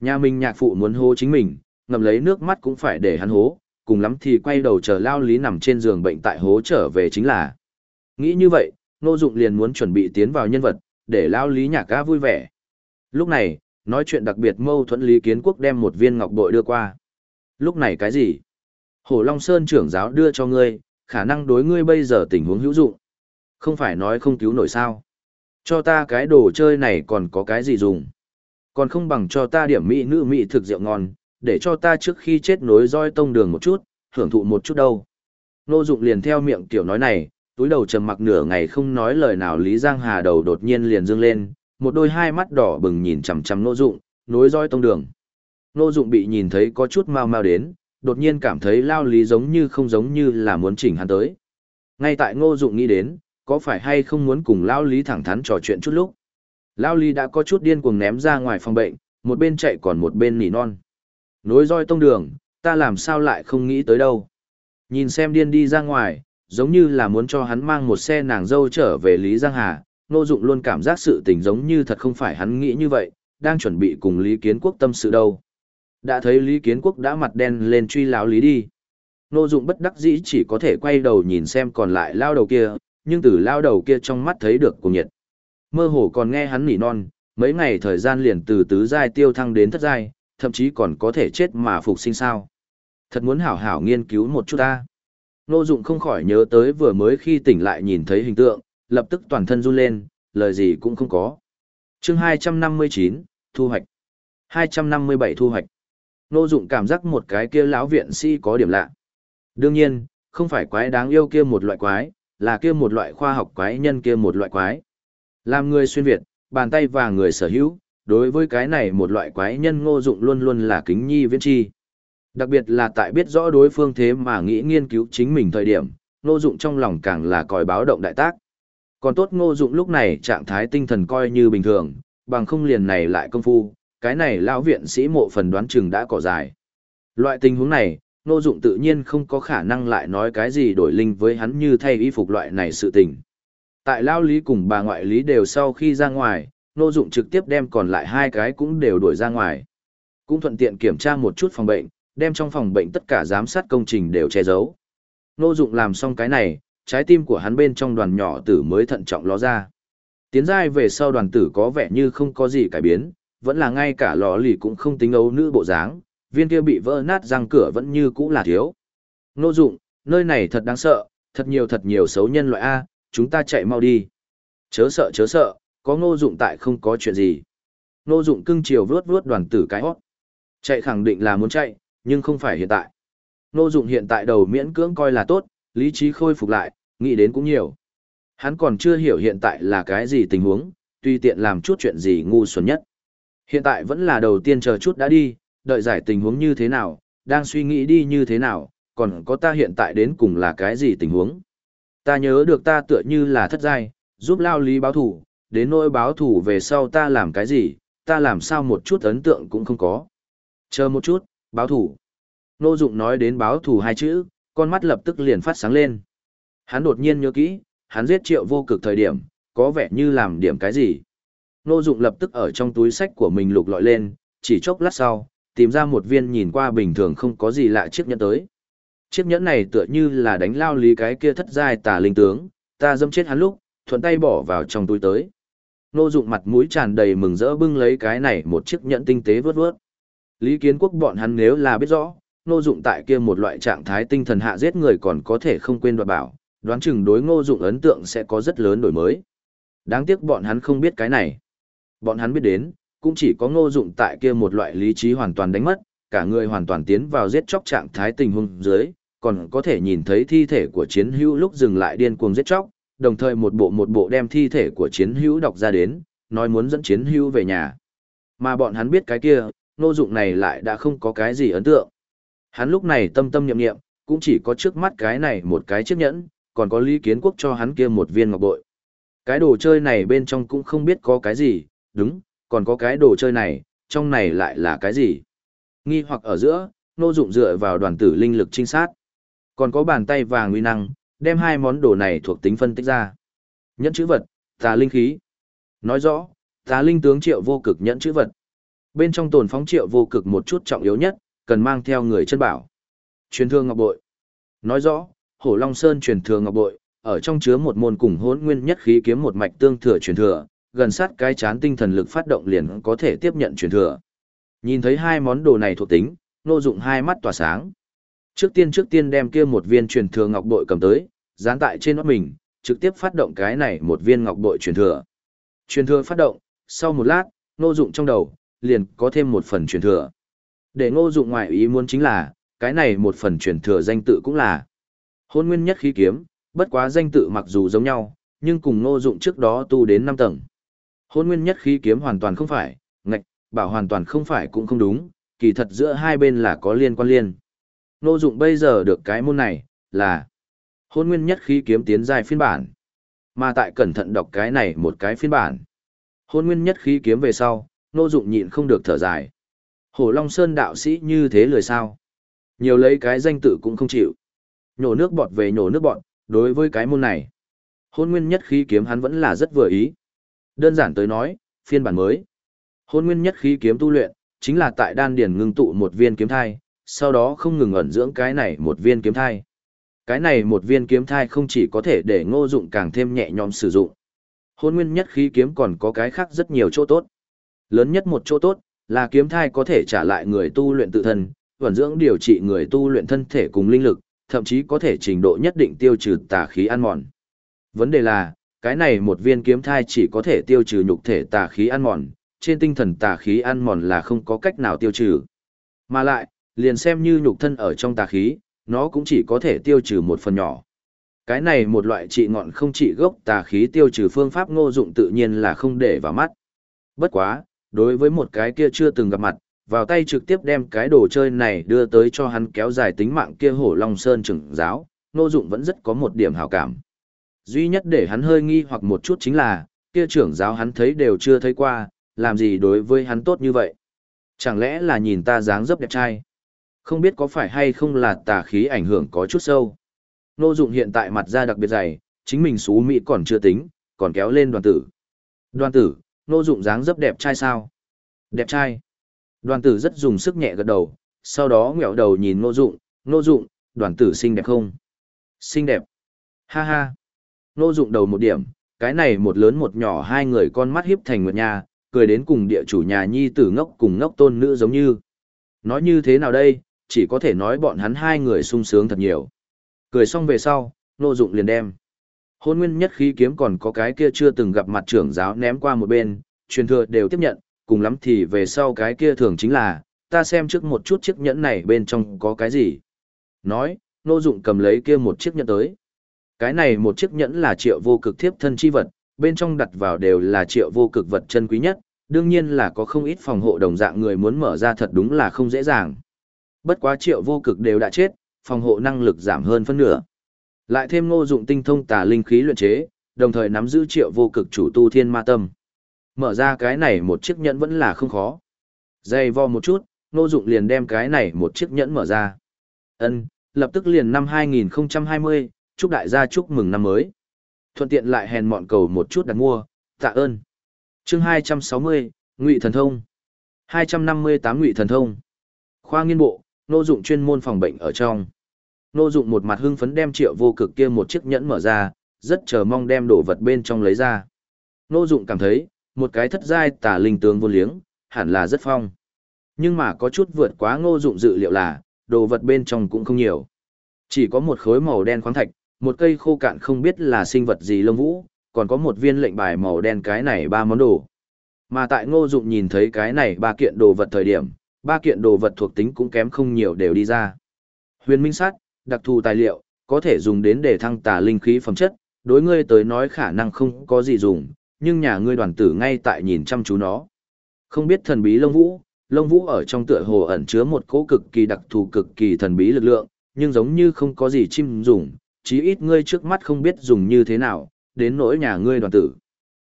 [SPEAKER 1] Nhà mình nhạc phụ muốn hố chính mình, ngầm lấy nước mắt cũng phải để hắn hố, cùng lắm thì quay đầu chờ lao lý nằm trên giường bệnh tại hố trở về chính là. Nghĩ như vậy, Nô Dụng liền muốn chuẩn bị tiến vào nhân vật, để lao lý nhạc ca vui vẻ. Lúc này, nói chuyện đặc biệt mâu thuẫn Lý Kiến Quốc đem một viên ngọc bội đưa qua. Lúc này cái gì? Hổ Long Sơn trưởng giáo đưa cho ngươi, khả năng đối ngươi bây giờ tình huống hữu dụng. Không phải nói không cứu nổi sao. Cho ta cái đồ chơi này còn có cái gì dùng. Còn không bằng cho ta điểm mỹ nữ mỹ thực rượu ngon, để cho ta trước khi chết nối roi tông đường một chút, hưởng thụ một chút đâu. Nô dụng liền theo miệng tiểu nói này, túi đầu trầm mặc nửa ngày không nói lời nào Lý Giang Hà đầu đột nhiên liền dương lên, một đôi hai mắt đỏ bừng nhìn chằm chằm nô dụng, nối roi tông đường. Nô dụng bị nhìn thấy có chút mau mau đến, đột nhiên cảm thấy lao lý giống như không giống như là muốn chỉnh hắn tới. Ngay tại ngô dụng nghĩ đến, có phải hay không muốn cùng lao lý thẳng thắn trò chuyện chút lúc. Lao lý đã có chút điên cuồng ném ra ngoài phòng bệnh, một bên chạy còn một bên nỉ non. Nối roi tông đường, ta làm sao lại không nghĩ tới đâu. Nhìn xem điên đi ra ngoài, giống như là muốn cho hắn mang một xe nàng dâu trở về Lý Giang Hà, Ngô Dụng luôn cảm giác sự tình giống như thật không phải hắn nghĩ như vậy, đang chuẩn bị cùng Lý Kiến Quốc tâm sự đâu. Đã thấy Lý Kiến Quốc đã mặt đen lên truy láo Lý đi. Ngô Dụng bất đắc dĩ chỉ có thể quay đầu nhìn xem còn lại lao đầu kia, nhưng từ lao đầu kia trong mắt thấy được cùng nhiệt. Mơ hồ còn nghe hắn nỉ non, mấy ngày thời gian liền từ tứ giai tiêu thăng đến thất giai, thậm chí còn có thể chết mà phục sinh sao. Thật muốn hảo hảo nghiên cứu một chút ta. Nô Dụng không khỏi nhớ tới vừa mới khi tỉnh lại nhìn thấy hình tượng, lập tức toàn thân run lên, lời gì cũng không có. Chương 259, thu hoạch. 257 thu hoạch. Nô Dụng cảm giác một cái kia lão viện sĩ si có điểm lạ. Đương nhiên, không phải quái đáng yêu kia một loại quái, là kia một loại khoa học quái nhân kia một loại quái. Làm người xuyên Việt, bàn tay và người sở hữu, đối với cái này một loại quái nhân ngô dụng luôn luôn là kính nhi viễn chi. Đặc biệt là tại biết rõ đối phương thế mà nghĩ nghiên cứu chính mình thời điểm, ngô dụng trong lòng càng là còi báo động đại tác. Còn tốt ngô dụng lúc này trạng thái tinh thần coi như bình thường, bằng không liền này lại công phu, cái này lão viện sĩ mộ phần đoán chừng đã cỏ dài. Loại tình huống này, ngô dụng tự nhiên không có khả năng lại nói cái gì đổi linh với hắn như thay y phục loại này sự tình. Tại lao lý cùng bà ngoại lý đều sau khi ra ngoài, Nô Dụng trực tiếp đem còn lại hai cái cũng đều đuổi ra ngoài. Cũng thuận tiện kiểm tra một chút phòng bệnh, đem trong phòng bệnh tất cả giám sát công trình đều che giấu. Nô Dụng làm xong cái này, trái tim của hắn bên trong đoàn nhỏ tử mới thận trọng ló ra. Tiến giai về sau đoàn tử có vẻ như không có gì cải biến, vẫn là ngay cả lò lì cũng không tính ấu nữ bộ dáng, viên kia bị vỡ nát răng cửa vẫn như cũ là thiếu. Nô Dụng, nơi này thật đáng sợ, thật nhiều thật nhiều xấu nhân loại A, chúng ta chạy mau đi. Chớ sợ chớ sợ, có ngô dụng tại không có chuyện gì. Ngô dụng cưng chiều vướt vướt đoàn tử cái hót. Chạy khẳng định là muốn chạy, nhưng không phải hiện tại. Ngô dụng hiện tại đầu miễn cưỡng coi là tốt, lý trí khôi phục lại, nghĩ đến cũng nhiều. Hắn còn chưa hiểu hiện tại là cái gì tình huống, tùy tiện làm chút chuyện gì ngu xuẩn nhất. Hiện tại vẫn là đầu tiên chờ chút đã đi, đợi giải tình huống như thế nào, đang suy nghĩ đi như thế nào, còn có ta hiện tại đến cùng là cái gì tình huống. Ta nhớ được ta tựa như là thất giai, giúp lao lý báo thủ, đến nỗi báo thủ về sau ta làm cái gì, ta làm sao một chút ấn tượng cũng không có. Chờ một chút, báo thủ. Nô Dụng nói đến báo thủ hai chữ, con mắt lập tức liền phát sáng lên. Hắn đột nhiên nhớ kỹ, hắn giết triệu vô cực thời điểm, có vẻ như làm điểm cái gì. Nô Dụng lập tức ở trong túi sách của mình lục lọi lên, chỉ chốc lát sau, tìm ra một viên nhìn qua bình thường không có gì lạ chiếc nhẫn tới. Chiếc nhẫn này tựa như là đánh lao lý cái kia thất giai tà linh tướng, ta dâm chết hắn lúc, thuận tay bỏ vào trong túi tới. Nô dụng mặt mũi tràn đầy mừng rỡ bưng lấy cái này một chiếc nhẫn tinh tế vớt vớt. Lý kiến quốc bọn hắn nếu là biết rõ, nô dụng tại kia một loại trạng thái tinh thần hạ giết người còn có thể không quên đoạt bảo, đoán chừng đối ngô dụng ấn tượng sẽ có rất lớn đổi mới. Đáng tiếc bọn hắn không biết cái này. Bọn hắn biết đến, cũng chỉ có ngô dụng tại kia một loại lý trí hoàn toàn đánh mất, cả người hoàn toàn tiến vào giết chóc trạng thái tình huống dưới, còn có thể nhìn thấy thi thể của chiến hữu lúc dừng lại điên cuồng giết chóc, đồng thời một bộ một bộ đem thi thể của chiến hữu đọc ra đến, nói muốn dẫn chiến hữu về nhà. Mà bọn hắn biết cái kia, nô dụng này lại đã không có cái gì ấn tượng. Hắn lúc này tâm tâm nhậm nghiệm, cũng chỉ có trước mắt cái này một cái chiếc nhẫn, còn có lý kiến quốc cho hắn kia một viên ngọc bội. Cái đồ chơi này bên trong cũng không biết có cái gì, đúng, còn có cái đồ chơi này, trong này lại là cái gì. Nghi hoặc ở giữa, nô dụng dựa vào đoàn tử linh lực trinh sát. Còn có bàn tay vàng uy năng, đem hai món đồ này thuộc tính phân tích ra. Nhẫn chữ vật, tà linh khí. Nói rõ, tà linh tướng triệu vô cực nhẫn chữ vật. Bên trong tồn phóng triệu vô cực một chút trọng yếu nhất, cần mang theo người chân bảo. Truyền thương ngọc bội. Nói rõ, hổ long sơn truyền thừa ngọc bội, ở trong chứa một môn cùng hỗn nguyên nhất khí kiếm một mạch tương thừa truyền thừa, gần sát cái chán tinh thần lực phát động liền có thể tiếp nhận truyền thừa. Nhìn thấy hai món đồ này thuộc tính, nô dụng hai mắt tỏa sáng. Trước tiên trước tiên đem kia một viên truyền thừa ngọc bội cầm tới, dán tại trên nót mình, trực tiếp phát động cái này một viên ngọc bội truyền thừa. Truyền thừa phát động, sau một lát, ngô dụng trong đầu, liền có thêm một phần truyền thừa. Để ngô dụng ngoại ý muốn chính là, cái này một phần truyền thừa danh tự cũng là hôn nguyên nhất khí kiếm, bất quá danh tự mặc dù giống nhau, nhưng cùng ngô dụng trước đó tu đến 5 tầng. Hôn nguyên nhất khí kiếm hoàn toàn không phải, ngạch, bảo hoàn toàn không phải cũng không đúng, kỳ thật giữa hai bên là có liên quan liên. Ngô dụng bây giờ được cái môn này, là hôn nguyên nhất khí kiếm tiến giai phiên bản. Mà tại cẩn thận đọc cái này một cái phiên bản. Hôn nguyên nhất khí kiếm về sau, Ngô dụng nhịn không được thở dài. Hổ Long Sơn đạo sĩ như thế lười sao? Nhiều lấy cái danh tự cũng không chịu. Nhổ nước bọt về nhổ nước bọt, đối với cái môn này. Hôn nguyên nhất khí kiếm hắn vẫn là rất vừa ý. Đơn giản tới nói, phiên bản mới. Hôn nguyên nhất khí kiếm tu luyện, chính là tại đan điền ngưng tụ một viên kiếm thai, sau đó không ngừng ẩn dưỡng cái này một viên kiếm thai. Cái này một viên kiếm thai không chỉ có thể để ngô dụng càng thêm nhẹ nhõm sử dụng. Hôn nguyên nhất khí kiếm còn có cái khác rất nhiều chỗ tốt. Lớn nhất một chỗ tốt, là kiếm thai có thể trả lại người tu luyện tự thân, ẩn dưỡng điều trị người tu luyện thân thể cùng linh lực, thậm chí có thể trình độ nhất định tiêu trừ tà khí ăn mòn. Vấn đề là, cái này một viên kiếm thai chỉ có thể tiêu trừ nhục thể tà khí ăn mòn, trên tinh thần tà khí ăn mòn là không có cách nào tiêu trừ. Mà lại, liền xem như nhục thân ở trong tà khí, nó cũng chỉ có thể tiêu trừ một phần nhỏ. Cái này một loại trị ngọn không trị gốc tà khí tiêu trừ phương pháp ngô dụng tự nhiên là không để vào mắt. Bất quá, đối với một cái kia chưa từng gặp mặt, vào tay trực tiếp đem cái đồ chơi này đưa tới cho hắn kéo dài tính mạng kia hổ Long Sơn trưởng giáo, ngô dụng vẫn rất có một điểm hảo cảm. Duy nhất để hắn hơi nghi hoặc một chút chính là, kia trưởng giáo hắn thấy đều chưa thấy qua, làm gì đối với hắn tốt như vậy. Chẳng lẽ là nhìn ta dáng dấp đẹp trai? Không biết có phải hay không là tà khí ảnh hưởng có chút sâu. Nô dụng hiện tại mặt da đặc biệt dày, chính mình xú mỹ còn chưa tính, còn kéo lên đoàn tử. Đoàn tử, nô dụng dáng dấp đẹp trai sao? Đẹp trai. Đoàn tử rất dùng sức nhẹ gật đầu, sau đó ngẹo đầu nhìn nô dụng, nô dụng, đoàn tử xinh đẹp không? Xinh đẹp. Ha ha. Nô dụng đầu một điểm, cái này một lớn một nhỏ hai người con mắt hiếp thành nguyệt nhà, cười đến cùng địa chủ nhà nhi tử ngốc cùng ngốc tôn nữ giống như. Nói như thế nào đây, chỉ có thể nói bọn hắn hai người sung sướng thật nhiều. Cười xong về sau, nô dụng liền đem. Hôn nguyên nhất khí kiếm còn có cái kia chưa từng gặp mặt trưởng giáo ném qua một bên, truyền thừa đều tiếp nhận, cùng lắm thì về sau cái kia thường chính là, ta xem trước một chút chiếc nhẫn này bên trong có cái gì. Nói, nô dụng cầm lấy kia một chiếc nhẫn tới. Cái này một chiếc nhẫn là triệu vô cực thiếp thân chi vật, bên trong đặt vào đều là triệu vô cực vật chân quý nhất, đương nhiên là có không ít phòng hộ đồng dạng người muốn mở ra thật đúng là không dễ dàng. Bất quá triệu vô cực đều đã chết, phòng hộ năng lực giảm hơn phân nửa. Lại thêm ngô dụng tinh thông tà linh khí luyện chế, đồng thời nắm giữ triệu vô cực chủ tu thiên ma tâm. Mở ra cái này một chiếc nhẫn vẫn là không khó. Dày vo một chút, ngô dụng liền đem cái này một chiếc nhẫn mở ra. Ân, lập tức liền năm 2020, chúc đại gia chúc mừng năm mới. Thuận tiện lại hèn mọn cầu một chút đặt mua, tạ ơn. Chương 260, Ngụy Thần Thông. 258 Ngụy Thần Thông. Khoa nghiên bộ, nô dụng chuyên môn phòng bệnh ở trong. Nô dụng một mặt hưng phấn đem triệu vô cực kia một chiếc nhẫn mở ra, rất chờ mong đem đồ vật bên trong lấy ra. Nô dụng cảm thấy, một cái thất giai tà linh tướng vô liếng, hẳn là rất phong. Nhưng mà có chút vượt quá ngô dụng dự liệu là, đồ vật bên trong cũng không nhiều. Chỉ có một khối màu đen khoáng thạch, một cây khô cạn không biết là sinh vật gì lông vũ, còn có một viên lệnh bài màu đen cái này ba món đồ. Mà tại ngô dụng nhìn thấy cái này ba kiện đồ vật thời điểm, ba kiện đồ vật thuộc tính cũng kém không nhiều đều đi ra. Huyền minh sát, đặc thù tài liệu, có thể dùng đến để thăng tà linh khí phẩm chất, đối ngươi tới nói khả năng không có gì dùng, nhưng nhà ngươi đoàn tử ngay tại nhìn chăm chú nó. Không biết thần bí lông vũ, lông vũ ở trong tựa hồ ẩn chứa một cỗ cực kỳ đặc thù cực kỳ thần bí lực lượng, nhưng giống như không có gì chim dùng, chí ít ngươi trước mắt không biết dùng như thế nào, đến nỗi nhà ngươi đoàn tử.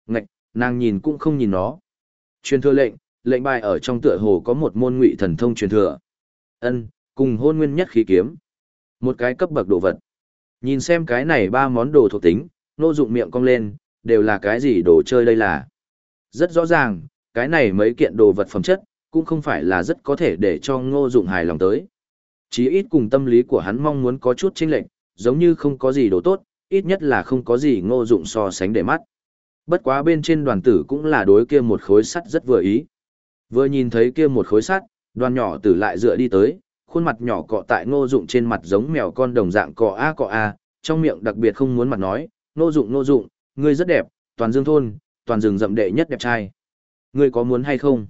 [SPEAKER 1] Ngạch, nàng nhìn cũng không nhìn nó. Truyền thừa lệnh, lệnh bài ở trong tựa hồ có một môn ngụy thần thông truyền thừa. Ân, cùng hôn nguyên nhất khí kiếm. Một cái cấp bậc đồ vật. Nhìn xem cái này ba món đồ thuộc tính, nô dụng miệng cong lên, đều là cái gì đồ chơi đây là. Rất rõ ràng, cái này mấy kiện đồ vật phẩm chất, cũng không phải là rất có thể để cho ngô dụng hài lòng tới. Chí ít cùng tâm lý của hắn mong muốn có chút chênh lệch, giống như không có gì đồ tốt, ít nhất là không có gì ngô dụng so sánh để mắt. Bất quá bên trên đoàn tử cũng là đối kia một khối sắt rất vừa ý. Vừa nhìn thấy kia một khối sắt, đoàn nhỏ tử lại dựa đi tới, khuôn mặt nhỏ cọ tại ngô dụng trên mặt giống mèo con đồng dạng cọ a cọ a, trong miệng đặc biệt không muốn mặt nói, ngô dụng ngô dụng, ngươi rất đẹp, toàn dương thôn, toàn rừng rậm đệ nhất đẹp trai. Ngươi có muốn hay không?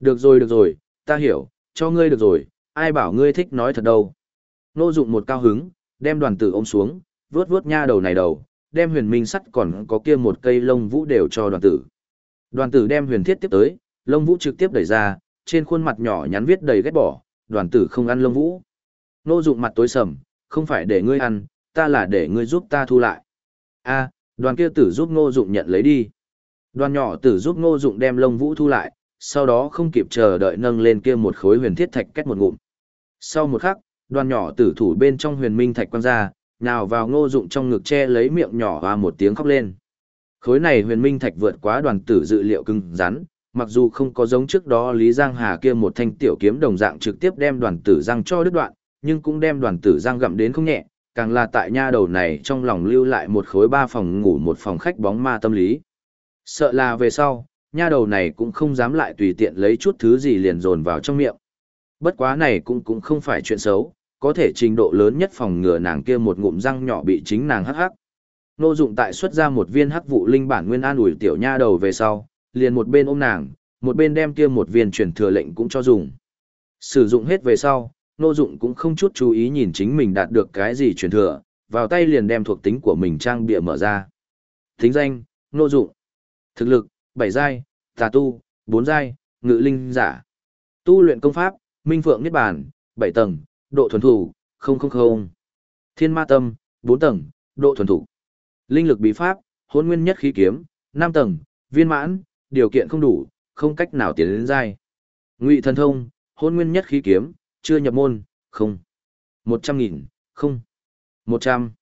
[SPEAKER 1] Được rồi được rồi, ta hiểu, cho ngươi được rồi, ai bảo ngươi thích nói thật đâu. Ngô dụng một cao hứng, đem đoàn tử ôm xuống, vuốt vuốt nha đầu này đầu, đem huyền minh sắt còn có kia một cây lông vũ đều cho đoàn tử. Đoàn tử đem huyền thiết tiếp tới, lông vũ trực tiếp đẩy ra, trên khuôn mặt nhỏ nhắn viết đầy ghét bỏ, đoàn tử không ăn lông vũ. Nô dụng mặt tối sầm, không phải để ngươi ăn, ta là để ngươi giúp ta thu lại. a đoàn kia tử giúp ngô dụng nhận lấy đi. Đoàn nhỏ tử giúp ngô dụng đem lông vũ thu lại, sau đó không kịp chờ đợi nâng lên kia một khối huyền thiết thạch kết một ngụm. Sau một khắc, đoàn nhỏ tử thủ bên trong huyền minh thạch quăng ra, nào vào ngô dụng trong ngực che lấy miệng nhỏ và một tiếng khóc lên. Khối này huyền minh thạch vượt quá đoàn tử dự liệu cứng rắn, mặc dù không có giống trước đó Lý Giang Hà kia một thanh tiểu kiếm đồng dạng trực tiếp đem đoàn tử răng cho đứt đoạn, nhưng cũng đem đoàn tử răng gặm đến không nhẹ, càng là tại nha đầu này trong lòng lưu lại một khối ba phòng ngủ một phòng khách bóng ma tâm lý. Sợ là về sau, nha đầu này cũng không dám lại tùy tiện lấy chút thứ gì liền dồn vào trong miệng. Bất quá này cũng cũng không phải chuyện xấu, có thể trình độ lớn nhất phòng ngừa nàng kia một ngụm răng nhỏ bị chính nàng hắc hắc. Nô dụng tại xuất ra một viên hắc vụ linh bản nguyên an ủi tiểu nha đầu về sau, liền một bên ôm nàng, một bên đem kia một viên truyền thừa lệnh cũng cho dùng. Sử dụng hết về sau, nô dụng cũng không chút chú ý nhìn chính mình đạt được cái gì truyền thừa, vào tay liền đem thuộc tính của mình trang bịa mở ra. Tính danh, nô dụng. Thực lực, bảy giai, tà tu, bốn giai, ngự linh giả. Tu luyện công pháp, minh phượng niết bàn, bảy tầng, độ thuần thủ, không không không. Thiên ma tâm, bốn tầng, độ thuần thủ. Linh lực bí pháp, hôn nguyên nhất khí kiếm, năm tầng, viên mãn, điều kiện không đủ, không cách nào tiến đến giai. Ngụy thần thông, hôn nguyên nhất khí kiếm, chưa nhập môn, không. Một trăm nghìn, không. Một trăm.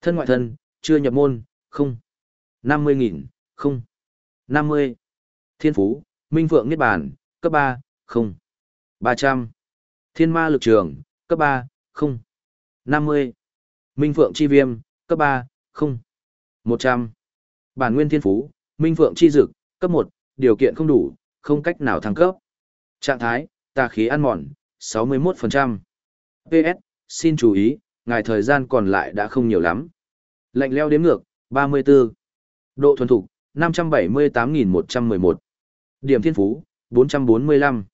[SPEAKER 1] Thân ngoại thân, chưa nhập môn, không. Năm mươi nghìn, không. Năm mươi. Thiên phú, Minh Phượng Niết Bàn, cấp ba, không. Ba trăm. Thiên ma lực trường, cấp ba, không. Năm mươi. Minh Phượng chi viêm, cấp ba, không. Một trăm. Bản nguyên thiên phú, Minh Phượng chi dực, cấp một, điều kiện không đủ, không cách nào thăng cấp. Trạng thái, tà khí ăn mòn, 61%. PS, xin chú ý, ngài thời gian còn lại đã không nhiều lắm. Lệnh leo đếm ngược, 34. Độ thuần thục, 578.111. Điểm thiên phú, 445.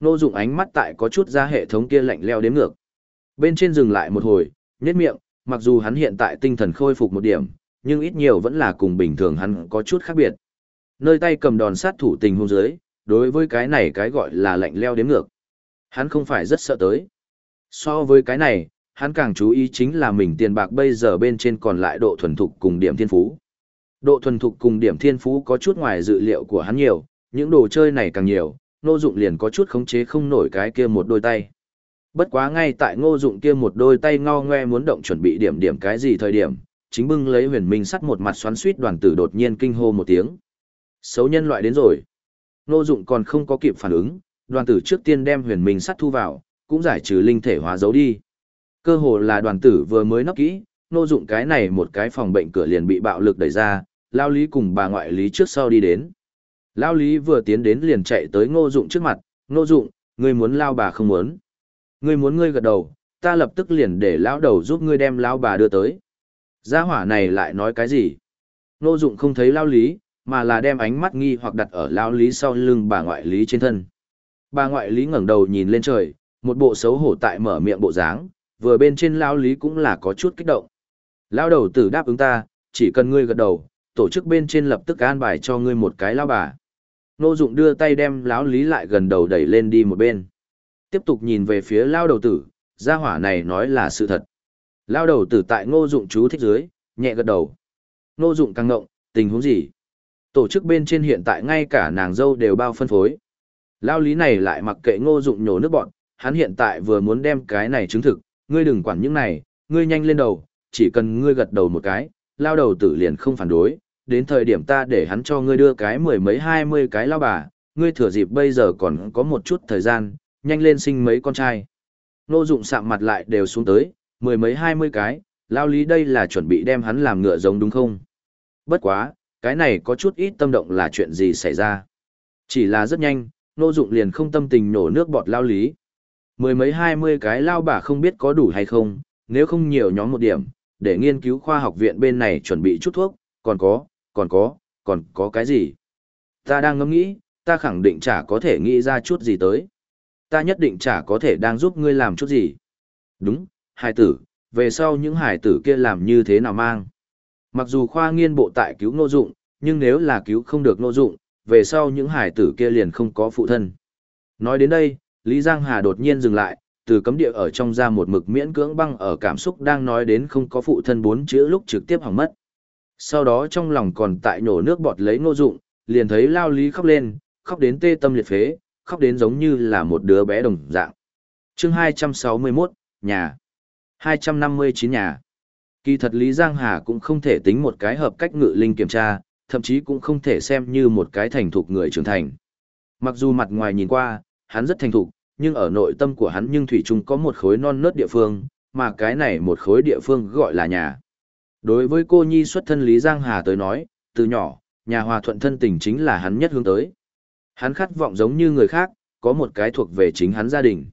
[SPEAKER 1] Nô dụng ánh mắt tại có chút ra hệ thống kia lệnh leo đếm ngược. Bên trên dừng lại một hồi, nhếch miệng, mặc dù hắn hiện tại tinh thần khôi phục một điểm, nhưng ít nhiều vẫn là cùng bình thường hắn có chút khác biệt. Nơi tay cầm đòn sát thủ tình hôn dưới, đối với cái này cái gọi là lạnh leo đếm ngược. Hắn không phải rất sợ tới. So với cái này, hắn càng chú ý chính là mình tiền bạc bây giờ bên trên còn lại độ thuần thục cùng điểm thiên phú. Độ thuần thục cùng điểm thiên phú có chút ngoài dự liệu của hắn nhiều, những đồ chơi này càng nhiều, ngô dụng liền có chút khống chế không nổi cái kia một đôi tay. Bất quá ngay tại ngô dụng kia một đôi tay ngao ngoe muốn động chuẩn bị điểm điểm cái gì thời điểm, chính bưng lấy huyền minh sắt một mặt xoắn suýt đoàn tử đột nhiên kinh hô một tiếng. Xấu nhân loại đến rồi. Ngô dụng còn không có kịp phản ứng, đoàn tử trước tiên đem huyền minh sắt thu vào, cũng giải trừ linh thể hóa giấu đi. Cơ hồ là đoàn tử vừa mới nấp kỹ, nô dụng cái này một cái phòng bệnh cửa liền bị bạo lực đẩy ra, lao lý cùng bà ngoại lý trước sau đi đến. Lao lý vừa tiến đến liền chạy tới ngô dụng trước mặt, ngô dụng, ngươi muốn lao bà không muốn. Ngươi muốn ngươi gật đầu, ta lập tức liền để lão đầu giúp ngươi đem lao bà đưa tới. Gia hỏa này lại nói cái gì? Ngô dụng không thấy lao lý, mà là đem ánh mắt nghi hoặc đặt ở lao lý sau lưng bà ngoại lý trên thân. Bà ngoại lý ngẩng đầu nhìn lên trời, một bộ xấu hổ tại mở miệng bộ dáng, vừa bên trên lao lý cũng là có chút kích động. Lao đầu tử đáp ứng ta, chỉ cần ngươi gật đầu, tổ chức bên trên lập tức an bài cho ngươi một cái lao bà. Nô dụng đưa tay đem lão lý lại gần đầu đẩy lên đi một bên. Tiếp tục nhìn về phía lao đầu tử, gia hỏa này nói là sự thật. Lao đầu tử tại ngô dụng chú thích dưới, nhẹ gật đầu. Ngô dụng căng ngộng, tình huống gì? Tổ chức bên trên hiện tại ngay cả nàng dâu đều bao phân phối. Lao lý này lại mặc kệ ngô dụng nhổ nước bọn, hắn hiện tại vừa muốn đem cái này chứng thực, ngươi đừng quản những này, ngươi nhanh lên đầu, chỉ cần ngươi gật đầu một cái, lao đầu tử liền không phản đối, đến thời điểm ta để hắn cho ngươi đưa cái mười mấy hai mươi cái lao bà, ngươi thừa dịp bây giờ còn có một chút thời gian, nhanh lên sinh mấy con trai. Ngô dụng sạm mặt lại đều xuống tới, mười mấy hai mươi cái, lao lý đây là chuẩn bị đem hắn làm ngựa giống đúng không? Bất quá, cái này có chút ít tâm động là chuyện gì xảy ra. Chỉ là rất nhanh, nô dụng liền không tâm tình nổ nước bọt lao lý. Mười mấy hai mươi cái lao bà không biết có đủ hay không, nếu không nhiều nhóm một điểm, để nghiên cứu khoa học viện bên này chuẩn bị chút thuốc, còn có, còn có, còn có cái gì? Ta đang ngẫm nghĩ, ta khẳng định chả có thể nghĩ ra chút gì tới. Ta nhất định chả có thể đang giúp ngươi làm chút gì. Đúng, hải tử, về sau những hải tử kia làm như thế nào mang. Mặc dù khoa nghiên bộ tại cứu nô dụng, nhưng nếu là cứu không được nô dụng, về sau những hải tử kia liền không có phụ thân. Nói đến đây, Lý Giang Hà đột nhiên dừng lại, từ cấm địa ở trong ra một mực miễn cưỡng băng ở cảm xúc đang nói đến không có phụ thân bốn chữ lúc trực tiếp hỏng mất. Sau đó trong lòng còn tại nổ nước bọt lấy ngô dụng, liền thấy lao lý khóc lên, khóc đến tê tâm liệt phế, khóc đến giống như là một đứa bé đồng dạng. chương 261, nhà. 259 nhà. Kỳ thật Lý Giang Hà cũng không thể tính một cái hợp cách ngự linh kiểm tra, thậm chí cũng không thể xem như một cái thành thục người trưởng thành. Mặc dù mặt ngoài nhìn qua, hắn rất thành thục, nhưng ở nội tâm của hắn nhưng thủy chung có một khối non nớt địa phương, mà cái này một khối địa phương gọi là nhà. Đối với cô nhi xuất thân Lý Giang Hà tới nói, từ nhỏ, nhà hòa thuận thân tình chính là hắn nhất hướng tới. Hắn khát vọng giống như người khác, có một cái thuộc về chính hắn gia đình.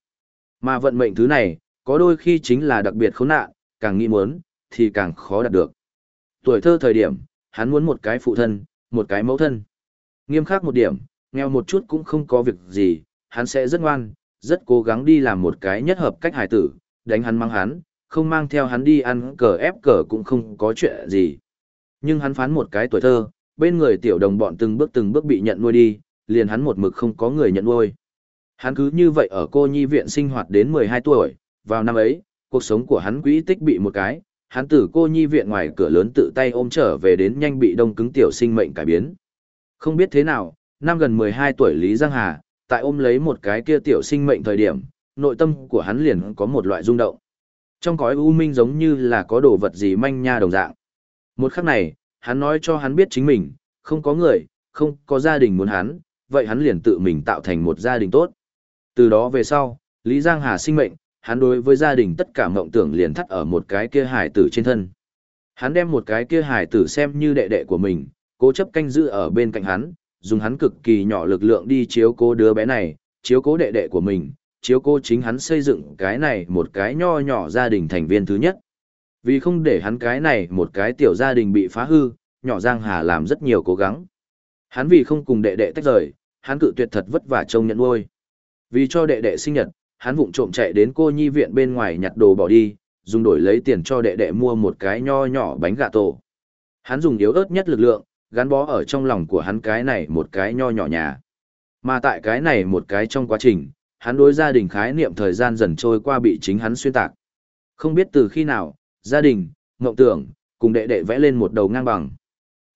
[SPEAKER 1] Mà vận mệnh thứ này, có đôi khi chính là đặc biệt khốn nạn, càng nghĩ muốn, thì càng khó đạt được. Tuổi thơ thời điểm, hắn muốn một cái phụ thân, một cái mẫu thân. Nghiêm khắc một điểm, nghèo một chút cũng không có việc gì, hắn sẽ rất ngoan, rất cố gắng đi làm một cái nhất hợp cách hài tử, đánh hắn mang hắn, không mang theo hắn đi ăn cờ ép cờ cũng không có chuyện gì. Nhưng hắn phán một cái tuổi thơ, bên người tiểu đồng bọn từng bước từng bước bị nhận nuôi đi, liền hắn một mực không có người nhận nuôi. Hắn cứ như vậy ở cô nhi viện sinh hoạt đến 12 tuổi, vào năm ấy, cuộc sống của hắn quỹ tích bị một cái, hắn tử cô nhi viện ngoài cửa lớn tự tay ôm trở về đến nhanh bị đông cứng tiểu sinh mệnh cải biến. Không biết thế nào, năm gần 12 tuổi Lý Giang Hà, tại ôm lấy một cái kia tiểu sinh mệnh thời điểm, nội tâm của hắn liền có một loại rung động. Trong cõi u minh giống như là có đồ vật gì manh nha đồng dạng. Một khắc này, hắn nói cho hắn biết chính mình, không có người, không có gia đình muốn hắn, vậy hắn liền tự mình tạo thành một gia đình tốt. Từ đó về sau, Lý Giang Hà sinh mệnh, hắn đối với gia đình tất cả mộng tưởng liền thắt ở một cái kia hải tử trên thân. Hắn đem một cái kia hải tử xem như đệ đệ của mình, cố chấp canh giữ ở bên cạnh hắn, dùng hắn cực kỳ nhỏ lực lượng đi chiếu cố đứa bé này, chiếu cố đệ đệ của mình, chiếu cố chính hắn xây dựng cái này một cái nho nhỏ gia đình thành viên thứ nhất. Vì không để hắn cái này một cái tiểu gia đình bị phá hư, nhỏ Giang Hà làm rất nhiều cố gắng. Hắn vì không cùng đệ đệ tách rời, hắn cự tuyệt thật vất vả trông nhận nuôi. Vì cho đệ đệ sinh nhật, hắn vụng trộm chạy đến cô nhi viện bên ngoài nhặt đồ bỏ đi, dùng đổi lấy tiền cho đệ đệ mua một cái nho nhỏ bánh gà tổ. Hắn dùng yếu ớt nhất lực lượng, gắn bó ở trong lòng của hắn cái này một cái nho nhỏ nhà. Mà tại cái này một cái trong quá trình, hắn đối gia đình khái niệm thời gian dần trôi qua bị chính hắn xuyên tạc. Không biết từ khi nào, gia đình, mộng tưởng, cùng đệ đệ vẽ lên một đầu ngang bằng.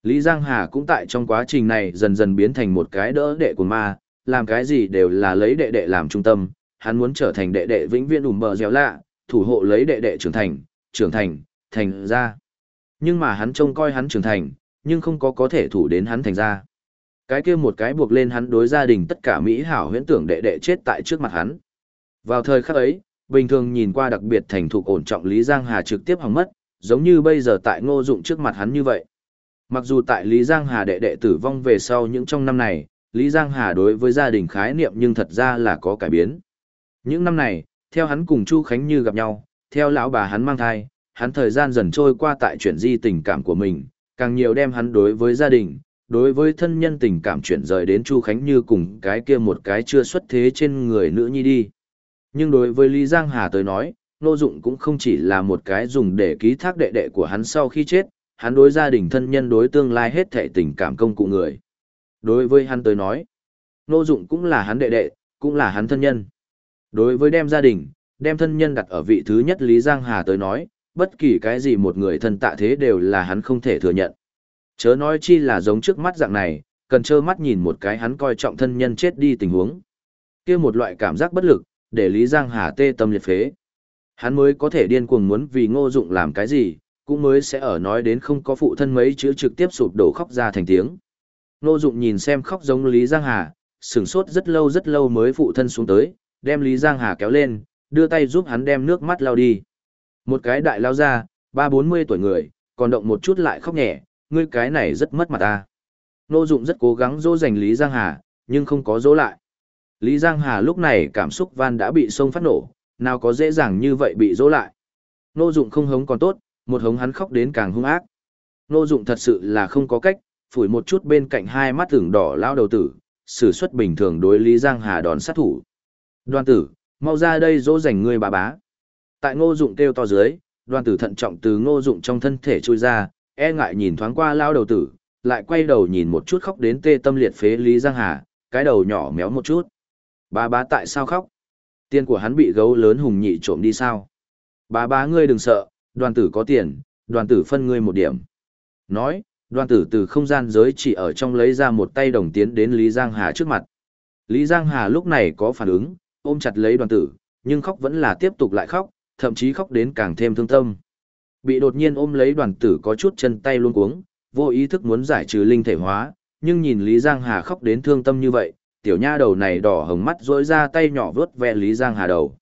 [SPEAKER 1] Lý Giang Hà cũng tại trong quá trình này dần dần biến thành một cái đỡ đệ của ma, làm cái gì đều là lấy đệ đệ làm trung tâm, hắn muốn trở thành đệ đệ vĩnh viễn ủm bờ dẻo lạ, thủ hộ lấy đệ đệ trưởng thành, trưởng thành, thành ra. Nhưng mà hắn trông coi hắn trưởng thành, nhưng không có có thể thủ đến hắn thành ra. Cái kia một cái buộc lên hắn đối gia đình tất cả mỹ hảo huyễn tưởng đệ đệ chết tại trước mặt hắn. Vào thời khắc ấy, bình thường nhìn qua đặc biệt thành thục ổn trọng Lý Giang Hà trực tiếp hỏng mất, giống như bây giờ tại ngô dụng trước mặt hắn như vậy. Mặc dù tại Lý Giang Hà đệ đệ tử vong về sau những trong năm này, Lý Giang Hà đối với gia đình khái niệm nhưng thật ra là có cải biến. Những năm này, theo hắn cùng Chu Khánh Như gặp nhau, theo lão bà hắn mang thai, hắn thời gian dần trôi qua tại chuyển di tình cảm của mình, càng nhiều đem hắn đối với gia đình, đối với thân nhân tình cảm chuyển rời đến Chu Khánh Như cùng cái kia một cái chưa xuất thế trên người nữ nhi đi. Nhưng đối với Lý Giang Hà tới nói, Nô Dụng cũng không chỉ là một cái dùng để ký thác đệ đệ của hắn sau khi chết, hắn đối gia đình thân nhân đối tương lai hết thảy tình cảm công cụ người. Đối với hắn tới nói, Nô Dụng cũng là hắn đệ đệ, cũng là hắn thân nhân. Đối với đem gia đình, đem thân nhân đặt ở vị thứ nhất Lý Giang Hà tới nói, bất kỳ cái gì một người thân tạ thế đều là hắn không thể thừa nhận. Chớ nói chi là giống trước mắt dạng này, cần trơ mắt nhìn một cái hắn coi trọng thân nhân chết đi tình huống. kia một loại cảm giác bất lực, để Lý Giang Hà tê tâm liệt phế. Hắn mới có thể điên cuồng muốn vì ngô dụng làm cái gì, cũng mới sẽ ở nói đến không có phụ thân mấy chữ trực tiếp sụp đổ khóc ra thành tiếng. Ngô dụng nhìn xem khóc giống Lý Giang Hà, sửng sốt rất lâu rất lâu mới phụ thân xuống tới, đem Lý Giang Hà kéo lên, đưa tay giúp hắn đem nước mắt lao đi. Một cái đại lao ra, ba bốn mươi tuổi người, còn động một chút lại khóc nhẹ, ngươi cái này rất mất mặt ta. Nô Dụng rất cố gắng dỗ dành Lý Giang Hà, nhưng không có dỗ lại. Lý Giang Hà lúc này cảm xúc van đã bị sông phát nổ, nào có dễ dàng như vậy bị dỗ lại. Nô Dụng không hống còn tốt, một hống hắn khóc đến càng hung ác. Nô Dụng thật sự là không có cách, phủi một chút bên cạnh hai mắt tưởng đỏ lao đầu tử, sử xuất bình thường đối Lý Giang Hà đòn sát thủ. Đoàn tử, mau ra đây dỗ dành ngươi bà bá. Tại ngô dụng kêu to dưới, đoàn tử thận trọng từ ngô dụng trong thân thể trôi ra, e ngại nhìn thoáng qua lao đầu tử, lại quay đầu nhìn một chút khóc đến tê tâm liệt phế Lý Giang Hà, cái đầu nhỏ méo một chút. Bà bá tại sao khóc? Tiền của hắn bị gấu lớn hùng nhị trộm đi sao? Bà bá ngươi đừng sợ, đoàn tử có tiền, đoàn tử phân ngươi một điểm. Nói, đoàn tử từ không gian giới chỉ ở trong lấy ra một tay đồng tiến đến Lý Giang Hà trước mặt. Lý Giang Hà lúc này có phản ứng, ôm chặt lấy đoàn tử, nhưng khóc vẫn là tiếp tục lại khóc, thậm chí khóc đến càng thêm thương tâm. Bị đột nhiên ôm lấy đoàn tử có chút chân tay luôn cuống, vô ý thức muốn giải trừ linh thể hóa, nhưng nhìn Lý Giang Hà khóc đến thương tâm như vậy, tiểu nha đầu này đỏ hồng mắt rỗi ra tay nhỏ vớt ve Lý Giang Hà đầu.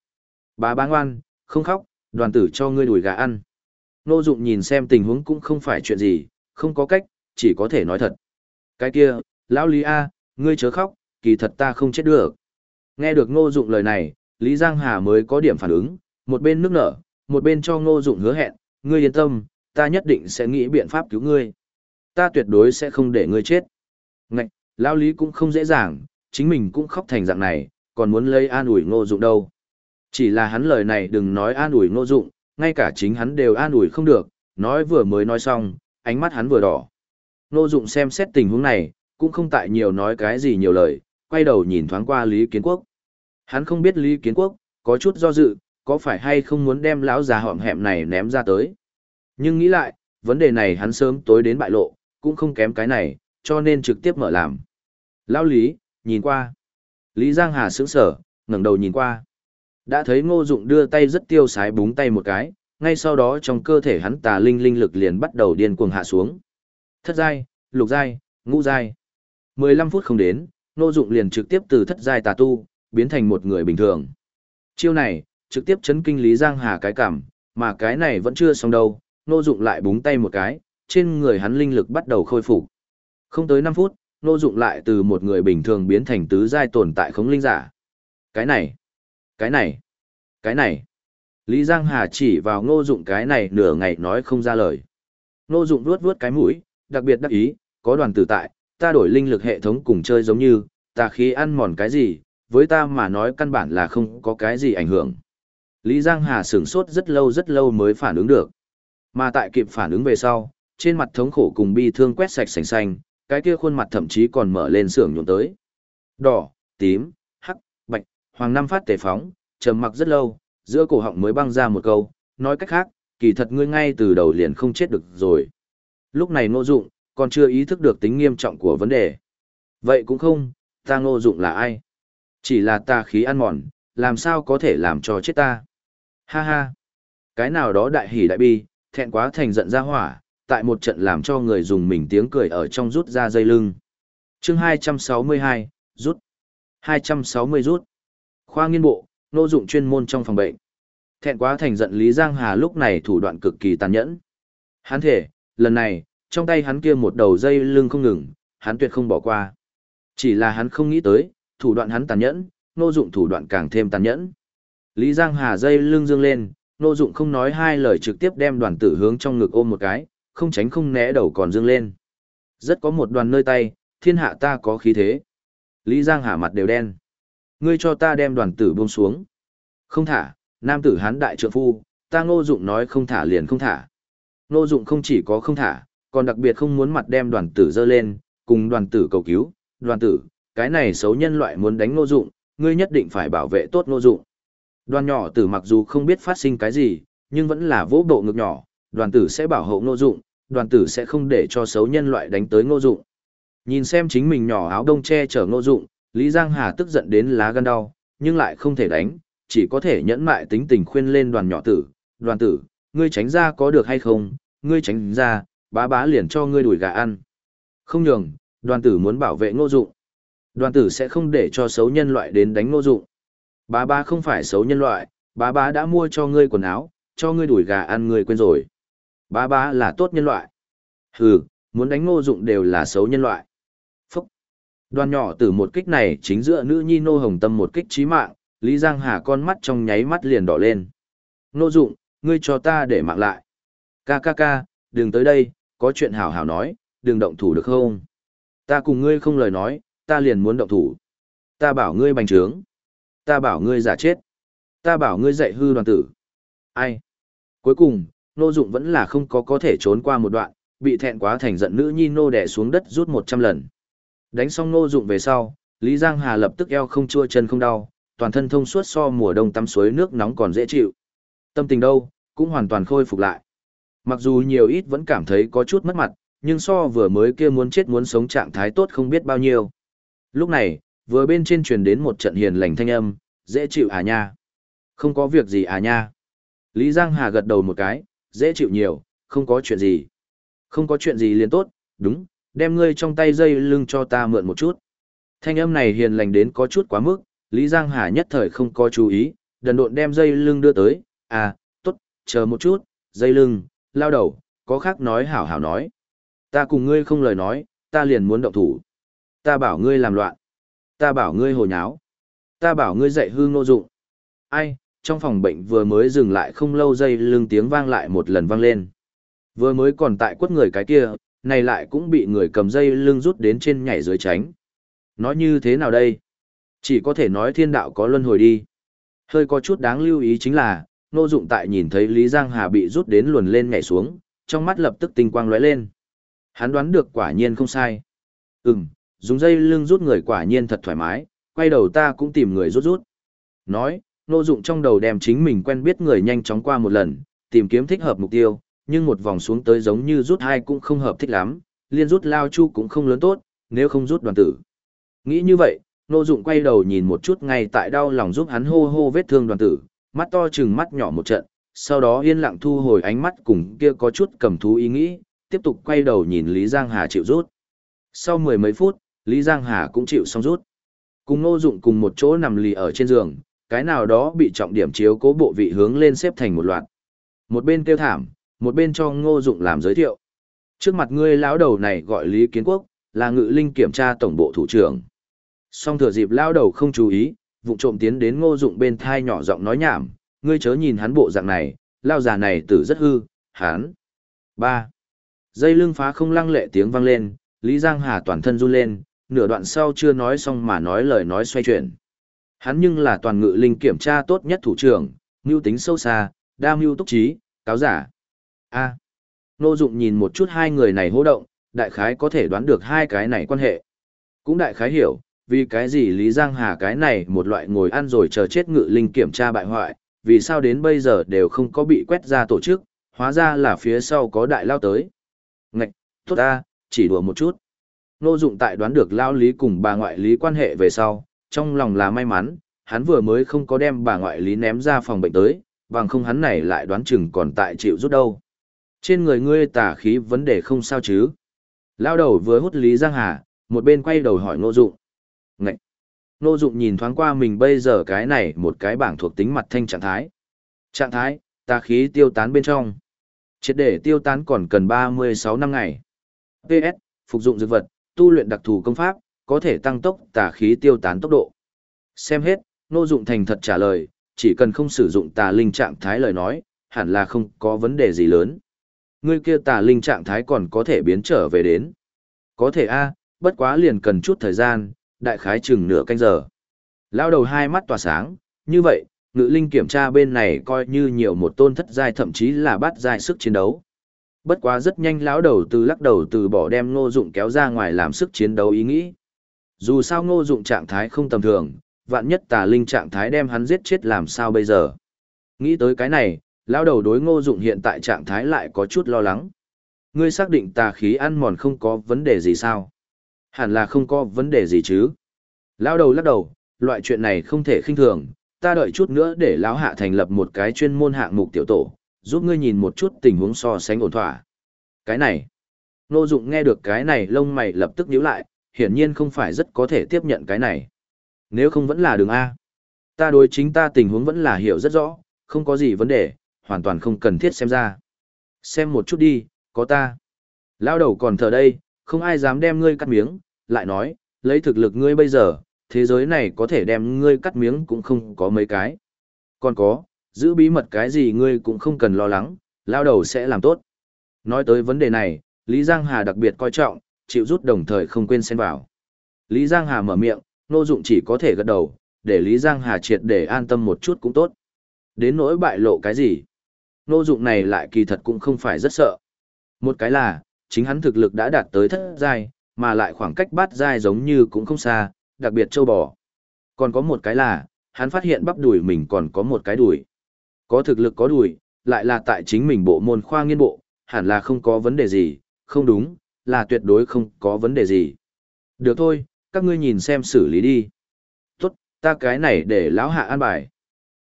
[SPEAKER 1] Bà bá ngoan, không khóc, đoàn tử cho ngươi đùi gà ăn. Nô Dụng nhìn xem tình huống cũng không phải chuyện gì, không có cách, chỉ có thể nói thật. Cái kia, lão Lý A, ngươi chớ khóc, kỳ thật ta không chết được. Nghe được Ngô Dụng lời này, Lý Giang Hà mới có điểm phản ứng, một bên nước nở, một bên cho Ngô Dụng hứa hẹn, ngươi yên tâm, ta nhất định sẽ nghĩ biện pháp cứu ngươi. Ta tuyệt đối sẽ không để ngươi chết. Ngạch, lão Lý cũng không dễ dàng, chính mình cũng khóc thành dạng này, còn muốn lấy an ủi Ngô Dụng đâu. Chỉ là hắn lời này đừng nói an ủi Ngô Dụng, ngay cả chính hắn đều an ủi không được, nói vừa mới nói xong, ánh mắt hắn vừa đỏ. Ngô Dụng xem xét tình huống này, cũng không tại nhiều nói cái gì nhiều lời, quay đầu nhìn thoáng qua Lý Kiến Quốc. Hắn không biết Lý Kiến Quốc, có chút do dự, có phải hay không muốn đem lão già họm hẹm này ném ra tới. Nhưng nghĩ lại, vấn đề này hắn sớm tối đến bại lộ, cũng không kém cái này, cho nên trực tiếp mở làm. Lão Lý, nhìn qua. Lý Giang Hà sững sở, ngẩng đầu nhìn qua. Đã thấy ngô dụng đưa tay rất tiêu sái búng tay một cái, ngay sau đó trong cơ thể hắn tà linh linh lực liền bắt đầu điên cuồng hạ xuống. Thất giai, lục giai, ngũ giai. 15 phút không đến, ngô dụng liền trực tiếp từ thất giai tà tu, biến thành một người bình thường. Chiêu này, trực tiếp chấn kinh Lý Giang Hà cái cảm, mà cái này vẫn chưa xong đâu, ngô dụng lại búng tay một cái, trên người hắn linh lực bắt đầu khôi phục. Không tới 5 phút, Ngô Dụng lại từ một người bình thường biến thành tứ giai tồn tại khống linh giả. Cái này, cái này, cái này. Lý Giang Hà chỉ vào Ngô Dụng cái này nửa ngày nói không ra lời. Ngô Dụng vuốt vuốt cái mũi, đặc biệt đắc ý, có đoàn tử tại, ta đổi linh lực hệ thống cùng chơi giống như, ta khí ăn mòn cái gì, với ta mà nói căn bản là không có cái gì ảnh hưởng. Lý Giang Hà sửng sốt rất lâu rất lâu mới phản ứng được. Mà tại kịp phản ứng về sau, trên mặt thống khổ cùng bi thương quét sạch sành xanh, cái kia khuôn mặt thậm chí còn mở lên sưởng nhuộm tới. Đỏ, tím, hắc, bạch, hoàng năm phát tề phóng, trầm mặc rất lâu, giữa cổ họng mới băng ra một câu, nói cách khác, kỳ thật ngươi ngay từ đầu liền không chết được rồi. Lúc này ngô dụng, còn chưa ý thức được tính nghiêm trọng của vấn đề. Vậy cũng không, ta ngô dụng là ai? Chỉ là ta khí ăn mòn, làm sao có thể làm cho chết ta? Ha ha! Cái nào đó đại hỉ đại bi, thẹn quá thành giận ra hỏa, tại một trận làm cho người dùng mình tiếng cười ở trong rút ra dây lưng. chương 262, rút. 260 rút. Khoa nghiên bộ, nô dụng chuyên môn trong phòng bệnh. Thẹn quá thành giận Lý Giang Hà lúc này thủ đoạn cực kỳ tàn nhẫn. Hắn thể, lần này, trong tay hắn kia một đầu dây lưng không ngừng, hắn tuyệt không bỏ qua. Chỉ là hắn không nghĩ tới, thủ đoạn hắn tàn nhẫn, nô dụng thủ đoạn càng thêm tàn nhẫn. Lý Giang Hà dây lưng dương lên, nô dụng không nói hai lời trực tiếp đem đoàn tử hướng trong ngực ôm một cái, không tránh không né đầu còn dương lên. Rất có một đoàn nơi tay, thiên hạ ta có khí thế. Lý Giang Hà mặt đều đen. Ngươi cho ta đem đoàn tử buông xuống. Không thả, nam tử hán đại trượng phu, ta ngô dụng nói không thả liền không thả. Ngô dụng không chỉ có không thả, còn đặc biệt không muốn mặt đem đoàn tử dơ lên, cùng đoàn tử cầu cứu. Đoàn tử, cái này xấu nhân loại muốn đánh ngô dụng, ngươi nhất định phải bảo vệ tốt ngô dụng. Đoàn nhỏ tử mặc dù không biết phát sinh cái gì, nhưng vẫn là vỗ bộ ngực nhỏ, đoàn tử sẽ bảo hộ ngô dụng, đoàn tử sẽ không để cho xấu nhân loại đánh tới ngô dụng. Nhìn xem chính mình nhỏ áo đông che chở ngô dụng, Lý Giang Hà tức giận đến lá gan đau, nhưng lại không thể đánh, chỉ có thể nhẫn mại tính tình khuyên lên đoàn nhỏ tử, đoàn tử, ngươi tránh ra có được hay không, ngươi tránh ra, bá bá liền cho ngươi đuổi gà ăn. Không nhường, đoàn tử muốn bảo vệ ngô dụng. Đoàn tử sẽ không để cho xấu nhân loại đến đánh ngô dụng. Bá bá không phải xấu nhân loại, bá bá đã mua cho ngươi quần áo, cho ngươi đuổi gà ăn ngươi quên rồi. Bá bá là tốt nhân loại. Hừ, muốn đánh ngô dụng đều là xấu nhân loại. Phúc. Đoàn nhỏ từ một kích này chính giữa nữ nhi nô hồng tâm một kích chí mạng, Lý Giang Hà con mắt trong nháy mắt liền đỏ lên. Ngô dụng, ngươi cho ta để mạng lại. Ca ca ca, đừng tới đây, có chuyện hảo hảo nói, đừng động thủ được không? Ta cùng ngươi không lời nói, ta liền muốn động thủ. Ta bảo ngươi bành trướng. Ta bảo ngươi giả chết. Ta bảo ngươi dạy hư đoàn tử. Ai? Cuối cùng, Nô Dụng vẫn là không có có thể trốn qua một đoạn, bị thẹn quá thành giận nữ nhi nô đè xuống đất rút 100 lần. Đánh xong Nô Dụng về sau, Lý Giang Hà lập tức eo không chua chân không đau, toàn thân thông suốt so mùa đông tắm suối nước nóng còn dễ chịu. Tâm tình đâu, cũng hoàn toàn khôi phục lại. Mặc dù nhiều ít vẫn cảm thấy có chút mất mặt, nhưng so vừa mới kia muốn chết muốn sống trạng thái tốt không biết bao nhiêu. Lúc này, vừa bên trên truyền đến một trận hiền lành thanh âm, dễ chịu à nha. Không có việc gì à nha. Lý Giang Hà gật đầu một cái, dễ chịu nhiều, không có chuyện gì. Không có chuyện gì liền tốt, đúng, đem ngươi trong tay dây lưng cho ta mượn một chút. Thanh âm này hiền lành đến có chút quá mức, Lý Giang Hà nhất thời không có chú ý, đần độn đem dây lưng đưa tới, à, tốt, chờ một chút, dây lưng, lao đầu, có khác nói hảo hảo nói. Ta cùng ngươi không lời nói, ta liền muốn động thủ. Ta bảo ngươi làm loạn. Ta bảo ngươi hồ nháo. Ta bảo ngươi dạy hư nô dụng. Ai, trong phòng bệnh vừa mới dừng lại không lâu dây lưng tiếng vang lại một lần vang lên. Vừa mới còn tại quất người cái kia, này lại cũng bị người cầm dây lưng rút đến trên nhảy dưới tránh. Nói như thế nào đây? Chỉ có thể nói thiên đạo có luân hồi đi. Hơi có chút đáng lưu ý chính là, Nô Dụng tại nhìn thấy Lý Giang Hà bị rút đến luồn lên nhảy xuống, trong mắt lập tức tinh quang lóe lên. Hắn đoán được quả nhiên không sai. Ừm, dùng dây lưng rút người quả nhiên thật thoải mái, quay đầu ta cũng tìm người rút rút. Nói, Nô Dụng trong đầu đem chính mình quen biết người nhanh chóng qua một lần, tìm kiếm thích hợp mục tiêu, nhưng một vòng xuống tới giống như rút hai cũng không hợp thích lắm, liên rút lao chu cũng không lớn tốt, nếu không rút đoàn tử. Nghĩ như vậy, Nô Dụng quay đầu nhìn một chút ngay tại đau lòng giúp hắn hô hô vết thương đoàn tử, mắt to chừng mắt nhỏ một trận, sau đó yên lặng thu hồi ánh mắt cùng kia có chút cầm thú ý nghĩ, tiếp tục quay đầu nhìn Lý Giang Hà chịu rút. Sau mười mấy phút, Lý Giang Hà cũng chịu xong rút. Cùng Ngô Dụng cùng một chỗ nằm lì ở trên giường, cái nào đó bị trọng điểm chiếu cố bộ vị hướng lên xếp thành một loạt. Một bên kêu thảm, một bên cho Ngô Dụng làm giới thiệu. Trước mặt ngươi lão đầu này gọi Lý Kiến Quốc, là ngự linh kiểm tra tổng bộ thủ trưởng. Song thừa dịp lão đầu không chú ý, vụ trộm tiến đến Ngô Dụng bên thai nhỏ giọng nói nhảm, ngươi chớ nhìn hắn bộ dạng này, lão già này tử rất hư, hắn. ba Dây lưng phá không lăng lệ tiếng vang lên, Lý Giang Hà toàn thân run lên, nửa đoạn sau chưa nói xong mà nói lời nói xoay chuyển. Hắn nhưng là toàn ngự linh kiểm tra tốt nhất thủ trưởng, mưu tính sâu xa, đa mưu túc trí, cáo giả. A. Nô Dụng nhìn một chút hai người này hô động, đại khái có thể đoán được hai cái này quan hệ. Cũng đại khái hiểu, vì cái gì Lý Giang Hà cái này một loại ngồi ăn rồi chờ chết ngự linh kiểm tra bại hoại, vì sao đến bây giờ đều không có bị quét ra tổ chức, hóa ra là phía sau có đại lao tới. Ngạch, tốt ta, chỉ đùa một chút. Nô Dụng tại đoán được lao lý cùng bà ngoại lý quan hệ về sau, trong lòng là may mắn, hắn vừa mới không có đem bà ngoại lý ném ra phòng bệnh tới, bằng không hắn này lại đoán chừng còn tại chịu rút đâu. Trên người ngươi tà khí vấn đề không sao chứ. Lao đầu vừa hút Lý Giang Hà, một bên quay đầu hỏi Ngô Dụng. Nô Dụng nhìn thoáng qua mình bây giờ cái này một cái bảng thuộc tính mặt thanh trạng thái. Trạng thái, tà khí tiêu tán bên trong. Triệt để tiêu tán còn cần 36 năm ngày. PS, phục dụng dược vật, tu luyện đặc thù công pháp, có thể tăng tốc tà khí tiêu tán tốc độ. Xem hết, nô Dụng thành thật trả lời, chỉ cần không sử dụng tà linh trạng thái lời nói, hẳn là không có vấn đề gì lớn ngươi kia tà linh trạng thái còn có thể biến trở về đến. Có thể a, bất quá liền cần chút thời gian, đại khái chừng nửa canh giờ. Lao đầu hai mắt tỏa sáng, như vậy, ngự linh kiểm tra bên này coi như nhiều một tôn thất giai thậm chí là bát giai sức chiến đấu. Bất quá rất nhanh lão đầu từ lắc đầu từ bỏ đem ngô dụng kéo ra ngoài làm sức chiến đấu ý nghĩ. Dù sao ngô dụng trạng thái không tầm thường, vạn nhất tà linh trạng thái đem hắn giết chết làm sao bây giờ. Nghĩ tới cái này, lão đầu đối ngô dụng hiện tại trạng thái lại có chút lo lắng. Ngươi xác định tà khí ăn mòn không có vấn đề gì sao? Hẳn là không có vấn đề gì chứ. Lao đầu lắc đầu, loại chuyện này không thể khinh thường, ta đợi chút nữa để lão hạ thành lập một cái chuyên môn hạng mục tiểu tổ, giúp ngươi nhìn một chút tình huống so sánh ổn thỏa. Cái này, nô Dụng nghe được cái này lông mày lập tức nhíu lại, hiển nhiên không phải rất có thể tiếp nhận cái này. Nếu không vẫn là đường A. Ta đối chính ta tình huống vẫn là hiểu rất rõ, không có gì vấn đề, hoàn toàn không cần thiết xem ra. Xem một chút đi, có ta. Lao đầu còn thở đây, không ai dám đem ngươi cắt miếng, lại nói, lấy thực lực ngươi bây giờ, thế giới này có thể đem ngươi cắt miếng cũng không có mấy cái. Còn có, giữ bí mật cái gì ngươi cũng không cần lo lắng, lao đầu sẽ làm tốt. Nói tới vấn đề này, Lý Giang Hà đặc biệt coi trọng, chịu rút đồng thời không quên xen vào. Lý Giang Hà mở miệng, Nô Dụng chỉ có thể gật đầu, để Lý Giang Hà triệt để an tâm một chút cũng tốt. Đến nỗi bại lộ cái gì? nô dụng này lại kỳ thật cũng không phải rất sợ. Một cái là, chính hắn thực lực đã đạt tới thất giai, mà lại khoảng cách bát giai giống như cũng không xa, đặc biệt châu bò. Còn có một cái là, hắn phát hiện bắp đùi mình còn có một cái đùi. Có thực lực có đùi, lại là tại chính mình bộ môn khoa nghiên bộ, hẳn là không có vấn đề gì, không đúng, là tuyệt đối không có vấn đề gì. Được thôi, các ngươi nhìn xem xử lý đi. Tốt, ta cái này để lão hạ an bài.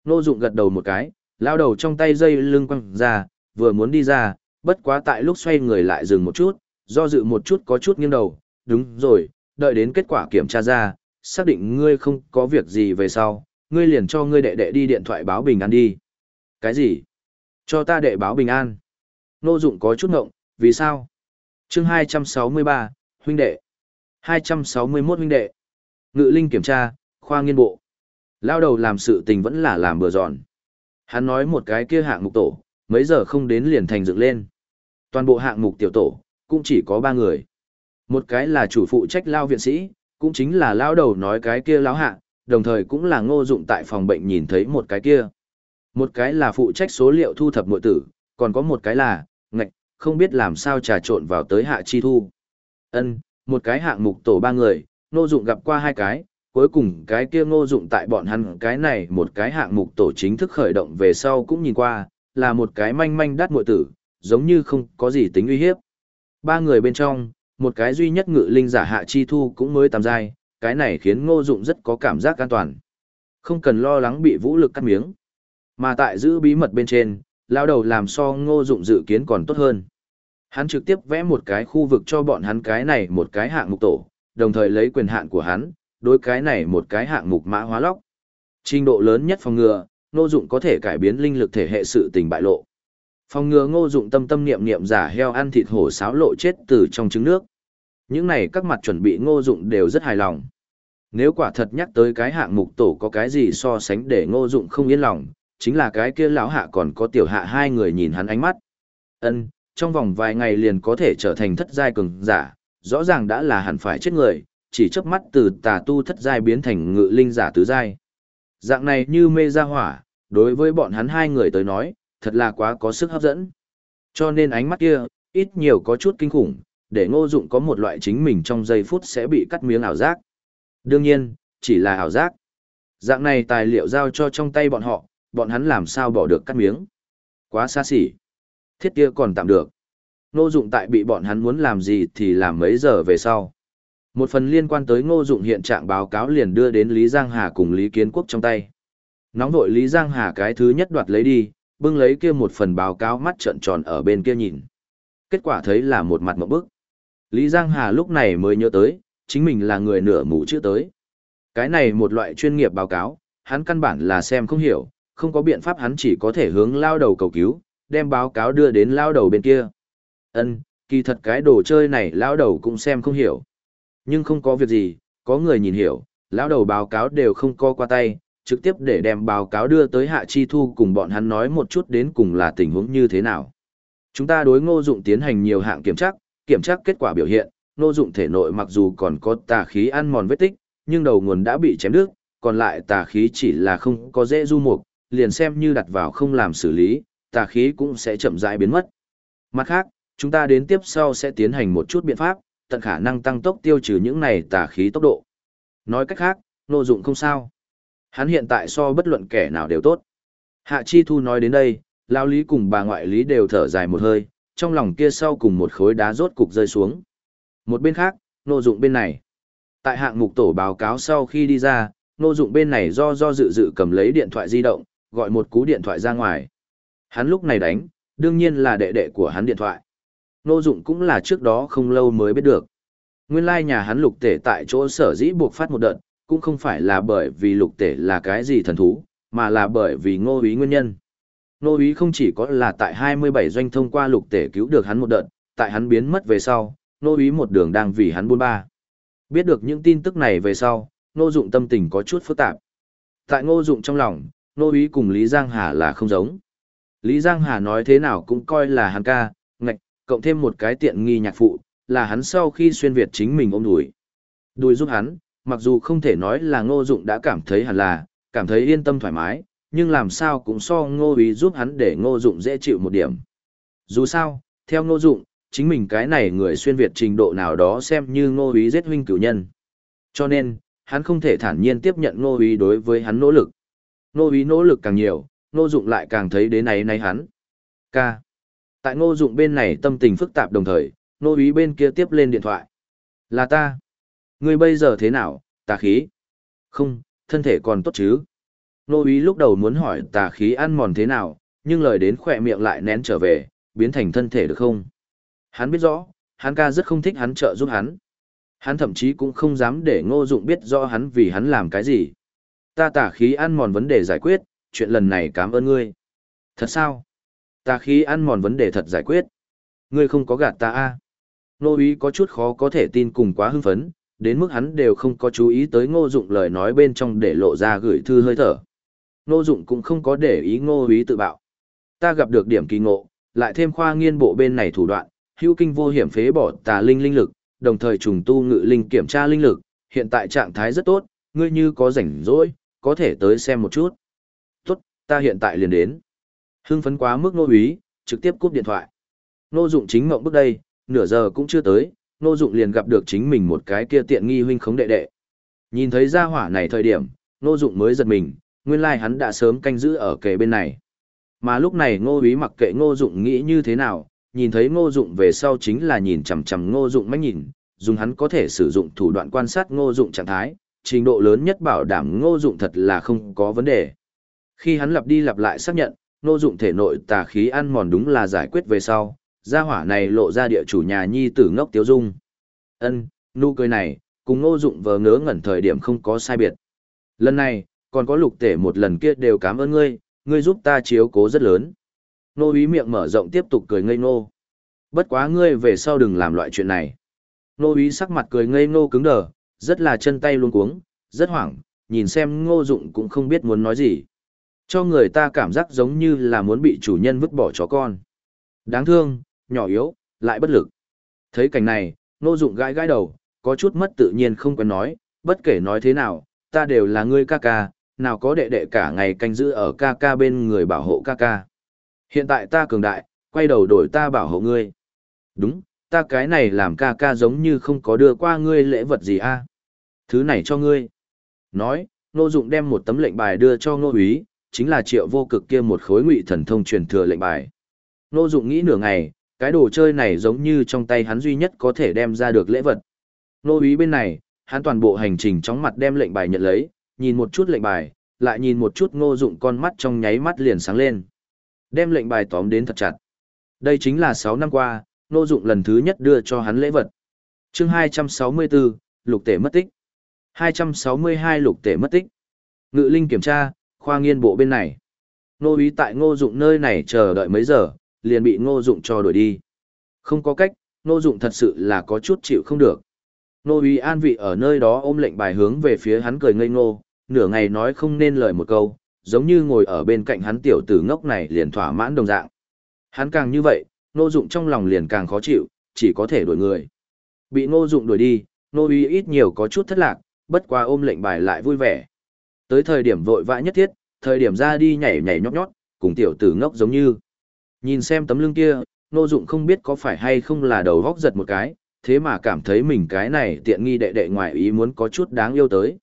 [SPEAKER 1] Nô dụng gật đầu một cái, lao đầu trong tay dây lưng quăng ra, vừa muốn đi ra, bất quá tại lúc xoay người lại dừng một chút, do dự một chút có chút nghiêng đầu, đúng rồi, đợi đến kết quả kiểm tra ra, xác định ngươi không có việc gì về sau, ngươi liền cho ngươi đệ đệ đi điện thoại báo bình an đi. Cái gì? Cho ta đệ báo bình an. Nô dụng có chút ngộng, vì sao? chương 263, huynh đệ. 261 huynh đệ. Ngự linh kiểm tra, khoa nghiên bộ. Lao đầu làm sự tình vẫn là làm bừa giòn. Hắn nói một cái kia hạng mục tổ, mấy giờ không đến liền thành dựng lên. Toàn bộ hạng mục tiểu tổ, cũng chỉ có ba người. Một cái là chủ phụ trách lao viện sĩ, cũng chính là lao đầu nói cái kia lao hạ, đồng thời cũng là ngô dụng tại phòng bệnh nhìn thấy một cái kia. Một cái là phụ trách số liệu thu thập nội tử, còn có một cái là, ngạch, không biết làm sao trà trộn vào tới hạ chi thu. Ân, một cái hạng mục tổ ba người, ngô dụng gặp qua hai cái, cuối cùng cái kia ngô dụng tại bọn hắn cái này một cái hạng mục tổ chính thức khởi động về sau cũng nhìn qua, là một cái manh manh đắt muội tử, giống như không có gì tính uy hiếp. Ba người bên trong, một cái duy nhất ngự linh giả hạ chi thu cũng mới tạm giai, cái này khiến ngô dụng rất có cảm giác an toàn. Không cần lo lắng bị vũ lực cắt miếng. Mà tại giữ bí mật bên trên, lao đầu làm so ngô dụng dự kiến còn tốt hơn. Hắn trực tiếp vẽ một cái khu vực cho bọn hắn cái này một cái hạng mục tổ, đồng thời lấy quyền hạn của hắn, đối cái này một cái hạng mục mã hóa lóc. Trình độ lớn nhất phòng ngừa, ngô dụng có thể cải biến linh lực thể hệ sự tình bại lộ. Phòng ngừa ngô dụng tâm tâm niệm niệm giả heo ăn thịt hổ sáo lộ chết từ trong trứng nước. Những này các mặt chuẩn bị ngô dụng đều rất hài lòng. Nếu quả thật nhắc tới cái hạng mục tổ có cái gì so sánh để ngô dụng không yên lòng, chính là cái kia lão hạ còn có tiểu hạ hai người nhìn hắn ánh mắt. Ân, trong vòng vài ngày liền có thể trở thành thất giai cường giả, rõ ràng đã là hẳn phải chết người, chỉ chớp mắt từ tà tu thất giai biến thành ngự linh giả tứ giai. Dạng này như mê ra hỏa, đối với bọn hắn hai người tới nói, thật là quá có sức hấp dẫn. Cho nên ánh mắt kia, ít nhiều có chút kinh khủng, để ngô dụng có một loại chính mình trong giây phút sẽ bị cắt miếng ảo giác. Đương nhiên, chỉ là ảo giác. Dạng này tài liệu giao cho trong tay bọn họ, bọn hắn làm sao bỏ được cắt miếng. Quá xa xỉ. Thiết kia còn tạm được. Ngô dụng tại bị bọn hắn muốn làm gì thì làm mấy giờ về sau. Một phần liên quan tới ngô dụng hiện trạng báo cáo liền đưa đến Lý Giang Hà cùng Lý Kiến Quốc trong tay. Nóng vội Lý Giang Hà cái thứ nhất đoạt lấy đi, bưng lấy kia một phần báo cáo mắt trợn tròn ở bên kia nhìn. Kết quả thấy là một mặt mộng bức. Lý Giang Hà lúc này mới nhớ tới, chính mình là người nửa mù chưa tới. Cái này một loại chuyên nghiệp báo cáo, hắn căn bản là xem không hiểu, không có biện pháp hắn chỉ có thể hướng lao đầu cầu cứu, đem báo cáo đưa đến lao đầu bên kia. Ân, kỳ thật cái đồ chơi này lao đầu cũng xem không hiểu. Nhưng không có việc gì, có người nhìn hiểu, lao đầu báo cáo đều không co qua tay, trực tiếp để đem báo cáo đưa tới Hạ Chi Thu cùng bọn hắn nói một chút đến cùng là tình huống như thế nào. Chúng ta đối ngô dụng tiến hành nhiều hạng kiểm tra, kiểm tra kết quả biểu hiện, ngô dụng thể nội mặc dù còn có tà khí ăn mòn vết tích, nhưng đầu nguồn đã bị chém đứt, còn lại tà khí chỉ là không có dễ du mục, liền xem như đặt vào không làm xử lý, tà khí cũng sẽ chậm rãi biến mất. Mặt khác, chúng ta đến tiếp sau sẽ tiến hành một chút biện pháp, tận khả năng tăng tốc tiêu trừ những này tà khí tốc độ. Nói cách khác, ngô dụng không sao. Hắn hiện tại so bất luận kẻ nào đều tốt. Hạ Chi Thu nói đến đây, Lao Lý cùng bà ngoại Lý đều thở dài một hơi, trong lòng kia sau cùng một khối đá rốt cục rơi xuống. Một bên khác, nô dụng bên này. Tại hạng mục tổ báo cáo sau khi đi ra, nô dụng bên này do do dự dự cầm lấy điện thoại di động, gọi một cú điện thoại ra ngoài. Hắn lúc này đánh, đương nhiên là đệ đệ của hắn điện thoại. Nô dụng cũng là trước đó không lâu mới biết được. Nguyên lai like nhà hắn lục tể tại chỗ sở dĩ buộc phát một đợt, cũng không phải là bởi vì lục tể là cái gì thần thú, mà là bởi vì ngô ý nguyên nhân. Ngô ý không chỉ có là tại 27 doanh thông qua lục tể cứu được hắn một đợt, tại hắn biến mất về sau, ngô ý một đường đang vì hắn buôn ba. Biết được những tin tức này về sau, ngô dụng tâm tình có chút phức tạp. Tại ngô dụng trong lòng, ngô ý cùng Lý Giang Hà là không giống. Lý Giang Hà nói thế nào cũng coi là hắn ca, ngạch, cộng thêm một cái tiện nghi nhạc phụ, là hắn sau khi xuyên Việt chính mình ôm đùi. Đùi giúp hắn, mặc dù không thể nói là ngô dụng đã cảm thấy hẳn là, cảm thấy yên tâm thoải mái, nhưng làm sao cũng so ngô ý giúp hắn để ngô dụng dễ chịu một điểm. Dù sao, theo ngô dụng, chính mình cái này người xuyên Việt trình độ nào đó xem như ngô ý giết huynh cửu nhân. Cho nên, hắn không thể thản nhiên tiếp nhận ngô ý đối với hắn nỗ lực. Ngô ý nỗ lực càng nhiều, ngô dụng lại càng thấy đến này nay hắn. K. Tại ngô dụng bên này tâm tình phức tạp đồng thời, ngô ý bên kia tiếp lên điện thoại. Là ta. Ngươi bây giờ thế nào, tà khí? Không, thân thể còn tốt chứ? Nô úy lúc đầu muốn hỏi tà khí ăn mòn thế nào, nhưng lời đến khỏe miệng lại nén trở về, biến thành thân thể được không? Hắn biết rõ, hắn ca rất không thích hắn trợ giúp hắn. Hắn thậm chí cũng không dám để ngô dụng biết rõ hắn vì hắn làm cái gì. Ta tà khí ăn mòn vấn đề giải quyết, chuyện lần này cảm ơn ngươi. Thật sao? Tà khí ăn mòn vấn đề thật giải quyết. Ngươi không có gạt ta a à? Nô ý có chút khó có thể tin cùng quá hưng phấn, đến mức hắn đều không có chú ý tới ngô dụng lời nói bên trong để lộ ra gửi thư hơi thở. Ngô dụng cũng không có để ý ngô ý tự bạo. Ta gặp được điểm kỳ ngộ, lại thêm khoa nghiên bộ bên này thủ đoạn, hữu kinh vô hiểm phế bỏ tà linh linh lực, đồng thời trùng tu ngự linh kiểm tra linh lực, hiện tại trạng thái rất tốt, ngươi như có rảnh rỗi, có thể tới xem một chút. Tốt, ta hiện tại liền đến. Hưng phấn quá mức nô ý trực tiếp cúp điện thoại. Ngô dụng chính ngộng bước đây, nửa giờ cũng chưa tới, nô dụng liền gặp được chính mình một cái kia tiện nghi huynh khống đệ đệ. Nhìn thấy gia hỏa này thời điểm, nô dụng mới giật mình, nguyên lai hắn đã sớm canh giữ ở kề bên này. Mà lúc này ngô úy mặc kệ ngô dụng nghĩ như thế nào, nhìn thấy ngô dụng về sau chính là nhìn chằm chằm ngô dụng mắt nhìn, dùng hắn có thể sử dụng thủ đoạn quan sát ngô dụng trạng thái, trình độ lớn nhất bảo đảm ngô dụng thật là không có vấn đề. Khi hắn lặp đi lặp lại xác nhận, ngô dụng thể nội tà khí ăn mòn đúng là giải quyết về sau, gia hỏa này lộ ra địa chủ nhà nhi tử ngốc tiếu dung. Ân, nụ cười này, cùng ngô dụng vờ ngớ ngẩn thời điểm không có sai biệt. Lần này, còn có lục tể một lần kia đều cảm ơn ngươi, ngươi giúp ta chiếu cố rất lớn. Nô ý miệng mở rộng tiếp tục cười ngây ngô. Bất quá ngươi về sau đừng làm loại chuyện này. Nô ý sắc mặt cười ngây ngô cứng đờ, rất là chân tay luôn cuống, rất hoảng, nhìn xem ngô dụng cũng không biết muốn nói gì. Cho người ta cảm giác giống như là muốn bị chủ nhân vứt bỏ chó con. Đáng thương, nhỏ yếu, lại bất lực. Thấy cảnh này, ngô dụng gãi gãi đầu, có chút mất tự nhiên không quen nói, bất kể nói thế nào, ta đều là ngươi ca ca, nào có đệ đệ cả ngày canh giữ ở ca ca bên người bảo hộ ca ca. Hiện tại ta cường đại, quay đầu đổi ta bảo hộ ngươi. Đúng, ta cái này làm ca ca giống như không có đưa qua ngươi lễ vật gì a Thứ này cho ngươi. Nói, Nô Dụng đem một tấm lệnh bài đưa cho Nô Úy, chính là triệu vô cực kia một khối ngụy thần thông truyền thừa lệnh bài. Nô Dụng nghĩ nửa ngày, cái đồ chơi này giống như trong tay hắn duy nhất có thể đem ra được lễ vật. Nô Úy bên này, hắn toàn bộ hành trình chóng mặt đem lệnh bài nhận lấy, nhìn một chút lệnh bài, lại nhìn một chút Ngô Dụng con mắt trong nháy mắt liền sáng lên. Đem lệnh bài tóm đến thật chặt. Đây chính là 6 năm qua, Ngô Dụng lần thứ nhất đưa cho hắn lễ vật. Chương 264, Lục Tể mất tích. 262 Lục Tể mất tích. Ngự Linh kiểm tra, khoa nghiên bộ bên này. Ngô Úy tại Ngô Dụng nơi này chờ đợi mấy giờ, liền bị Ngô Dụng cho đuổi đi. Không có cách, Ngô Dụng thật sự là có chút chịu không được. Ngô uy an vị ở nơi đó ôm lệnh bài hướng về phía hắn cười ngây ngô, nửa ngày nói không nên lời một câu, giống như ngồi ở bên cạnh hắn tiểu tử ngốc này liền thỏa mãn đồng dạng. Hắn càng như vậy, Ngô Dụng trong lòng liền càng khó chịu, chỉ có thể đuổi người. Bị Ngô Dụng đuổi đi, Ngô uy ít nhiều có chút thất lạc, bất quá ôm lệnh bài lại vui vẻ. Tới thời điểm vội vã nhất thiết, thời điểm ra đi nhảy nhảy nhót nhót, cùng tiểu tử ngốc giống như. Nhìn xem tấm lưng kia, Ngô Dụng không biết có phải hay không là đầu góc giật một cái, thế mà cảm thấy mình cái này tiện nghi đệ đệ ngoài ý muốn có chút đáng yêu tới.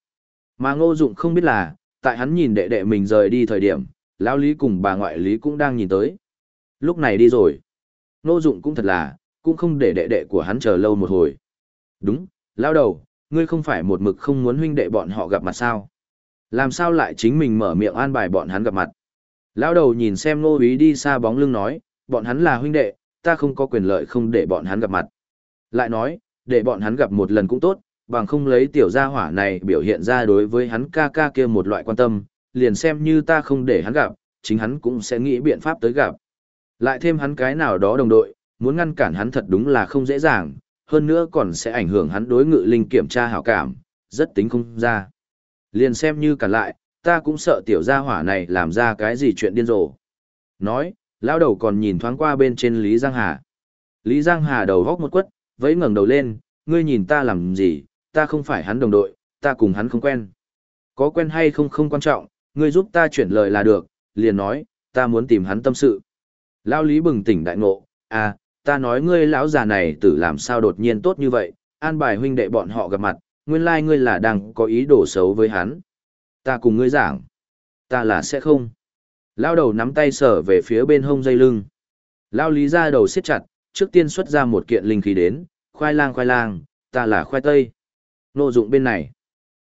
[SPEAKER 1] Mà Ngô Dụng không biết là, tại hắn nhìn đệ đệ mình rời đi thời điểm, lão Lý cùng bà ngoại Lý cũng đang nhìn tới. Lúc này đi rồi. Ngô Dụng cũng thật là, cũng không để đệ đệ của hắn chờ lâu một hồi. Đúng, lão đầu, ngươi không phải một mực không muốn huynh đệ bọn họ gặp mặt sao? Làm sao lại chính mình mở miệng an bài bọn hắn gặp mặt? Lão đầu nhìn xem Ngô Úy đi xa bóng lưng nói, bọn hắn là huynh đệ, ta không có quyền lợi không để bọn hắn gặp mặt. Lại nói, để bọn hắn gặp một lần cũng tốt, bằng không lấy tiểu gia hỏa này biểu hiện ra đối với hắn ca ca kia một loại quan tâm, liền xem như ta không để hắn gặp, chính hắn cũng sẽ nghĩ biện pháp tới gặp. Lại thêm hắn cái nào đó đồng đội, muốn ngăn cản hắn thật đúng là không dễ dàng, hơn nữa còn sẽ ảnh hưởng hắn đối ngự linh kiểm tra hảo cảm, rất tính không ra. Liền xem như cản lại, ta cũng sợ tiểu gia hỏa này làm ra cái gì chuyện điên rồ. Nói, lão đầu còn nhìn thoáng qua bên trên Lý Giang Hà. Lý Giang Hà đầu góc một quất, vẫy ngẩng đầu lên, ngươi nhìn ta làm gì, ta không phải hắn đồng đội, ta cùng hắn không quen. Có quen hay không không quan trọng, ngươi giúp ta chuyển lời là được, liền nói, ta muốn tìm hắn tâm sự. Lão Lý bừng tỉnh đại ngộ, à, ta nói ngươi lão già này tử làm sao đột nhiên tốt như vậy, an bài huynh đệ bọn họ gặp mặt, nguyên lai like ngươi là đang có ý đồ xấu với hắn. Ta cùng ngươi giảng, ta là sẽ không. Lao đầu nắm tay sở về phía bên hông dây lưng. Lao Lý ra đầu siết chặt, trước tiên xuất ra một kiện linh khí đến, khoai lang khoai lang, ta là khoai tây. Nô dụng bên này.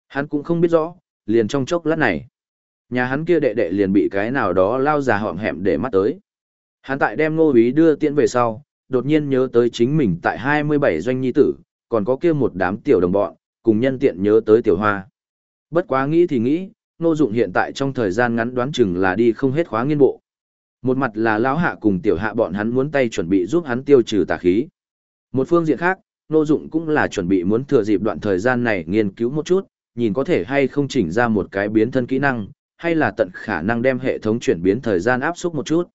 [SPEAKER 1] Hắn cũng không biết rõ, liền trong chốc lát này. Nhà hắn kia đệ đệ liền bị cái nào đó lao già họm hẹm để mắt tới. Hắn tại đem Ngô ý đưa tiễn về sau, đột nhiên nhớ tới chính mình tại 27 doanh nhi tử, còn có kia một đám tiểu đồng bọn, cùng nhân tiện nhớ tới tiểu hoa. Bất quá nghĩ thì nghĩ, nô dụng hiện tại trong thời gian ngắn đoán chừng là đi không hết khóa nghiên bộ. Một mặt là lão hạ cùng tiểu hạ bọn hắn muốn tay chuẩn bị giúp hắn tiêu trừ tà khí. Một phương diện khác, nô dụng cũng là chuẩn bị muốn thừa dịp đoạn thời gian này nghiên cứu một chút, nhìn có thể hay không chỉnh ra một cái biến thân kỹ năng, hay là tận khả năng đem hệ thống chuyển biến thời gian áp suất một chút.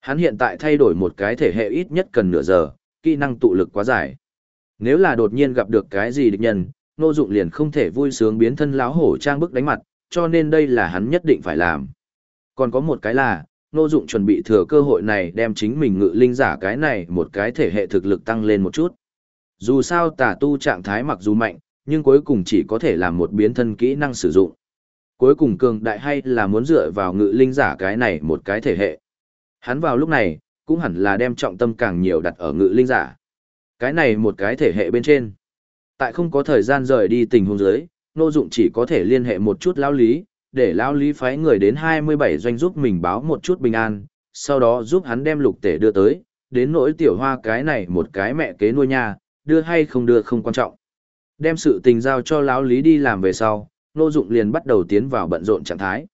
[SPEAKER 1] Hắn hiện tại thay đổi một cái thể hệ ít nhất cần nửa giờ, kỹ năng tụ lực quá dài. Nếu là đột nhiên gặp được cái gì địch nhân, nô dụng liền không thể vui sướng biến thân láo hổ trang bức đánh mặt, cho nên đây là hắn nhất định phải làm. Còn có một cái là, nô dụng chuẩn bị thừa cơ hội này đem chính mình ngự linh giả cái này một cái thể hệ thực lực tăng lên một chút. Dù sao tà tu trạng thái mặc dù mạnh, nhưng cuối cùng chỉ có thể làm một biến thân kỹ năng sử dụng. Cuối cùng cường đại hay là muốn dựa vào ngự linh giả cái này một cái thể hệ. Hắn vào lúc này, cũng hẳn là đem trọng tâm càng nhiều đặt ở ngự linh giả. Cái này một cái thể hệ bên trên. Tại không có thời gian rời đi tình huống dưới, nô dụng chỉ có thể liên hệ một chút lão lý, để lão lý phái người đến 27 doanh giúp mình báo một chút bình an, sau đó giúp hắn đem lục tể đưa tới, đến nỗi tiểu hoa cái này một cái mẹ kế nuôi nha, đưa hay không đưa không quan trọng. Đem sự tình giao cho lão lý đi làm về sau, nô dụng liền bắt đầu tiến vào bận rộn trạng thái.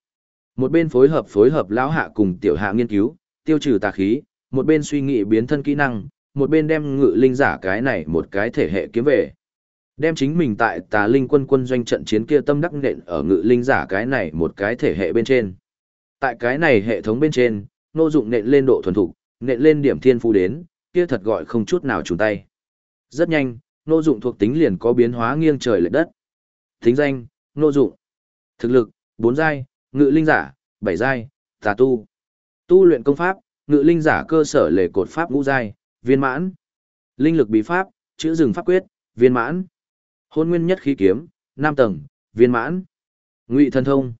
[SPEAKER 1] Một bên phối hợp phối hợp lão hạ cùng tiểu hạ nghiên cứu, tiêu trừ tà khí, một bên suy nghĩ biến thân kỹ năng, một bên đem ngự linh giả cái này một cái thể hệ kiếm về. Đem chính mình tại tà linh quân quân doanh trận chiến kia tâm đắc nện ở ngự linh giả cái này một cái thể hệ bên trên. Tại cái này hệ thống bên trên, nô dụng nện lên độ thuần thục, nện lên điểm thiên phú đến, kia thật gọi không chút nào trùng tay. Rất nhanh, nô dụng thuộc tính liền có biến hóa nghiêng trời lệch đất. Tính danh, nô dụng. Thực lực, 4 giai, ngự linh giả, 7 giai, tà tu. Tu luyện công pháp, ngự linh giả cơ sở lề cột pháp ngũ giai, viên mãn. Linh lực bí pháp, chữ rừng pháp quyết, viên mãn. Hôn nguyên nhất khí kiếm, 5 tầng, viên mãn. Ngụy thần thông.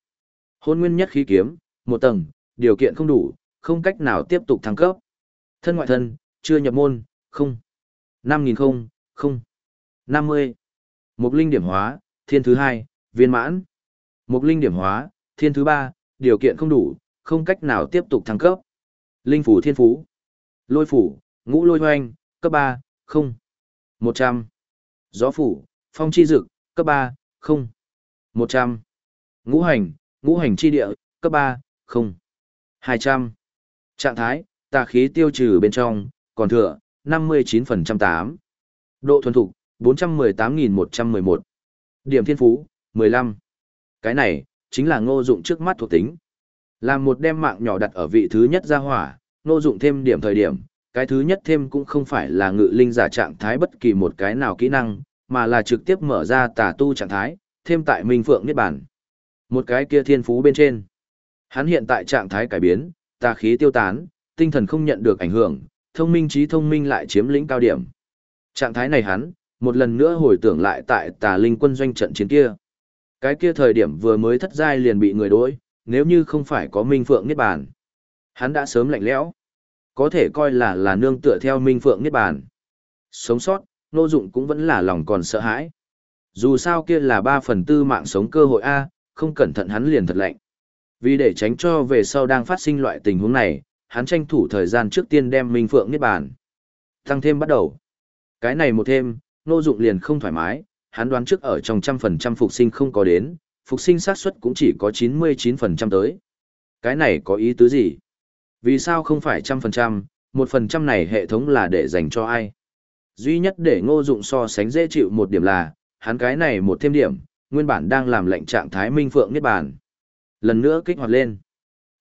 [SPEAKER 1] Hôn nguyên nhất khí kiếm, 1 tầng, điều kiện không đủ, không cách nào tiếp tục thăng cấp. Thân ngoại thân, chưa nhập môn, không. 5000 không, không. 50. Mục linh điểm hóa, thiên thứ hai, viên mãn. Mục linh điểm hóa, thiên thứ ba, điều kiện không đủ, không cách nào tiếp tục thăng cấp. Linh phủ thiên phú. Lôi phủ, ngũ lôi hoanh, cấp 3, không. 100. Gió phủ, phong chi dực, cấp 3, không. 100. Ngũ hành, ngũ hành chi địa, cấp 3, không. 200. Trạng thái, tà khí tiêu trừ bên trong, còn thừa, 59% 8. Độ thuần thục, 418.111. Điểm thiên phú, 15. Cái này, chính là ngô dụng trước mắt thuộc tính. Làm một đem mạng nhỏ đặt ở vị thứ nhất ra hỏa, ngô dụng thêm điểm thời điểm, cái thứ nhất thêm cũng không phải là ngự linh giả trạng thái bất kỳ một cái nào kỹ năng, mà là trực tiếp mở ra tà tu trạng thái, thêm tại Minh Phượng Niết Bản. Một cái kia thiên phú bên trên. Hắn hiện tại trạng thái cải biến, tà khí tiêu tán, tinh thần không nhận được ảnh hưởng, thông minh trí thông minh lại chiếm lĩnh cao điểm. Trạng thái này hắn, một lần nữa hồi tưởng lại tại tà linh quân doanh trận chiến kia. Cái kia thời điểm vừa mới thất giai liền bị người đối, nếu như không phải có Minh Phượng Niết Bàn. Hắn đã sớm lạnh lẽo, có thể coi là là nương tựa theo Minh Phượng Niết Bàn. Sống sót, nô dụng cũng vẫn là lòng còn sợ hãi. Dù sao kia là ba phần tư mạng sống cơ hội A, không cẩn thận hắn liền thật lạnh. Vì để tránh cho về sau đang phát sinh loại tình huống này, hắn tranh thủ thời gian trước tiên đem Minh Phượng Niết Bàn. Tăng thêm bắt đầu. Cái này một thêm, nô dụng liền không thoải mái, hắn đoán trước ở trong trăm phần trăm phục sinh không có đến, phục sinh xác suất cũng chỉ có 99% tới. Cái này có ý tứ gì? Vì sao không phải trăm phần trăm, một phần trăm này hệ thống là để dành cho ai? Duy nhất để ngô dụng so sánh dễ chịu một điểm là, hắn cái này một thêm điểm, nguyên bản đang làm lệnh trạng thái minh phượng niết bàn. Lần nữa kích hoạt lên.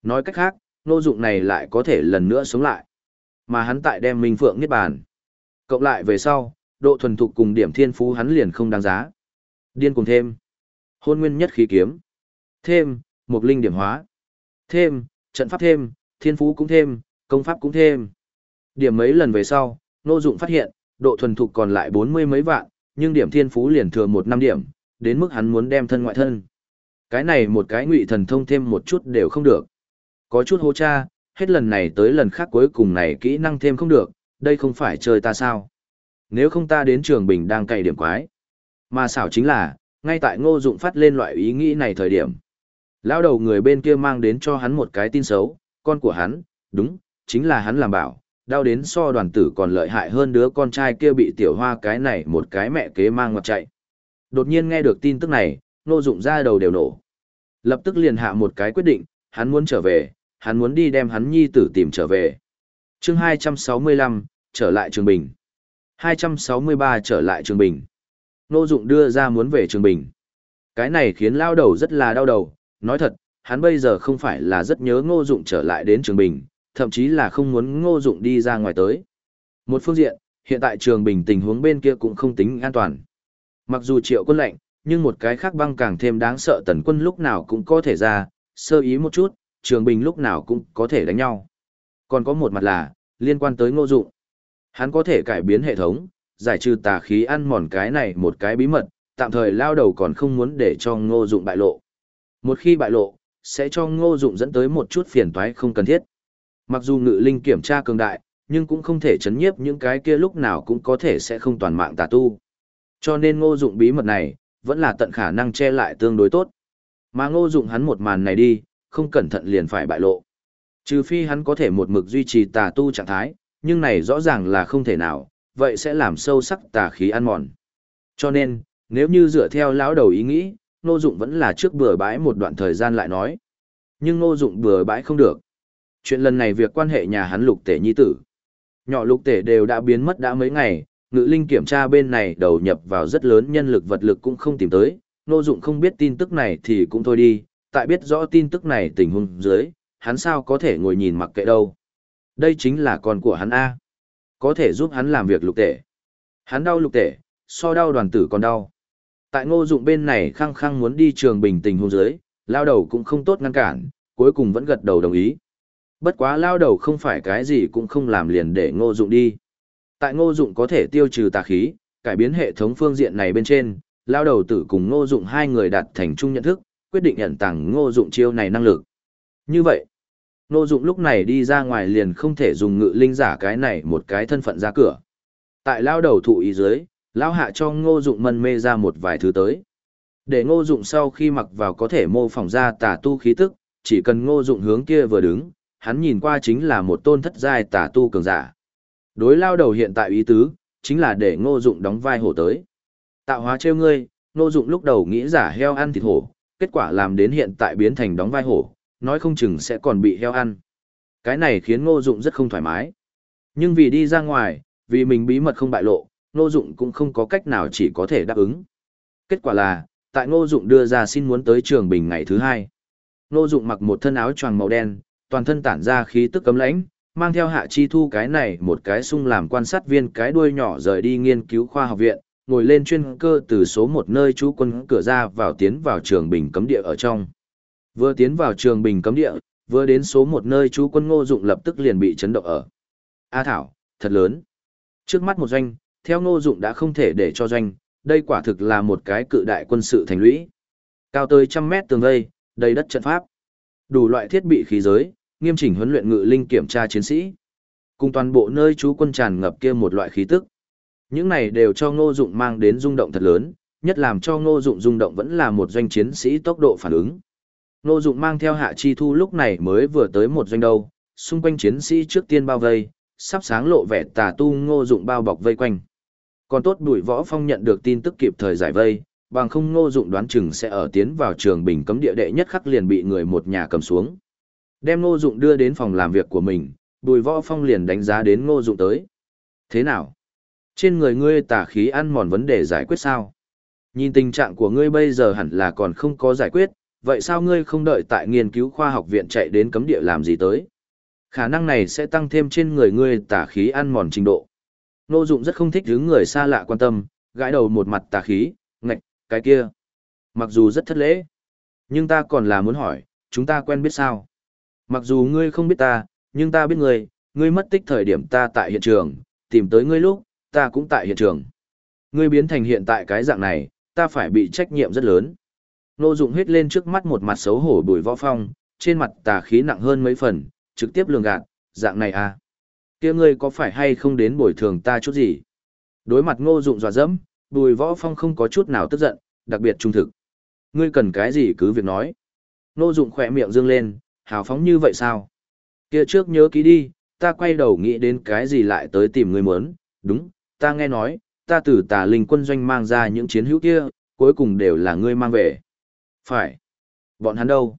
[SPEAKER 1] Nói cách khác, ngô dụng này lại có thể lần nữa sống lại. Mà hắn tại đem minh phượng niết bàn. Cộng lại về sau, độ thuần thục cùng điểm thiên phú hắn liền không đáng giá. Điên cùng thêm. Hôn nguyên nhất khí kiếm. Thêm, một linh điểm hóa. Thêm, trận pháp thêm, thiên phú cũng thêm, công pháp cũng thêm. Điểm mấy lần về sau, nô dụng phát hiện, độ thuần thục còn lại bốn mươi mấy vạn, nhưng điểm thiên phú liền thừa một năm điểm, đến mức hắn muốn đem thân ngoại thân. Cái này một cái ngụy thần thông thêm một chút đều không được. Có chút hô cha, hết lần này tới lần khác cuối cùng này kỹ năng thêm không được, đây không phải chơi ta sao? Nếu không ta đến trường bình đang cày điểm quái. Mà xảo chính là, ngay tại ngô dụng phát lên loại ý nghĩ này thời điểm. Lão đầu người bên kia mang đến cho hắn một cái tin xấu, con của hắn, đúng, chính là hắn làm bảo, đau đến so đoàn tử còn lợi hại hơn đứa con trai kia bị tiểu hoa cái này một cái mẹ kế mang ngoặt chạy. Đột nhiên nghe được tin tức này, ngô dụng ra đầu đều nổ. Lập tức liền hạ một cái quyết định, hắn muốn trở về, hắn muốn đi đem hắn nhi tử tìm trở về. chương 265, trở lại Trường Bình. 263 trở lại Trường Bình. Nô Dụng đưa ra muốn về Trường Bình. Cái này khiến lao đầu rất là đau đầu, nói thật, hắn bây giờ không phải là rất nhớ Ngô Dụng trở lại đến Trường Bình, thậm chí là không muốn Ngô Dụng đi ra ngoài tới. Một phương diện, hiện tại Trường Bình tình huống bên kia cũng không tính an toàn. Mặc dù triệu quân lệnh, nhưng một cái khác băng càng thêm đáng sợ tần quân lúc nào cũng có thể ra, sơ ý một chút, Trường Bình lúc nào cũng có thể đánh nhau. Còn có một mặt là, liên quan tới Ngô Dụng. Hắn có thể cải biến hệ thống, giải trừ tà khí ăn mòn cái này một cái bí mật, tạm thời lao đầu còn không muốn để cho ngô dụng bại lộ. Một khi bại lộ, sẽ cho ngô dụng dẫn tới một chút phiền toái không cần thiết. Mặc dù ngự linh kiểm tra cường đại, nhưng cũng không thể chấn nhiếp những cái kia lúc nào cũng có thể sẽ không toàn mạng tà tu. Cho nên ngô dụng bí mật này, vẫn là tận khả năng che lại tương đối tốt. Mà ngô dụng hắn một màn này đi, không cẩn thận liền phải bại lộ. Trừ phi hắn có thể một mực duy trì tà tu trạng thái, nhưng này rõ ràng là không thể nào, vậy sẽ làm sâu sắc tà khí ăn mòn. Cho nên, nếu như dựa theo lão đầu ý nghĩ, Ngô Dụng vẫn là trước bừa bãi một đoạn thời gian lại nói. Nhưng Ngô Dụng bừa bãi không được. Chuyện lần này việc quan hệ nhà hắn lục tể nhi tử. Nhỏ lục tể đều đã biến mất đã mấy ngày, ngự linh kiểm tra bên này đầu nhập vào rất lớn nhân lực vật lực cũng không tìm tới. Ngô Dụng không biết tin tức này thì cũng thôi đi, tại biết rõ tin tức này tình huống dưới, hắn sao có thể ngồi nhìn mặc kệ đâu. Đây chính là con của hắn A. Có thể giúp hắn làm việc lục tể. Hắn đau lục tể, so đau đoàn tử còn đau. Tại ngô dụng bên này khăng khăng muốn đi trường bình tình hôn dưới lao đầu cũng không tốt ngăn cản, cuối cùng vẫn gật đầu đồng ý. Bất quá lao đầu không phải cái gì cũng không làm liền để ngô dụng đi. Tại ngô dụng có thể tiêu trừ tà khí, cải biến hệ thống phương diện này bên trên, lao đầu tử cùng ngô dụng hai người đạt thành chung nhận thức, quyết định nhận tặng ngô dụng chiêu này năng lực. Như vậy, ngô dụng lúc này đi ra ngoài liền không thể dùng ngự linh giả cái này một cái thân phận ra cửa. Tại lao đầu thụ ý dưới, lao hạ cho ngô dụng mân mê ra một vài thứ tới. Để ngô dụng sau khi mặc vào có thể mô phỏng ra tà tu khí tức, chỉ cần ngô dụng hướng kia vừa đứng, hắn nhìn qua chính là một tôn thất giai tà tu cường giả. Đối lao đầu hiện tại ý tứ, chính là để ngô dụng đóng vai hổ tới. Tạo hóa trêu ngươi, ngô dụng lúc đầu nghĩ giả heo ăn thịt hổ, kết quả làm đến hiện tại biến thành đóng vai hổ, nói không chừng sẽ còn bị heo ăn. Cái này khiến ngô dụng rất không thoải mái. Nhưng vì đi ra ngoài, vì mình bí mật không bại lộ, Ngô Dụng cũng không có cách nào chỉ có thể đáp ứng. Kết quả là, tại Ngô Dụng đưa ra xin muốn tới trường bình ngày thứ hai. Ngô Dụng mặc một thân áo choàng màu đen, toàn thân tản ra khí tức cấm lãnh, mang theo Hạ Chi Thu cái này một cái sung làm quan sát viên cái đuôi nhỏ rời đi nghiên cứu khoa học viện, ngồi lên chuyên cơ từ số một nơi trú quân cửa ra vào tiến vào trường bình cấm địa ở trong. Vừa tiến vào trường bình cấm địa, vừa đến số một nơi trú quân Ngô Dụng lập tức liền bị chấn động ở. A Thảo, thật lớn. Trước mắt một doanh, theo ngô dụng đã không thể để cho doanh, đây quả thực là một cái cự đại quân sự thành lũy. Cao tới trăm mét tường vây, đầy đất trận pháp. Đủ loại thiết bị khí giới, nghiêm chỉnh huấn luyện ngự linh kiểm tra chiến sĩ. Cùng toàn bộ nơi trú quân tràn ngập kia một loại khí tức. Những này đều cho ngô dụng mang đến rung động thật lớn, nhất làm cho ngô dụng rung động vẫn là một doanh chiến sĩ tốc độ phản ứng. Ngô dụng mang theo hạ chi thu lúc này mới vừa tới một doanh đâu, xung quanh chiến sĩ trước tiên bao vây, sắp sáng lộ vẻ tà tu ngô dụng bao bọc vây quanh. Còn tốt đuổi võ phong nhận được tin tức kịp thời giải vây, bằng không ngô dụng đoán chừng sẽ ở tiến vào trường bình cấm địa đệ nhất khắc liền bị người một nhà cầm xuống. Đem ngô dụng đưa đến phòng làm việc của mình, bùi võ phong liền đánh giá đến ngô dụng tới. Thế nào? Trên người ngươi tà khí ăn mòn vấn đề giải quyết sao? Nhìn tình trạng của ngươi bây giờ hẳn là còn không có giải quyết, vậy sao ngươi không đợi tại nghiên cứu khoa học viện chạy đến cấm địa làm gì tới? Khả năng này sẽ tăng thêm trên người ngươi tà khí ăn mòn trình độ. Nô Dụng rất không thích hướng người xa lạ quan tâm, gãi đầu một mặt tà khí, cái kia. Mặc dù rất thất lễ, nhưng ta còn là muốn hỏi, chúng ta quen biết sao? Mặc dù ngươi không biết ta, nhưng ta biết ngươi, ngươi mất tích thời điểm ta tại hiện trường, tìm tới ngươi lúc, ta cũng tại hiện trường. Ngươi biến thành hiện tại cái dạng này, ta phải bị trách nhiệm rất lớn. Nô Dụng huyết lên trước mắt một mặt xấu hổ bùi võ phong, trên mặt tà khí nặng hơn mấy phần, trực tiếp lường gạt, dạng này à. kia ngươi có phải hay không đến bồi thường ta chút gì? Đối mặt ngô dụng dọa dẫm, bùi võ phong không có chút nào tức giận, đặc biệt trung thực. Ngươi cần cái gì cứ việc nói. Nô dụng khỏe miệng dương lên, hào phóng như vậy sao? Kia trước nhớ kỹ đi, ta quay đầu nghĩ đến cái gì lại tới tìm ngươi muốn, đúng, ta nghe nói, ta từ tà linh quân doanh mang ra những chiến hữu kia, cuối cùng đều là ngươi mang về. Phải. Bọn hắn đâu?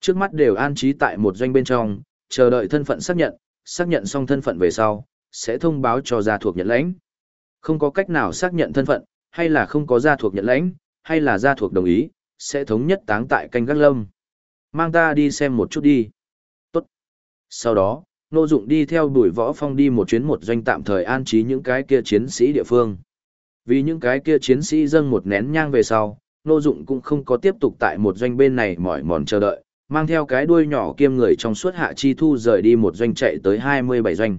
[SPEAKER 1] Trước mắt đều an trí tại một doanh bên trong, chờ đợi thân phận xác nhận, xác nhận xong thân phận về sau, sẽ thông báo cho gia thuộc nhận lãnh. Không có cách nào xác nhận thân phận, hay là không có gia thuộc nhận lãnh, hay là gia thuộc đồng ý, sẽ thống nhất táng tại canh gác lâm. Mang ta đi xem một chút đi. Tốt. Sau đó, Nô Dụng đi theo đuổi võ phong đi một chuyến một doanh tạm thời an trí những cái kia chiến sĩ địa phương. Vì những cái kia chiến sĩ dâng một nén nhang về sau, Nô Dụng cũng không có tiếp tục tại một doanh bên này mỏi mòn chờ đợi, mang theo cái đuôi nhỏ kiêm người trong suốt hạ chi thu rời đi một doanh chạy tới 27 doanh.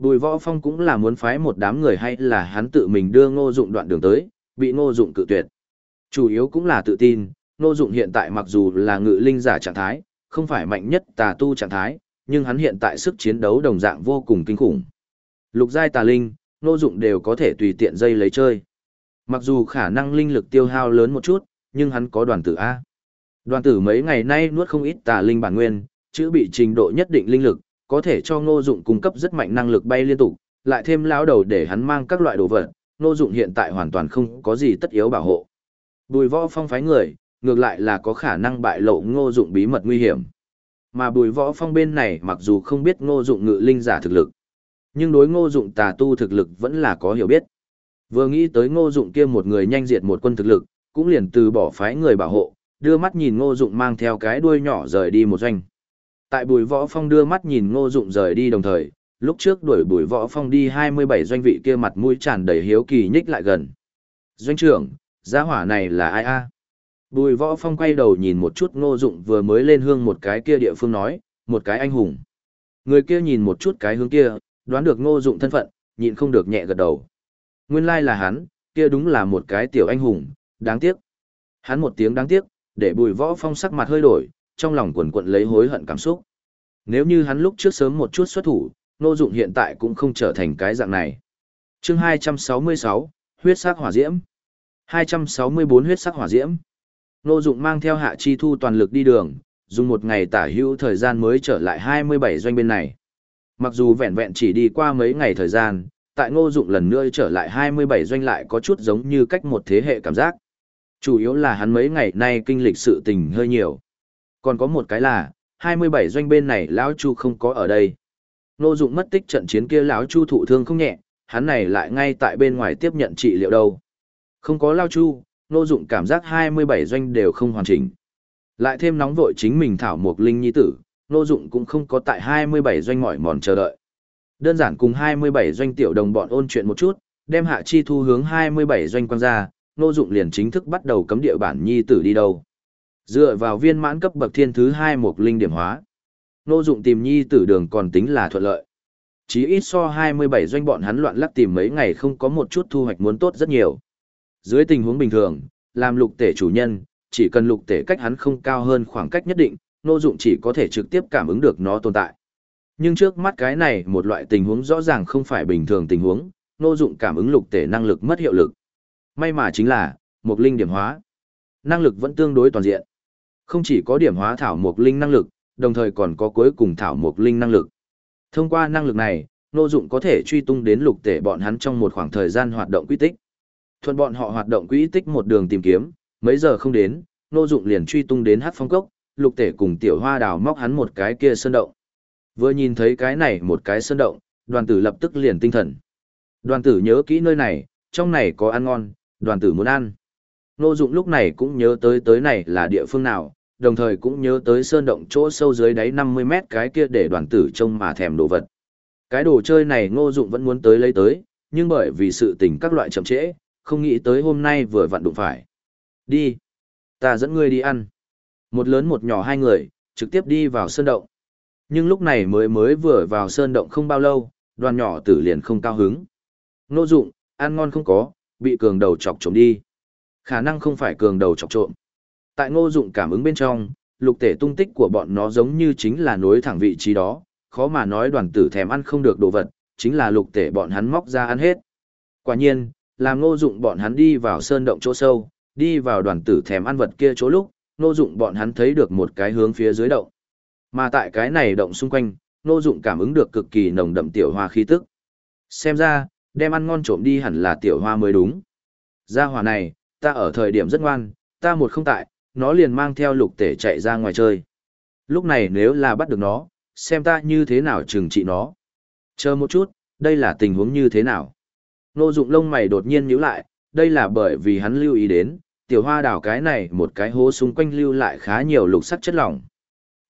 [SPEAKER 1] Bùi võ phong cũng là muốn phái một đám người hay là hắn tự mình đưa ngô dụng đoạn đường tới, bị ngô dụng cự tuyệt. Chủ yếu cũng là tự tin, ngô dụng hiện tại mặc dù là ngự linh giả trạng thái, không phải mạnh nhất tà tu trạng thái, nhưng hắn hiện tại sức chiến đấu đồng dạng vô cùng kinh khủng. Lục giai tà linh, ngô dụng đều có thể tùy tiện dây lấy chơi. Mặc dù khả năng linh lực tiêu hao lớn một chút, nhưng hắn có đoàn tử A. Đoàn tử mấy ngày nay nuốt không ít tà linh bản nguyên, chữ bị trình độ nhất định linh lực, có thể cho ngô dụng cung cấp rất mạnh năng lực bay liên tục, lại thêm lão đầu để hắn mang các loại đồ vật, ngô dụng hiện tại hoàn toàn không có gì tất yếu bảo hộ. Bùi võ phong phái người, ngược lại là có khả năng bại lộ ngô dụng bí mật nguy hiểm. Mà bùi võ phong bên này mặc dù không biết ngô dụng ngự linh giả thực lực, nhưng đối ngô dụng tà tu thực lực vẫn là có hiểu biết. Vừa nghĩ tới ngô dụng kia một người nhanh diệt một quân thực lực, cũng liền từ bỏ phái người bảo hộ, đưa mắt nhìn ngô dụng mang theo cái đuôi nhỏ rời đi một doanh. Tại bùi võ phong đưa mắt nhìn ngô dụng rời đi đồng thời, lúc trước đuổi bùi võ phong đi 27 doanh vị kia mặt mũi tràn đầy hiếu kỳ nhích lại gần. Doanh trưởng, gia hỏa này là ai a? Bùi võ phong quay đầu nhìn một chút ngô dụng vừa mới lên hương một cái kia địa phương nói, một cái anh hùng. Người kia nhìn một chút cái hướng kia, đoán được ngô dụng thân phận, nhịn không được nhẹ gật đầu. Nguyên lai là hắn, kia đúng là một cái tiểu anh hùng, đáng tiếc. Hắn một tiếng đáng tiếc, để bùi võ phong sắc mặt hơi đổi, trong lòng quần quận lấy hối hận cảm xúc. Nếu như hắn lúc trước sớm một chút xuất thủ, Ngô dụng hiện tại cũng không trở thành cái dạng này. Chương 266, huyết sắc hỏa diễm. 264 huyết sắc hỏa diễm. Ngô dụng mang theo hạ chi thu toàn lực đi đường, dùng một ngày tả hữu thời gian mới trở lại 27 doanh bên này. Mặc dù vẹn vẹn chỉ đi qua mấy ngày thời gian, tại ngô dụng lần nữa trở lại 27 doanh lại có chút giống như cách một thế hệ cảm giác. Chủ yếu là hắn mấy ngày nay kinh lịch sự tình hơi nhiều. Còn có một cái là, 27 doanh bên này lão Chu không có ở đây. Nô dụng mất tích trận chiến kia lão Chu thụ thương không nhẹ, hắn này lại ngay tại bên ngoài tiếp nhận trị liệu đâu. Không có lão Chu, nô dụng cảm giác 27 doanh đều không hoàn chỉnh. Lại thêm nóng vội chính mình thảo một linh nhi tử, nô dụng cũng không có tại 27 doanh mỏi mòn chờ đợi. Đơn giản cùng 27 doanh tiểu đồng bọn ôn chuyện một chút, đem hạ chi thu hướng 27 doanh quan ra, nô dụng liền chính thức bắt đầu cấm địa bản nhi tử đi đâu. Dựa vào viên mãn cấp bậc thiên thứ hai một linh điểm hóa. Nô dụng tìm nhi tử đường còn tính là thuận lợi. Chí ít so 27 doanh bọn hắn loạn lắc tìm mấy ngày không có một chút thu hoạch muốn tốt rất nhiều. Dưới tình huống bình thường, làm lục tể chủ nhân, chỉ cần lục tể cách hắn không cao hơn khoảng cách nhất định, nô dụng chỉ có thể trực tiếp cảm ứng được nó tồn tại. Nhưng trước mắt cái này một loại tình huống rõ ràng không phải bình thường tình huống, nô dụng cảm ứng lục tể năng lực mất hiệu lực. May mà chính là, một linh điểm hóa. Năng lực vẫn tương đối toàn diện. Không chỉ có điểm hóa thảo mục linh năng lực, đồng thời còn có cuối cùng thảo mục linh năng lực. Thông qua năng lực này, Nô Dụng có thể truy tung đến lục tể bọn hắn trong một khoảng thời gian hoạt động quy tích. Thuận bọn họ hoạt động quỹ tích một đường tìm kiếm, mấy giờ không đến, Nô Dụng liền truy tung đến Hắc Phong Cốc, lục tể cùng tiểu hoa đào móc hắn một cái kia sơn động. Vừa nhìn thấy cái này một cái sơn động, đoàn tử lập tức liền tinh thần. Đoàn tử nhớ kỹ nơi này, trong này có ăn ngon, đoàn tử muốn ăn. Nô Dụng lúc này cũng nhớ tới tới này là địa phương nào, đồng thời cũng nhớ tới sơn động chỗ sâu dưới đáy 50 mét cái kia để đoàn tử trông mà thèm đồ vật. Cái đồ chơi này ngô dụng vẫn muốn tới lấy tới, nhưng bởi vì sự tình các loại chậm trễ, không nghĩ tới hôm nay vừa vặn đụng phải. Đi. Ta dẫn ngươi đi ăn. Một lớn một nhỏ hai người, trực tiếp đi vào sơn động. Nhưng lúc này mới mới vừa vào sơn động không bao lâu, đoàn nhỏ tử liền không cao hứng. Ngô dụng, ăn ngon không có, bị cường đầu chọc trộm đi. Khả năng không phải cường đầu chọc trộm. Tại ngô dụng cảm ứng bên trong, lục tể tung tích của bọn nó giống như chính là nối thẳng vị trí đó, khó mà nói đoàn tử thèm ăn không được đồ vật, chính là lục tể bọn hắn móc ra ăn hết. Quả nhiên, làm ngô dụng bọn hắn đi vào sơn động chỗ sâu, đi vào đoàn tử thèm ăn vật kia chỗ lúc, ngô dụng bọn hắn thấy được một cái hướng phía dưới động. Mà tại cái này động xung quanh, ngô dụng cảm ứng được cực kỳ nồng đậm tiểu hoa khí tức. Xem ra, đem ăn ngon trộm đi hẳn là tiểu hoa mới đúng. Gia hỏa này, ta ở thời điểm rất ngoan, ta một không tại, nó liền mang theo lục tể chạy ra ngoài chơi. Lúc này nếu là bắt được nó, xem ta như thế nào trừng trị nó. Chờ một chút, đây là tình huống như thế nào? Nô dụng lông mày đột nhiên nhíu lại, đây là bởi vì hắn lưu ý đến, tiểu hoa đảo cái này một cái hố xung quanh lưu lại khá nhiều lục sắc chất lỏng.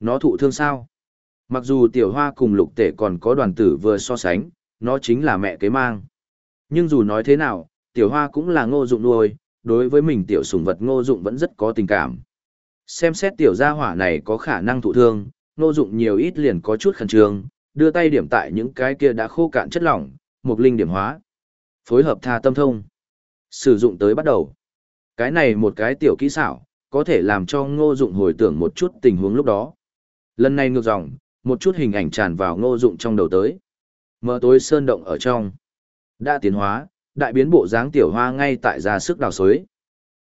[SPEAKER 1] Nó thụ thương sao? Mặc dù tiểu hoa cùng lục tể còn có đoàn tử vừa so sánh, nó chính là mẹ kế mang. Nhưng dù nói thế nào, tiểu hoa cũng là ngô dụng nuôi, đối với mình tiểu sùng vật ngô dụng vẫn rất có tình cảm. Xem xét tiểu gia hỏa này có khả năng thụ thương, ngô dụng nhiều ít liền có chút khẩn trương, đưa tay điểm tại những cái kia đã khô cạn chất lỏng, mục linh điểm hóa. Phối hợp tha tâm thông. Sử dụng tới bắt đầu. Cái này một cái tiểu kỹ xảo, có thể làm cho ngô dụng hồi tưởng một chút tình huống lúc đó. Lần này ngược dòng, một chút hình ảnh tràn vào ngô dụng trong đầu tới. Mở tối sơn động ở trong. Đã tiến hóa, đại biến bộ dáng tiểu hoa ngay tại ra sức đào xới.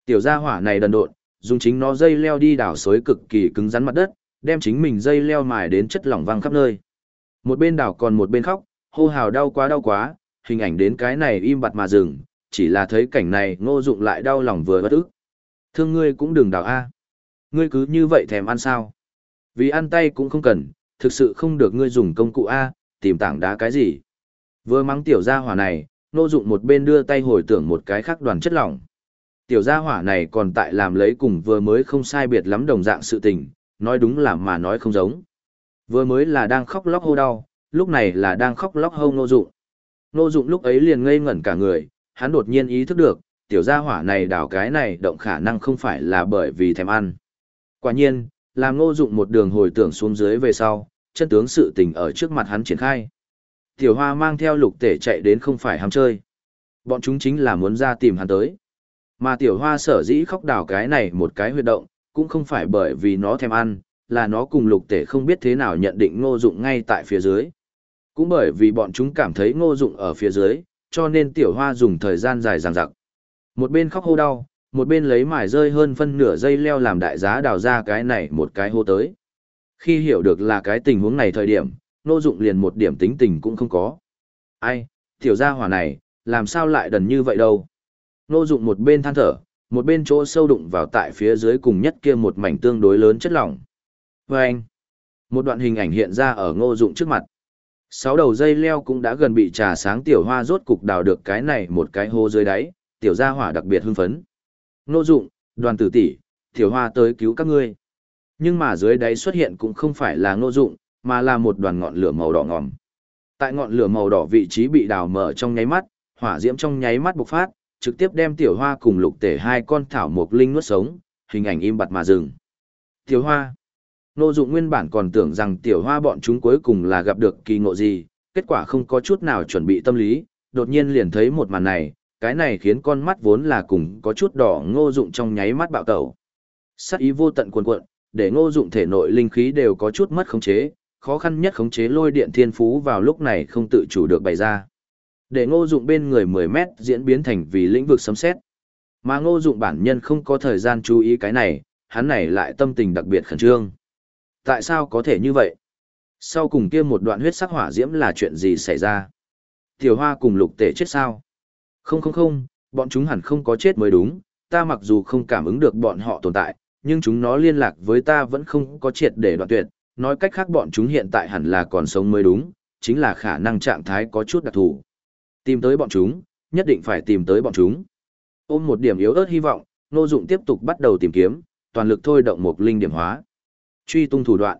[SPEAKER 1] Tiểu gia hỏa này đần độn, dùng chính nó dây leo đi đào xới cực kỳ cứng rắn mặt đất, đem chính mình dây leo mài đến chất lỏng văng khắp nơi. Một bên đào còn một bên khóc, hô hào đau quá đau quá, hình ảnh đến cái này im bặt mà dừng, chỉ là thấy cảnh này ngô dụng lại đau lòng vừa bất ức. Thương ngươi cũng đừng đào a. Ngươi cứ như vậy thèm ăn sao? Vì ăn tay cũng không cần, thực sự không được ngươi dùng công cụ a, tìm tảng đá cái gì? Vừa mắng tiểu gia hỏa này, Nô Dụng một bên đưa tay hồi tưởng một cái khác đoàn chất lỏng. Tiểu gia hỏa này còn tại làm lấy cùng vừa mới không sai biệt lắm đồng dạng sự tình, nói đúng là mà nói không giống. Vừa mới là đang khóc lóc hô đau, lúc này là đang khóc lóc hô nô Dụng. Nô Dụng lúc ấy liền ngây ngẩn cả người, hắn đột nhiên ý thức được, tiểu gia hỏa này đào cái này động khả năng không phải là bởi vì thèm ăn. Quả nhiên, làm nô Dụng một đường hồi tưởng xuống dưới về sau, chân tướng sự tình ở trước mặt hắn triển khai. Tiểu Hoa mang theo lục tể chạy đến không phải ham chơi. Bọn chúng chính là muốn ra tìm hắn tới. Mà Tiểu Hoa sở dĩ khóc đào cái này một cái huyệt động, cũng không phải bởi vì nó thèm ăn, là nó cùng lục tể không biết thế nào nhận định ngô dụng ngay tại phía dưới. Cũng bởi vì bọn chúng cảm thấy ngô dụng ở phía dưới, cho nên Tiểu Hoa dùng thời gian dài dằng dặc. Một bên khóc hô đau, một bên lấy mải rơi hơn phân nửa dây leo làm đại giá đào ra cái này một cái hô tới. Khi hiểu được là cái tình huống này thời điểm, Nô Dụng liền một điểm tính tình cũng không có. Ai, tiểu gia hỏa này, làm sao lại đần như vậy đâu? Nô Dụng một bên than thở, một bên chỗ sâu đụng vào tại phía dưới cùng nhất kia một mảnh tương đối lớn chất lỏng. Vâng! Một đoạn hình ảnh hiện ra ở Ngô Dụng trước mặt. Sáu đầu dây leo cũng đã gần bị trà sáng tiểu hoa rốt cục đào được cái này một cái hô dưới đáy, tiểu gia hỏa đặc biệt hưng phấn. Ngô Dụng, đoàn tử tỷ, tiểu hoa tới cứu các ngươi. Nhưng mà dưới đáy xuất hiện cũng không phải là Ngô Dụng, mà là một đoàn ngọn lửa màu đỏ ngòm. Tại ngọn lửa màu đỏ vị trí bị đào mở trong nháy mắt, hỏa diễm trong nháy mắt bộc phát, trực tiếp đem tiểu hoa cùng lục tể hai con thảo mộc linh nuốt sống, hình ảnh im bặt mà dừng. Tiểu hoa. Nô dụng nguyên bản còn tưởng rằng tiểu hoa bọn chúng cuối cùng là gặp được kỳ ngộ gì, kết quả không có chút nào chuẩn bị tâm lý, đột nhiên liền thấy một màn này, cái này khiến con mắt vốn là cùng có chút đỏ ngô dụng trong nháy mắt bạo tẩu. Sắc ý vô tận cuồn cuộn, để ngô dụng thể nội linh khí đều có chút mất khống chế, khó khăn nhất khống chế lôi điện thiên phú vào lúc này không tự chủ được bày ra. Để ngô dụng bên người 10 mét diễn biến thành vì lĩnh vực sấm xét. Mà ngô dụng bản nhân không có thời gian chú ý cái này, hắn này lại tâm tình đặc biệt khẩn trương. Tại sao có thể như vậy? Sau cùng kia một đoạn huyết sắc hỏa diễm là chuyện gì xảy ra? Tiểu hoa cùng lục tể chết sao? Không không không, bọn chúng hẳn không có chết mới đúng, ta mặc dù không cảm ứng được bọn họ tồn tại, nhưng chúng nó liên lạc với ta vẫn không có triệt để đoạn tuyệt, nói cách khác bọn chúng hiện tại hẳn là còn sống mới đúng, chính là khả năng trạng thái có chút đặc thù. Tìm tới bọn chúng, nhất định phải tìm tới bọn chúng. Ôm một điểm yếu ớt hy vọng, Nô Dụng tiếp tục bắt đầu tìm kiếm, toàn lực thôi động một linh điểm hóa. Truy tung thủ đoạn.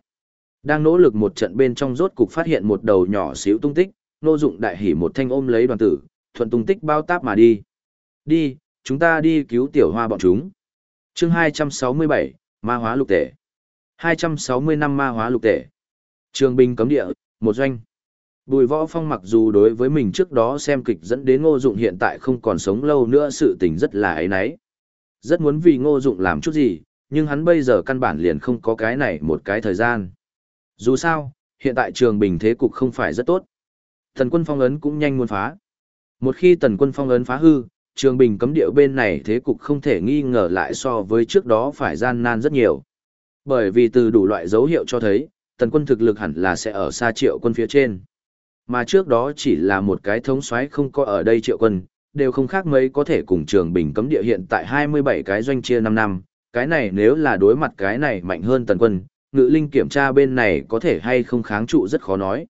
[SPEAKER 1] Đang nỗ lực một trận bên trong rốt cục phát hiện một đầu nhỏ xíu tung tích, Nô Dụng đại hỉ một thanh ôm lấy đoàn tử, thuận tung tích bao táp mà đi. Đi, chúng ta đi cứu tiểu hoa bọn chúng. Chương 267, Ma hóa lục tệ. 260 năm ma hóa lục tể. Trường binh cấm địa, một doanh. Bùi võ phong mặc dù đối với mình trước đó xem kịch dẫn đến ngô dụng hiện tại không còn sống lâu nữa sự tình rất là ấy nấy. Rất muốn vì ngô dụng làm chút gì, nhưng hắn bây giờ căn bản liền không có cái này một cái thời gian. Dù sao, hiện tại trường bình thế cục không phải rất tốt. Tần quân phong ấn cũng nhanh muốn phá. Một khi tần quân phong ấn phá hư, trường bình cấm địa bên này thế cục không thể nghi ngờ lại so với trước đó phải gian nan rất nhiều. Bởi vì từ đủ loại dấu hiệu cho thấy, tần quân thực lực hẳn là sẽ ở xa triệu quân phía trên. Mà trước đó chỉ là một cái thống soái không có ở đây triệu quân, đều không khác mấy có thể cùng trường bình cấm địa hiện tại 27 cái doanh chia 5 năm, cái này nếu là đối mặt cái này mạnh hơn tần quân, ngự linh kiểm tra bên này có thể hay không kháng trụ rất khó nói.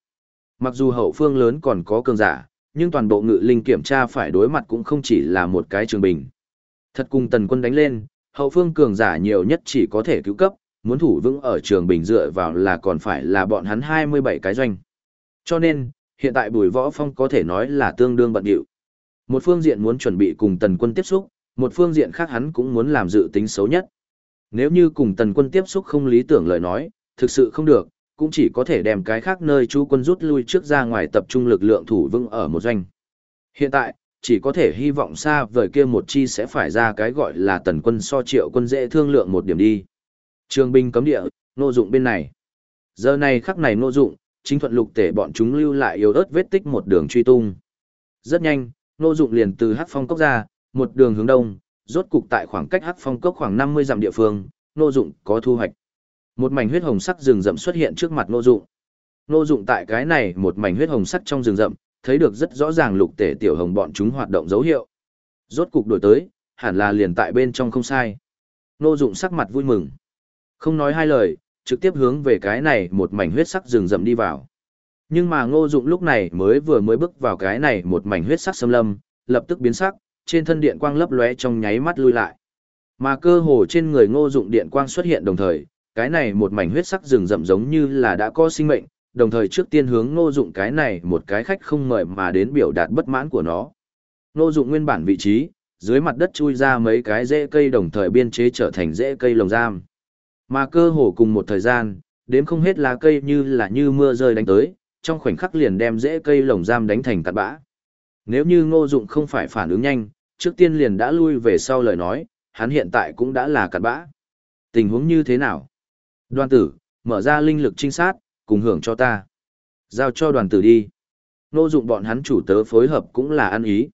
[SPEAKER 1] Mặc dù hậu phương lớn còn có cường giả, nhưng toàn bộ ngự linh kiểm tra phải đối mặt cũng không chỉ là một cái trường bình. Thật cùng tần quân đánh lên, hậu phương cường giả nhiều nhất chỉ có thể cứu cấp, muốn thủ vững ở trường bình dựa vào là còn phải là bọn hắn 27 cái doanh. Cho nên, hiện tại bùi võ phong có thể nói là tương đương bận điệu. Một phương diện muốn chuẩn bị cùng tần quân tiếp xúc, một phương diện khác hắn cũng muốn làm dự tính xấu nhất. Nếu như cùng tần quân tiếp xúc không lý tưởng lời nói, thực sự không được, cũng chỉ có thể đem cái khác nơi chú quân rút lui trước ra ngoài tập trung lực lượng thủ vững ở một doanh. Hiện tại, chỉ có thể hy vọng xa vời kia một chi sẽ phải ra cái gọi là tần quân so triệu quân dễ thương lượng một điểm đi. Trường binh cấm địa, nô dụng bên này. Giờ này khắc này nô dụng, chính thuận lục tể bọn chúng lưu lại yếu ớt vết tích một đường truy tung. Rất nhanh, nô dụng liền từ hắc phong cốc ra, một đường hướng đông, rốt cục tại khoảng cách hắc phong cốc khoảng 50 dặm địa phương, nô dụng có thu hoạch. Một mảnh huyết hồng sắc rừng rậm xuất hiện trước mặt nô dụng. Nô dụng tại cái này một mảnh huyết hồng sắc trong rừng rậm, thấy được rất rõ ràng lục tể tiểu hồng bọn chúng hoạt động dấu hiệu. Rốt cục đổi tới, hẳn là liền tại bên trong không sai. Nô dụng sắc mặt vui mừng. Không nói hai lời, trực tiếp hướng về cái này một mảnh huyết sắc rừng rậm đi vào. Nhưng mà ngô dụng lúc này mới vừa mới bước vào cái này một mảnh huyết sắc xâm lâm, lập tức biến sắc, trên thân điện quang lấp lóe trong nháy mắt lui lại. Mà cơ hồ trên người ngô dụng điện quang xuất hiện đồng thời, cái này một mảnh huyết sắc rừng rậm giống như là đã có sinh mệnh, đồng thời trước tiên hướng ngô dụng cái này một cái khách không mời mà đến biểu đạt bất mãn của nó. Ngô dụng nguyên bản vị trí, dưới mặt đất chui ra mấy cái rễ cây đồng thời biên chế trở thành rễ cây lồng giam. Mà cơ hồ cùng một thời gian, đếm không hết lá cây như là như mưa rơi đánh tới, trong khoảnh khắc liền đem rễ cây lồng giam đánh thành cát bã. Nếu như ngô dụng không phải phản ứng nhanh, trước tiên liền đã lui về sau lời nói, hắn hiện tại cũng đã là cát bã. Tình huống như thế nào? Đoàn tử, mở ra linh lực trinh sát, cùng hưởng cho ta. Giao cho đoàn tử đi. Ngô dụng bọn hắn chủ tớ phối hợp cũng là ăn ý.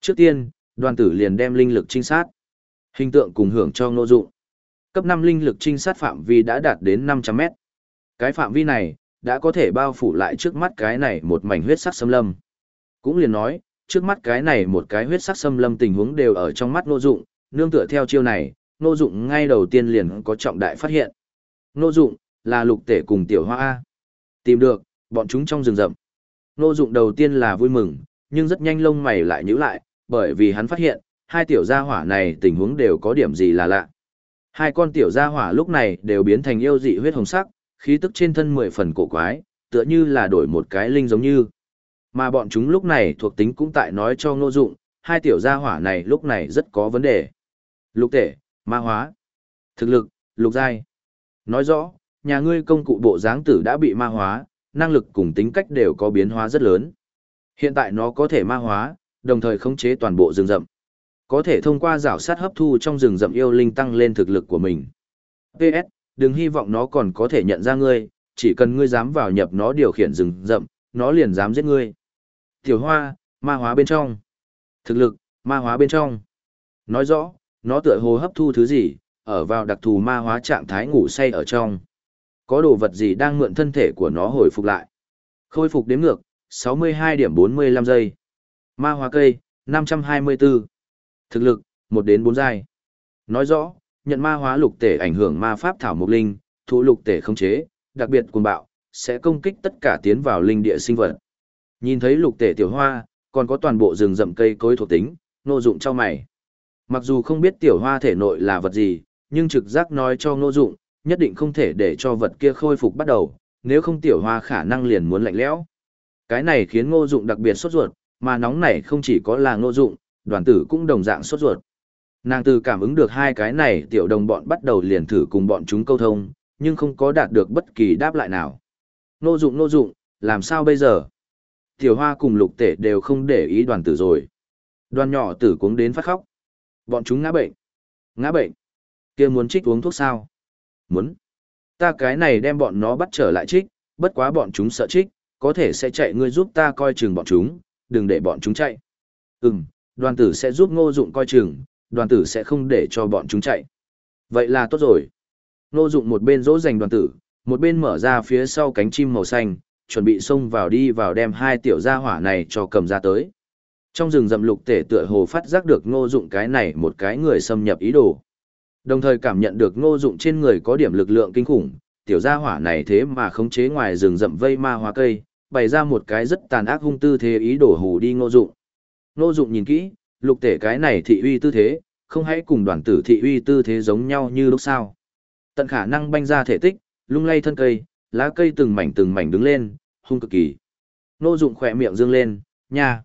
[SPEAKER 1] Trước tiên, đoàn tử liền đem linh lực trinh sát. Hình tượng cùng hưởng cho ngô dụng. Cấp 5 linh lực trinh sát phạm vi đã đạt đến 500 mét. Cái phạm vi này, đã có thể bao phủ lại trước mắt cái này một mảnh huyết sắc xâm lâm. Cũng liền nói, trước mắt cái này một cái huyết sắc xâm lâm tình huống đều ở trong mắt nô dụng, nương tựa theo chiêu này, nô dụng ngay đầu tiên liền có trọng đại phát hiện. Nô dụng, là lục tể cùng tiểu hoa A. Tìm được, bọn chúng trong rừng rậm. Nô dụng đầu tiên là vui mừng, nhưng rất nhanh lông mày lại nhíu lại, bởi vì hắn phát hiện, hai tiểu gia hỏa này tình huống đều có điểm gì là lạ. Hai con tiểu gia hỏa lúc này đều biến thành yêu dị huyết hồng sắc, khí tức trên thân mười phần cổ quái, tựa như là đổi một cái linh giống như. Mà bọn chúng lúc này thuộc tính cũng tại nói cho ngô dụng, hai tiểu gia hỏa này lúc này rất có vấn đề. Lục tể, ma hóa, thực lực, lục giai. Nói rõ, nhà ngươi công cụ bộ dáng tử đã bị ma hóa, năng lực cùng tính cách đều có biến hóa rất lớn. Hiện tại nó có thể ma hóa, đồng thời khống chế toàn bộ rừng rậm. Có thể thông qua rảo sát hấp thu trong rừng rậm yêu linh tăng lên thực lực của mình. PS, đừng hy vọng nó còn có thể nhận ra ngươi, chỉ cần ngươi dám vào nhập nó điều khiển rừng rậm, nó liền dám giết ngươi. Tiểu hoa, ma hóa bên trong. Thực lực, ma hóa bên trong. Nói rõ, nó tựa hồ hấp thu thứ gì, ở vào đặc thù ma hóa trạng thái ngủ say ở trong. Có đồ vật gì đang mượn thân thể của nó hồi phục lại. Khôi phục đếm ngược, 62 điểm 45 giây. Ma hóa cây, 524. Thực lực, 1 đến 4 giai. Nói rõ, nhận ma hóa lục tể ảnh hưởng ma pháp thảo mục linh, thụ lục tể không chế, đặc biệt cuồng bạo, sẽ công kích tất cả tiến vào linh địa sinh vật. Nhìn thấy lục tể tiểu hoa, còn có toàn bộ rừng rậm cây cối thuộc tính, nô dụng cho mày. Mặc dù không biết tiểu hoa thể nội là vật gì, nhưng trực giác nói cho nô dụng, nhất định không thể để cho vật kia khôi phục bắt đầu, nếu không tiểu hoa khả năng liền muốn lạnh lẽo. Cái này khiến ngô dụng đặc biệt sốt ruột, mà nóng này không chỉ có là ngô dụng, đoàn tử cũng đồng dạng sốt ruột. Nàng từ cảm ứng được hai cái này tiểu đồng bọn bắt đầu liền thử cùng bọn chúng câu thông, nhưng không có đạt được bất kỳ đáp lại nào. Nô dụng nô dụng, làm sao bây giờ? Tiểu hoa cùng lục tể đều không để ý đoàn tử rồi. Đoàn nhỏ tử cuống đến phát khóc. Bọn chúng ngã bệnh. Ngã bệnh. kia muốn trích uống thuốc sao? Muốn. Ta cái này đem bọn nó bắt trở lại trích, bất quá bọn chúng sợ trích, có thể sẽ chạy ngươi giúp ta coi chừng bọn chúng, đừng để bọn chúng chạy. Ừm, đoàn tử sẽ giúp ngô dụng coi chừng, đoàn tử sẽ không để cho bọn chúng chạy. Vậy là tốt rồi. Ngô dụng một bên dỗ dành đoàn tử, một bên mở ra phía sau cánh chim màu xanh, chuẩn bị xông vào đi vào đem hai tiểu gia hỏa này cho cầm ra tới. Trong rừng rậm lục tể tựa hồ phát giác được ngô dụng cái này một cái người xâm nhập ý đồ. Đồng thời cảm nhận được ngô dụng trên người có điểm lực lượng kinh khủng, tiểu gia hỏa này thế mà khống chế ngoài rừng rậm vây ma hoa cây, bày ra một cái rất tàn ác hung tư thế ý đồ hù đi ngô dụng. Ngô dụng nhìn kỹ, lục tể cái này thị uy tư thế, không hãy cùng đoàn tử thị uy tư thế giống nhau như lúc sao. Tận khả năng banh ra thể tích, lung lay thân cây, lá cây từng mảnh từng mảnh đứng lên, hung cực kỳ. Ngô dụng khẽ miệng dương lên, nha.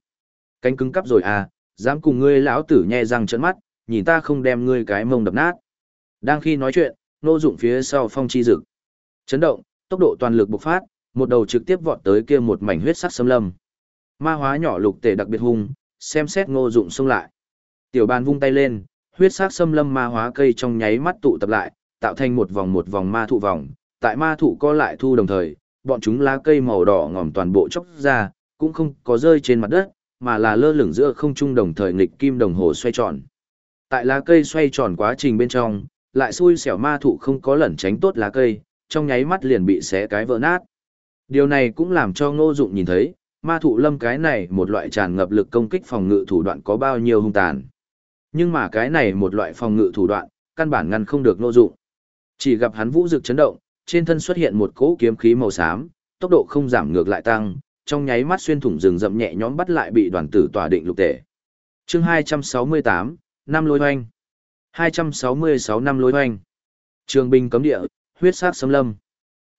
[SPEAKER 1] Cánh cứng cắp rồi à, dám cùng ngươi lão tử nhe răng trợn mắt, nhìn ta không đem ngươi cái mông đập nát. Đang khi nói chuyện, Ngô dụng phía sau phong chi rực. Chấn động, tốc độ toàn lực bộc phát, một đầu trực tiếp vọt tới kia một mảnh huyết sắc xâm lâm. Ma hóa nhỏ lục tể đặc biệt hung, xem xét ngô dụng xông lại. Tiểu bàn vung tay lên, huyết sắc xâm lâm ma hóa cây trong nháy mắt tụ tập lại, tạo thành một vòng một vòng ma thụ vòng. Tại ma thụ co lại thu đồng thời, bọn chúng lá cây màu đỏ ngòm toàn bộ chóc ra, cũng không có rơi trên mặt đất, mà là lơ lửng giữa không trung đồng thời nghịch kim đồng hồ xoay tròn. Tại lá cây xoay tròn quá trình bên trong, lại xui xẻo ma thụ không có lẩn tránh tốt lá cây, trong nháy mắt liền bị xé cái vỡ nát. Điều này cũng làm cho ngô dụng nhìn thấy, ma thụ lâm cái này một loại tràn ngập lực công kích phòng ngự thủ đoạn có bao nhiêu hung tàn. Nhưng mà cái này một loại phòng ngự thủ đoạn, căn bản ngăn không được nô dụng. Chỉ gặp hắn vũ rực chấn động, trên thân xuất hiện một cỗ kiếm khí màu xám, tốc độ không giảm ngược lại tăng, trong nháy mắt xuyên thủng rừng rậm nhẹ nhõm bắt lại bị đoàn tử tỏa định lục tể. Chương 268, năm lôi hoanh. 266 năm lôi hoanh. Trường binh cấm địa, huyết sát xâm lâm.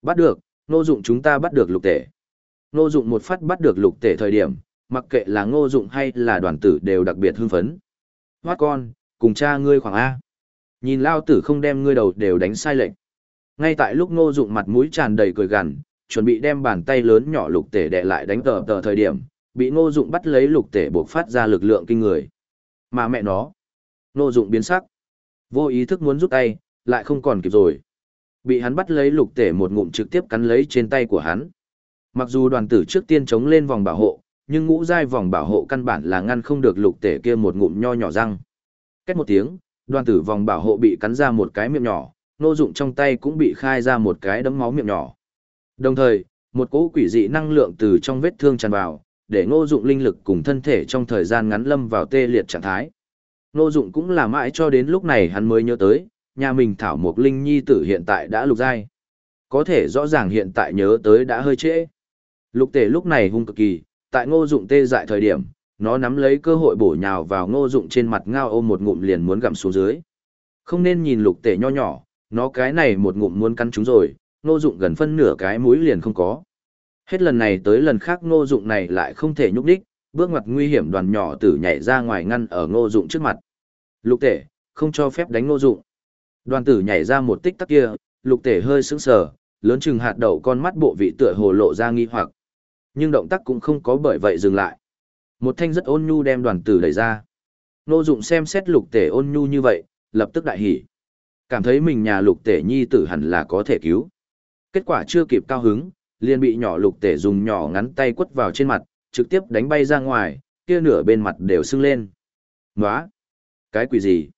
[SPEAKER 1] Bắt được, nô dụng chúng ta bắt được lục tể. Ngô dụng một phát bắt được lục tể thời điểm, mặc kệ là ngô dụng hay là đoàn tử đều đặc biệt hưng phấn. Hoát con, cùng cha ngươi khoảng A. Nhìn lao tử không đem ngươi đầu đều đánh sai lệch. Ngay tại lúc ngô dụng mặt mũi tràn đầy cười gằn, chuẩn bị đem bàn tay lớn nhỏ lục tể đè lại đánh tờ tờ thời điểm, bị ngô dụng bắt lấy lục tể buộc phát ra lực lượng kinh người. Mà mẹ nó, ngô dụng biến sắc. Vô ý thức muốn rút tay, lại không còn kịp rồi. Bị hắn bắt lấy lục tể một ngụm trực tiếp cắn lấy trên tay của hắn. Mặc dù đoàn tử trước tiên chống lên vòng bảo hộ, nhưng ngũ giai vòng bảo hộ căn bản là ngăn không được lục tể kia một ngụm nho nhỏ răng. Cách một tiếng, đoàn tử vòng bảo hộ bị cắn ra một cái miệng nhỏ, nô dụng trong tay cũng bị khai ra một cái đấm máu miệng nhỏ. Đồng thời, một cỗ quỷ dị năng lượng từ trong vết thương tràn vào, để ngô dụng linh lực cùng thân thể trong thời gian ngắn lâm vào tê liệt trạng thái. Ngô dụng cũng là mãi cho đến lúc này hắn mới nhớ tới, nhà mình thảo Mục linh nhi tử hiện tại đã lục giai. Có thể rõ ràng hiện tại nhớ tới đã hơi trễ. Lục tể lúc này hung cực kỳ, tại ngô dụng tê dại thời điểm, nó nắm lấy cơ hội bổ nhào vào ngô dụng trên mặt ngao ôm một ngụm liền muốn gặm xuống dưới. Không nên nhìn lục tể nho nhỏ, nó cái này một ngụm muốn cắn chúng rồi, ngô dụng gần phân nửa cái mũi liền không có. Hết lần này tới lần khác ngô dụng này lại không thể nhúc đích, bước ngoặt nguy hiểm đoàn nhỏ tử nhảy ra ngoài ngăn ở ngô dụng trước mặt. Lục tể, không cho phép đánh ngô dụng. Đoàn tử nhảy ra một tích tắc kia, lục tể hơi sững sờ, lớn chừng hạt đậu con mắt bộ vị tựa hồ lộ ra nghi hoặc. Nhưng động tác cũng không có bởi vậy dừng lại. Một thanh rất ôn nhu đem đoàn tử đẩy ra. Nô dụng xem xét lục tể ôn nhu như vậy, lập tức đại hỉ. Cảm thấy mình nhà lục tể nhi tử hẳn là có thể cứu. Kết quả chưa kịp cao hứng, liền bị nhỏ lục tể dùng nhỏ ngắn tay quất vào trên mặt, trực tiếp đánh bay ra ngoài, kia nửa bên mặt đều sưng lên. Nóa! Cái quỷ gì?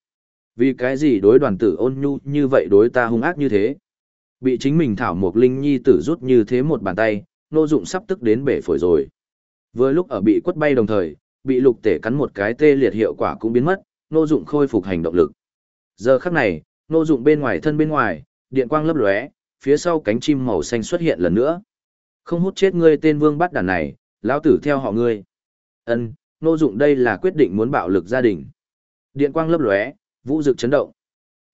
[SPEAKER 1] Vì cái gì đối đoàn tử ôn nhu như vậy đối ta hung ác như thế? Bị chính mình thảo một linh nhi tử rút như thế một bàn tay, nô dụng sắp tức đến bể phổi rồi. Vừa lúc ở bị quất bay đồng thời, bị lục tể cắn một cái tê liệt hiệu quả cũng biến mất, nô dụng khôi phục hành động lực. Giờ khắc này, nô dụng bên ngoài thân bên ngoài, điện quang lấp lóe, phía sau cánh chim màu xanh xuất hiện lần nữa. Không hút chết ngươi tên vương bắt đàn này, lão tử theo họ ngươi. Ân, nô dụng đây là quyết định muốn bạo lực gia đình. Điện quang lấp lóe, vũ dực chấn động.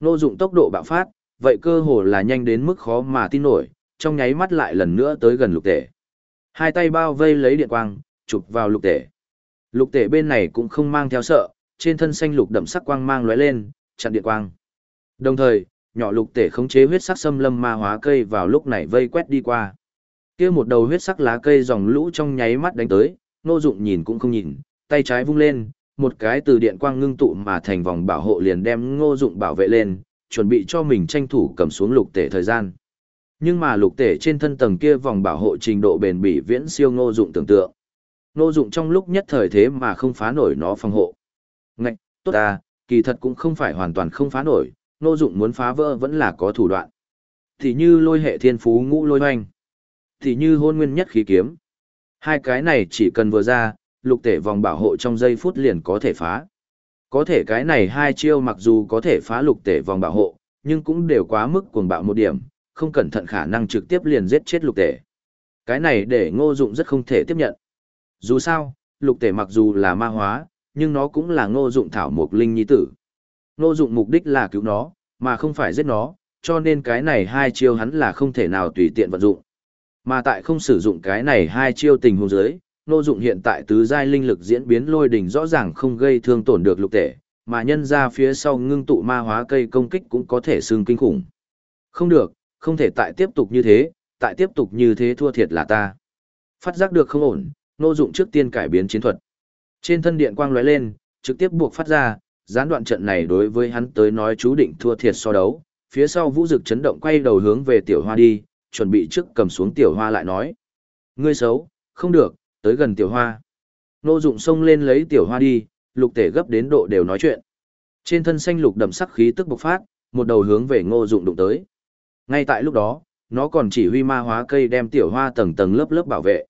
[SPEAKER 1] Nô dụng tốc độ bạo phát, vậy cơ hồ là nhanh đến mức khó mà tin nổi, trong nháy mắt lại lần nữa tới gần lục tể. Hai tay bao vây lấy điện quang, chụp vào lục tể. Lục tể bên này cũng không mang theo sợ, trên thân xanh lục đậm sắc quang mang lóe lên, chặn điện quang. Đồng thời, nhỏ lục tể khống chế huyết sắc xâm lâm ma hóa cây vào lúc này vây quét đi qua. Kia một đầu huyết sắc lá cây dòng lũ trong nháy mắt đánh tới, Nô Dụng nhìn cũng không nhìn, tay trái vung lên, một cái từ điện quang ngưng tụ mà thành vòng bảo hộ liền đem Ngô Dụng bảo vệ lên, chuẩn bị cho mình tranh thủ cầm xuống lục tể thời gian. Nhưng mà lục tể trên thân tầng kia vòng bảo hộ trình độ bền bỉ viễn siêu ngô dụng tưởng tượng. Ngô dụng trong lúc nhất thời thế mà không phá nổi nó phòng hộ. Ngạch, tốt à, kỳ thật cũng không phải hoàn toàn không phá nổi, ngô dụng muốn phá vỡ vẫn là có thủ đoạn. Thì như lôi hệ thiên phú ngũ lôi hoành. Thì như hôn nguyên nhất khí kiếm. Hai cái này chỉ cần vừa ra, lục tể vòng bảo hộ trong giây phút liền có thể phá. Có thể cái này hai chiêu mặc dù có thể phá lục tể vòng bảo hộ, nhưng cũng đều quá mức cuồng bạo một điểm, không cẩn thận khả năng trực tiếp liền giết chết lục tể. Cái này để ngô dụng rất không thể tiếp nhận. Dù sao, lục tể mặc dù là ma hóa, nhưng nó cũng là ngô dụng thảo mục linh nhi tử. Ngô dụng mục đích là cứu nó, mà không phải giết nó, cho nên cái này hai chiêu hắn là không thể nào tùy tiện vận dụng. Mà tại không sử dụng cái này hai chiêu tình huống dưới, Ngô Dụng hiện tại tứ giai linh lực diễn biến lôi đỉnh rõ ràng không gây thương tổn được lục tể, mà nhân ra phía sau ngưng tụ ma hóa cây công kích cũng có thể xương kinh khủng. Không được, không thể tại tiếp tục như thế, tại tiếp tục như thế thua thiệt là ta. Phát giác được không ổn, Ngô Dụng trước tiên cải biến chiến thuật. Trên thân điện quang lóe lên, trực tiếp buộc phát ra, gián đoạn trận này đối với hắn tới nói chú định thua thiệt so đấu. Phía sau Vũ Dực chấn động quay đầu hướng về Tiểu Hoa đi, chuẩn bị trước cầm xuống Tiểu Hoa lại nói: "Ngươi xấu, không được, tới gần Tiểu Hoa." Nô Dụng xông lên lấy Tiểu Hoa đi, Lục Tể gấp đến độ đều nói chuyện. Trên thân xanh lục đậm sắc khí tức bộc phát, một đầu hướng về Ngô Dụng đụng tới. Ngay tại lúc đó, nó còn chỉ huy ma hóa cây đem Tiểu Hoa tầng tầng lớp lớp bảo vệ.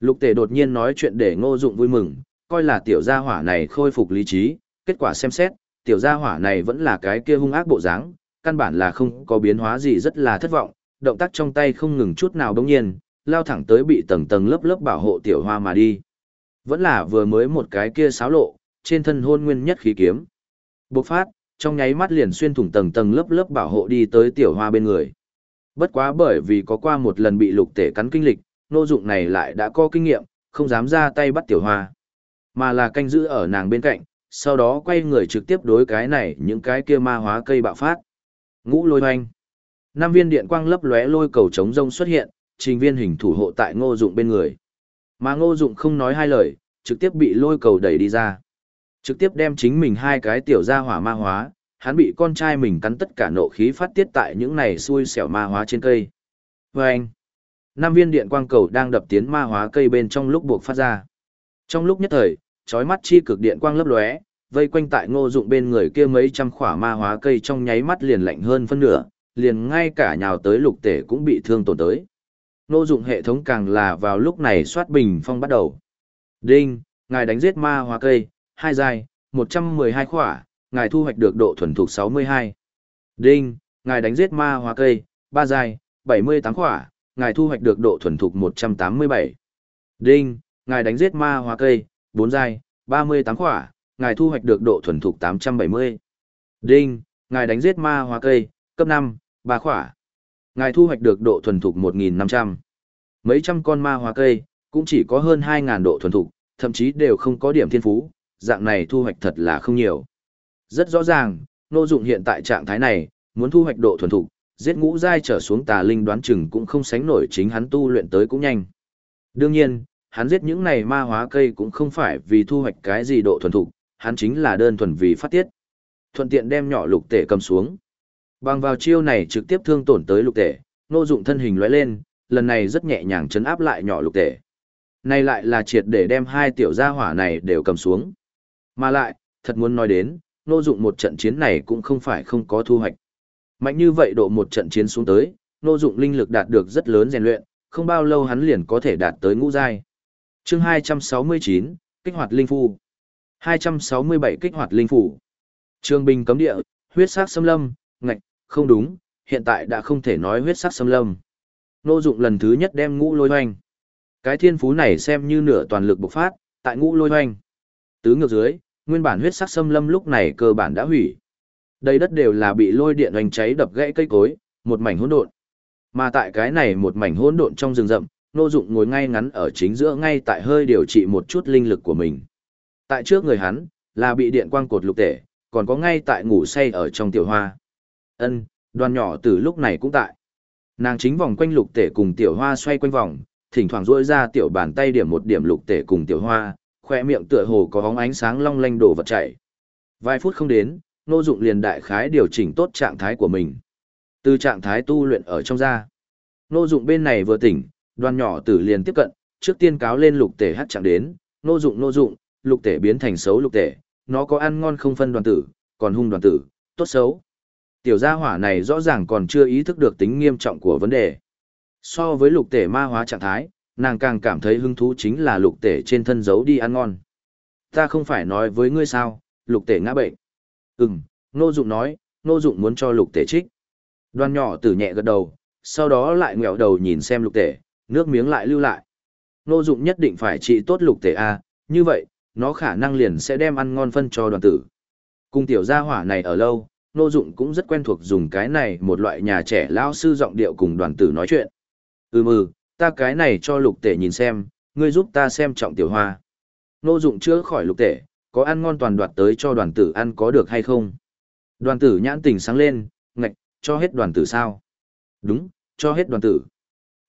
[SPEAKER 1] Lục Tề đột nhiên nói chuyện để Ngô Dụng vui mừng, coi là tiểu gia hỏa này khôi phục lý trí, kết quả xem xét, tiểu gia hỏa này vẫn là cái kia hung ác bộ dáng, căn bản là không có biến hóa gì rất là thất vọng, động tác trong tay không ngừng chút nào đông nhiên, lao thẳng tới bị tầng tầng lớp lớp bảo hộ tiểu hoa mà đi. Vẫn là vừa mới một cái kia xáo lộ, trên thân hôn nguyên nhất khí kiếm. Bộc phát, trong nháy mắt liền xuyên thủng tầng tầng lớp lớp bảo hộ đi tới tiểu hoa bên người. Bất quá bởi vì có qua một lần bị lục tể cắn kinh lịch, nô dụng này lại đã có kinh nghiệm, không dám ra tay bắt tiểu hoa. Mà là canh giữ ở nàng bên cạnh, sau đó quay người trực tiếp đối cái này những cái kia ma hóa cây bạo phát. Ngũ lôi hoanh. Năm viên điện quang lấp lóe lôi cầu chống rông xuất hiện, trình viên hình thủ hộ tại ngô dụng bên người. Mà ngô dụng không nói hai lời, trực tiếp bị lôi cầu đẩy đi ra. Trực tiếp đem chính mình hai cái tiểu gia hỏa ma hóa, hắn bị con trai mình cắn tất cả nộ khí phát tiết tại những này xui xẻo ma hóa trên cây. Vâng! nam viên điện quang cầu đang đập tiến ma hóa cây bên trong lúc buộc phát ra. Trong lúc nhất thời, chói mắt chi cực điện quang lấp lóe, vây quanh tại Ngô Dụng bên người kia mấy trăm khỏa ma hóa cây trong nháy mắt liền lạnh hơn phân nửa, liền ngay cả nhào tới lục tể cũng bị thương tổn tới. Ngô Dụng hệ thống càng là vào lúc này soát bình phong bắt đầu. Đinh, ngài đánh giết ma hóa cây, hai giai, 112 khỏa, ngài thu hoạch được độ thuần thục 62. Đinh, ngài đánh giết ma hóa cây, ba giai, 78 khỏa, ngài thu hoạch được độ thuần thục 187. Đinh, ngài đánh giết ma hóa cây, bốn giai, 38 khỏa, ngài thu hoạch được độ thuần thục 870. Đinh, ngài đánh giết ma hóa cây, cấp 5, 3 khỏa. Ngài thu hoạch được độ thuần thục 1500. Mấy trăm con ma hóa cây, cũng chỉ có hơn 2000 độ thuần thục, thậm chí đều không có điểm thiên phú, dạng này thu hoạch thật là không nhiều. Rất rõ ràng, nô dụng hiện tại trạng thái này, muốn thu hoạch độ thuần thục, giết ngũ giai trở xuống tà linh đoán chừng cũng không sánh nổi chính hắn tu luyện tới cũng nhanh. Đương nhiên, hắn giết những này ma hóa cây cũng không phải vì thu hoạch cái gì độ thuần thục, hắn chính là đơn thuần vì phát tiết. Thuận tiện đem nhỏ lục tể cầm xuống. Bằng vào chiêu này trực tiếp thương tổn tới lục tể, nô dụng thân hình lóe lên, lần này rất nhẹ nhàng chấn áp lại nhỏ lục tể. Này lại là triệt để đem hai tiểu gia hỏa này đều cầm xuống. Mà lại, thật muốn nói đến, nô dụng một trận chiến này cũng không phải không có thu hoạch. Mạnh như vậy độ một trận chiến xuống tới, nô dụng linh lực đạt được rất lớn rèn luyện, không bao lâu hắn liền có thể đạt tới ngũ giai chương 269, kích hoạt linh phù. 267 kích hoạt linh phủ. Trường binh cấm địa, huyết sắc xâm lâm, ngạch, không đúng, hiện tại đã không thể nói huyết sắc xâm lâm. Nô dụng lần thứ nhất đem ngũ lôi hoành. Cái thiên phú này xem như nửa toàn lực bộc phát, tại ngũ lôi hoành. Tứ ngược dưới, nguyên bản huyết sắc xâm lâm lúc này cơ bản đã hủy. Đây đất đều là bị lôi điện hoành cháy đập gãy cây cối, một mảnh hỗn độn. Mà tại cái này một mảnh hỗn độn trong rừng rậm, Nô Dụng ngồi ngay ngắn ở chính giữa ngay tại hơi điều trị một chút linh lực của mình. Tại trước người hắn, là bị điện quang cột lục tể, còn có ngay tại ngủ say ở trong tiểu hoa. Ân, đoàn nhỏ từ lúc này cũng tại. Nàng chính vòng quanh lục tể cùng tiểu hoa xoay quanh vòng, thỉnh thoảng duỗi ra tiểu bàn tay điểm một điểm lục tể cùng tiểu hoa, khoe miệng tựa hồ có bóng ánh sáng long lanh đổ vật chảy. Vài phút không đến, Nô Dụng liền đại khái điều chỉnh tốt trạng thái của mình. Từ trạng thái tu luyện ở trong ra, Nô dụng bên này vừa tỉnh, đoàn nhỏ tử liền tiếp cận, trước tiên cáo lên lục tể hắc chẳng đến, nô dụng nô dụng, lục tể biến thành xấu lục tể, nó có ăn ngon không phân đoàn tử, còn hung đoàn tử, tốt xấu. Tiểu gia hỏa này rõ ràng còn chưa ý thức được tính nghiêm trọng của vấn đề. So với lục tể ma hóa trạng thái, nàng càng cảm thấy hứng thú chính là lục tể trên thân giấu đi ăn ngon. Ta không phải nói với ngươi sao, lục tể ngã bệnh. Ừm, nô dụng nói, nô dụng muốn cho lục tể trích. đoan nhỏ tử nhẹ gật đầu, sau đó lại ngẹo đầu nhìn xem lục tể, nước miếng lại lưu lại. Nô dụng nhất định phải trị tốt lục tể A, như vậy, nó khả năng liền sẽ đem ăn ngon phân cho đoàn tử. Cùng tiểu gia hỏa này ở lâu, nô dụng cũng rất quen thuộc dùng cái này một loại nhà trẻ lao sư giọng điệu cùng đoàn tử nói chuyện. Ừ ta cái này cho lục tể nhìn xem, ngươi giúp ta xem trọng tiểu hoa. Nô dụng chữa khỏi lục tể, có ăn ngon toàn đoạt tới cho đoàn tử ăn có được hay không? Đoàn tử nhãn tình sáng lên, ngạch, cho hết đoàn tử sao? Đúng, cho hết đoàn tử.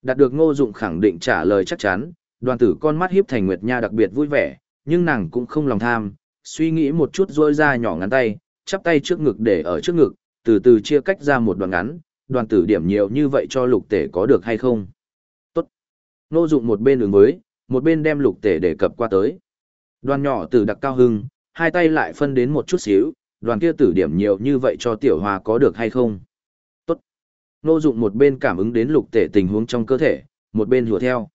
[SPEAKER 1] Đạt được ngô dụng khẳng định trả lời chắc chắn, đoàn tử con mắt hiếp thành nguyệt nha đặc biệt vui vẻ, nhưng nàng cũng không lòng tham, suy nghĩ một chút rôi ra nhỏ ngắn tay, chắp tay trước ngực để ở trước ngực, từ từ chia cách ra một đoạn ngắn, đoàn tử điểm nhiều như vậy cho lục tể có được hay không? Ngô dụng một bên ứng với, một bên đem lục tể để cập qua tới. Đoàn nhỏ tử đặc cao hưng, hai tay lại phân đến một chút xíu, đoàn kia tử điểm nhiều như vậy cho tiểu hoa có được hay không? Tốt. Nô dụng một bên cảm ứng đến lục tể tình huống trong cơ thể, một bên hùa theo.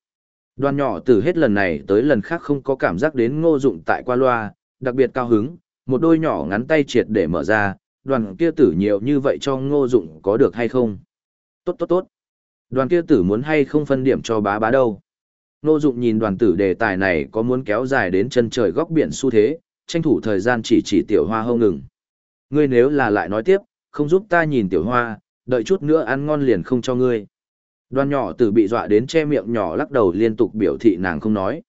[SPEAKER 1] Đoàn nhỏ tử hết lần này tới lần khác không có cảm giác đến ngô dụng tại qua loa, đặc biệt cao hứng, một đôi nhỏ ngắn tay triệt để mở ra, đoàn kia tử nhiều như vậy cho ngô dụng có được hay không? Tốt tốt tốt. Đoàn kia tử muốn hay không phân điểm cho bá bá đâu. Nô dụng nhìn đoàn tử đề tài này có muốn kéo dài đến chân trời góc biển xu thế, tranh thủ thời gian chỉ chỉ tiểu hoa hông ngừng. Ngươi nếu là lại nói tiếp, không giúp ta nhìn tiểu hoa, đợi chút nữa ăn ngon liền không cho ngươi. Đoàn nhỏ tử bị dọa đến che miệng nhỏ lắc đầu liên tục biểu thị nàng không nói.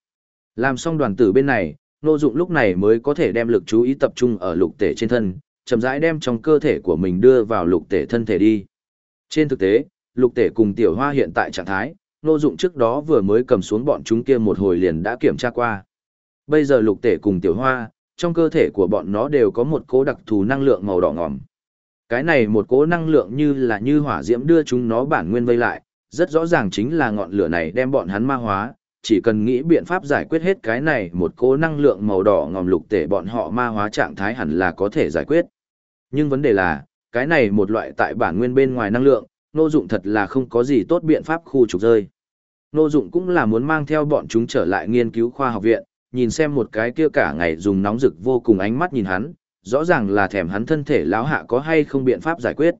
[SPEAKER 1] Làm xong đoàn tử bên này, nô dụng lúc này mới có thể đem lực chú ý tập trung ở lục tể trên thân, chậm rãi đem trong cơ thể của mình đưa vào lục tể thân thể đi. Trên thực tế, lục tể cùng tiểu hoa hiện tại trạng thái, nô dụng trước đó vừa mới cầm xuống bọn chúng kia một hồi liền đã kiểm tra qua. Bây giờ lục tể cùng tiểu hoa, trong cơ thể của bọn nó đều có một cố đặc thù năng lượng màu đỏ ngòm. Cái này một cố năng lượng như là như hỏa diễm đưa chúng nó bản nguyên vây lại, rất rõ ràng chính là ngọn lửa này đem bọn hắn ma hóa, chỉ cần nghĩ biện pháp giải quyết hết cái này một cố năng lượng màu đỏ ngòm lục tể bọn họ ma hóa trạng thái hẳn là có thể giải quyết. Nhưng vấn đề là, cái này một loại tại bản nguyên bên ngoài năng lượng, nô dụng thật là không có gì tốt biện pháp khu trục rơi. Nô dụng cũng là muốn mang theo bọn chúng trở lại nghiên cứu khoa học viện, nhìn xem một cái kia cả ngày dùng nóng rực vô cùng ánh mắt nhìn hắn, rõ ràng là thèm hắn thân thể lão hạ có hay không biện pháp giải quyết.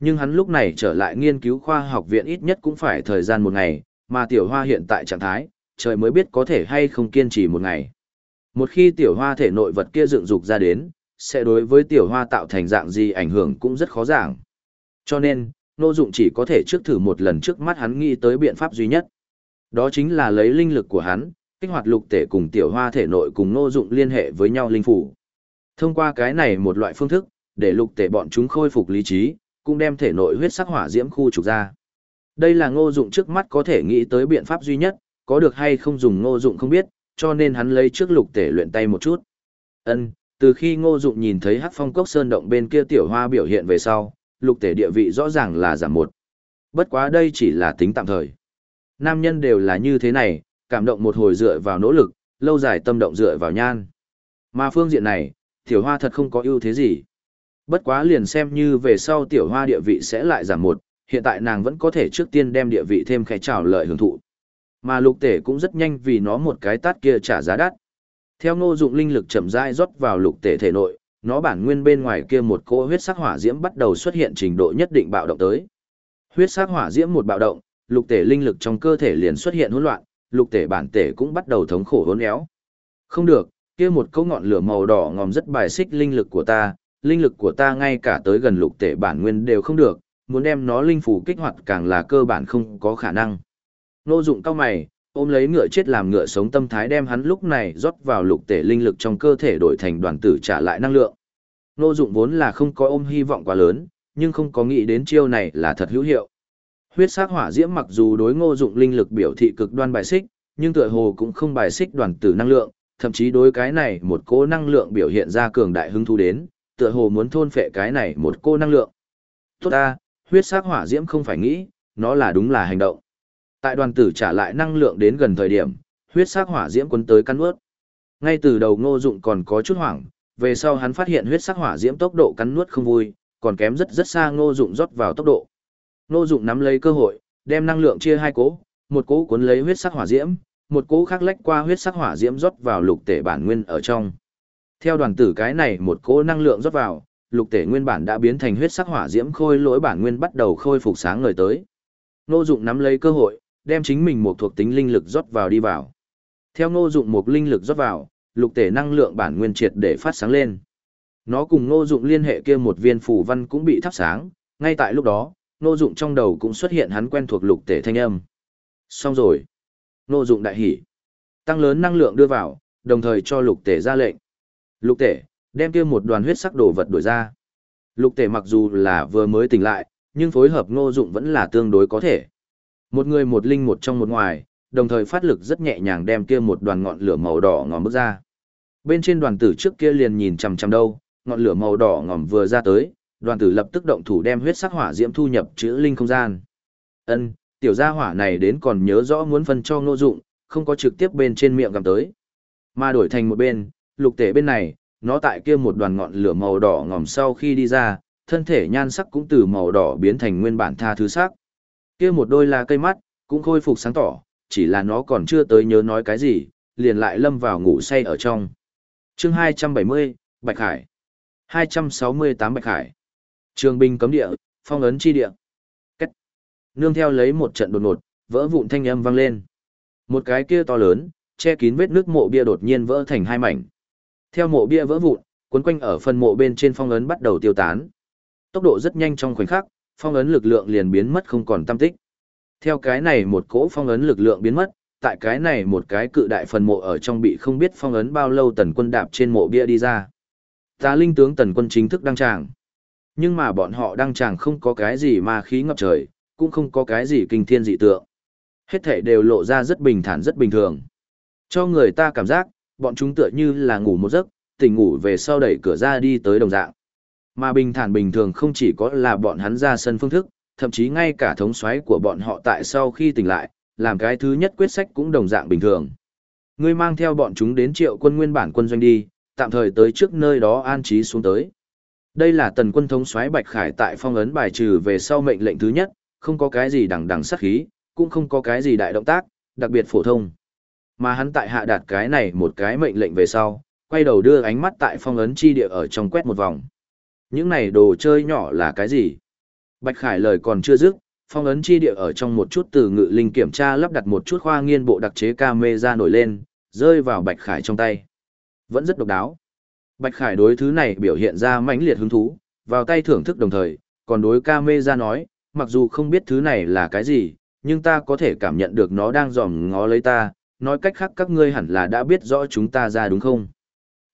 [SPEAKER 1] Nhưng hắn lúc này trở lại nghiên cứu khoa học viện ít nhất cũng phải thời gian một ngày, mà tiểu hoa hiện tại trạng thái, trời mới biết có thể hay không kiên trì một ngày. Một khi tiểu hoa thể nội vật kia dựng dục ra đến, sẽ đối với tiểu hoa tạo thành dạng gì ảnh hưởng cũng rất khó giảng. Cho nên, Nô Dụng chỉ có thể trước thử một lần trước mắt hắn nghĩ tới biện pháp duy nhất. Đó chính là lấy linh lực của hắn, kích hoạt lục tể cùng tiểu hoa thể nội cùng Nô Dụng liên hệ với nhau linh phủ. Thông qua cái này một loại phương thức, để lục tể bọn chúng khôi phục lý trí, cũng đem thể nội huyết sắc hỏa diễm khu trục ra. Đây là ngô dụng trước mắt có thể nghĩ tới biện pháp duy nhất, có được hay không dùng ngô dụng không biết, cho nên hắn lấy trước lục tể luyện tay một chút. Ân, từ khi ngô dụng nhìn thấy hắc phong cốc sơn động bên kia tiểu hoa biểu hiện về sau, lục tể địa vị rõ ràng là giảm một. Bất quá đây chỉ là tính tạm thời. Nam nhân đều là như thế này, cảm động một hồi dựa vào nỗ lực, lâu dài tâm động dựa vào nhan. Mà phương diện này, tiểu hoa thật không có ưu thế gì. Bất quá liền xem như về sau tiểu hoa địa vị sẽ lại giảm một, hiện tại nàng vẫn có thể trước tiên đem địa vị thêm khẽ trào lợi hưởng thụ. Mà lục tể cũng rất nhanh vì nó một cái tát kia trả giá đắt. Theo ngô dụng linh lực chậm rãi rót vào lục tể thể nội, nó bản nguyên bên ngoài kia một cỗ huyết sắc hỏa diễm bắt đầu xuất hiện trình độ nhất định bạo động tới. Huyết sắc hỏa diễm một bạo động, lục tể linh lực trong cơ thể liền xuất hiện hỗn loạn, lục tể bản tể cũng bắt đầu thống khổ hỗn éo. Không được, kia một cỗ ngọn lửa màu đỏ ngòm rất bài xích linh lực của ta, linh lực của ta ngay cả tới gần lục tể bản nguyên đều không được, muốn đem nó linh phủ kích hoạt càng là cơ bản không có khả năng. Nô dụng cao mày, ôm lấy ngựa chết làm ngựa sống tâm thái đem hắn lúc này rót vào lục tể linh lực trong cơ thể đổi thành đoàn tử trả lại năng lượng. Nô dụng vốn là không có ôm hy vọng quá lớn, nhưng không có nghĩ đến chiêu này là thật hữu hiệu. Huyết sắc hỏa diễm mặc dù đối ngô dụng linh lực biểu thị cực đoan bài xích, nhưng tựa hồ cũng không bài xích đoàn tử năng lượng, thậm chí đối cái này một cô năng lượng biểu hiện ra cường đại hứng thú đến, tựa hồ muốn thôn phệ cái này một cô năng lượng. Tốt ta, huyết sắc hỏa diễm không phải nghĩ, nó là đúng là hành động. Tại đoàn tử trả lại năng lượng đến gần thời điểm, huyết sắc hỏa diễm cuốn tới căn ướt. Ngay từ đầu ngô dụng còn có chút hoảng, về sau hắn phát hiện huyết sắc hỏa diễm tốc độ cắn nuốt không vui, còn kém rất rất xa ngô dụng rót vào tốc độ. Ngô dụng nắm lấy cơ hội, đem năng lượng chia hai cỗ, một cỗ cuốn lấy huyết sắc hỏa diễm, một cỗ khác lách qua huyết sắc hỏa diễm rót vào lục tể bản nguyên ở trong. Theo đoàn tử cái này một cỗ năng lượng rót vào, lục tể nguyên bản đã biến thành huyết sắc hỏa diễm khôi lỗi bản nguyên bắt đầu khôi phục sáng ngời tới. Ngô Dụng nắm lấy cơ hội, đem chính mình một thuộc tính linh lực rót vào đi vào. Theo Ngô Dụng một linh lực rót vào, lục tể năng lượng bản nguyên triệt để phát sáng lên. Nó cùng Ngô Dụng liên hệ kia một viên phù văn cũng bị thắp sáng, ngay tại lúc đó, Ngô Dụng trong đầu cũng xuất hiện hắn quen thuộc lục tể thanh âm. Xong rồi. Ngô Dụng đại hỉ. Tăng lớn năng lượng đưa vào, đồng thời cho lục tể ra lệnh. Lục tể, đem kia một đoàn huyết sắc đồ vật đổi ra. Lục tể mặc dù là vừa mới tỉnh lại, nhưng phối hợp Ngô Dụng vẫn là tương đối có thể. Một người một linh một trong một ngoài, đồng thời phát lực rất nhẹ nhàng đem kia một đoàn ngọn lửa màu đỏ ngòm bước ra. Bên trên đoàn tử trước kia liền nhìn chằm chằm đâu, ngọn lửa màu đỏ ngòm vừa ra tới, đoàn tử lập tức động thủ đem huyết sắc hỏa diễm thu nhập chữ linh không gian. Ân, tiểu gia hỏa này đến còn nhớ rõ muốn phân cho Ngô Dụng, không có trực tiếp bên trên miệng cầm tới. Mà đổi thành một bên, lục tể bên này, nó tại kia một đoàn ngọn lửa màu đỏ ngòm sau khi đi ra, thân thể nhan sắc cũng từ màu đỏ biến thành nguyên bản tha thứ sắc. Kia một đôi là cây mắt, cũng khôi phục sáng tỏ, chỉ là nó còn chưa tới nhớ nói cái gì, liền lại lâm vào ngủ say ở trong. Chương 270, Bạch Hải. 268 Bạch Hải. Trường binh cấm địa, phong ấn chi địa. Cách. Nương theo lấy một trận đột ngột, vỡ vụn thanh âm vang lên. Một cái kia to lớn, che kín vết nước mộ bia đột nhiên vỡ thành hai mảnh. Theo mộ bia vỡ vụn, cuốn quanh ở phần mộ bên trên phong ấn bắt đầu tiêu tán. Tốc độ rất nhanh trong khoảnh khắc, phong ấn lực lượng liền biến mất không còn tâm tích. Theo cái này một cỗ phong ấn lực lượng biến mất, tại cái này một cái cự đại phần mộ ở trong bị không biết phong ấn bao lâu tần quân đạp trên mộ bia đi ra. Tà linh tướng tần quân chính thức đăng tràng. Nhưng mà bọn họ đăng tràng không có cái gì ma khí ngập trời, cũng không có cái gì kinh thiên dị tượng. Hết thể đều lộ ra rất bình thản rất bình thường. Cho người ta cảm giác, bọn chúng tựa như là ngủ một giấc, tỉnh ngủ về sau đẩy cửa ra đi tới đồng dạng. Mà bình thản bình thường không chỉ có là bọn hắn ra sân phương thức, thậm chí ngay cả thống xoáy của bọn họ tại sau khi tỉnh lại, làm cái thứ nhất quyết sách cũng đồng dạng bình thường. Ngươi mang theo bọn chúng đến triệu quân nguyên bản quân doanh đi, tạm thời tới trước nơi đó an trí xuống tới. Đây là tần quân thống soái Bạch Khải tại phong ấn bài trừ về sau mệnh lệnh thứ nhất, không có cái gì đằng đằng sát khí, cũng không có cái gì đại động tác, đặc biệt phổ thông. Mà hắn tại hạ đạt cái này một cái mệnh lệnh về sau, quay đầu đưa ánh mắt tại phong ấn chi địa ở trong quét một vòng. Những này đồ chơi nhỏ là cái gì? Bạch Khải lời còn chưa dứt, phong ấn chi địa ở trong một chút từ ngự linh kiểm tra lắp đặt một chút khoa nghiên bộ đặc chế camera nổi lên, rơi vào Bạch Khải trong tay. Vẫn rất độc đáo. Bạch Khải đối thứ này biểu hiện ra mãnh liệt hứng thú, vào tay thưởng thức đồng thời, còn đối camera nói, mặc dù không biết thứ này là cái gì, nhưng ta có thể cảm nhận được nó đang dòm ngó lấy ta, nói cách khác các ngươi hẳn là đã biết rõ chúng ta ra đúng không?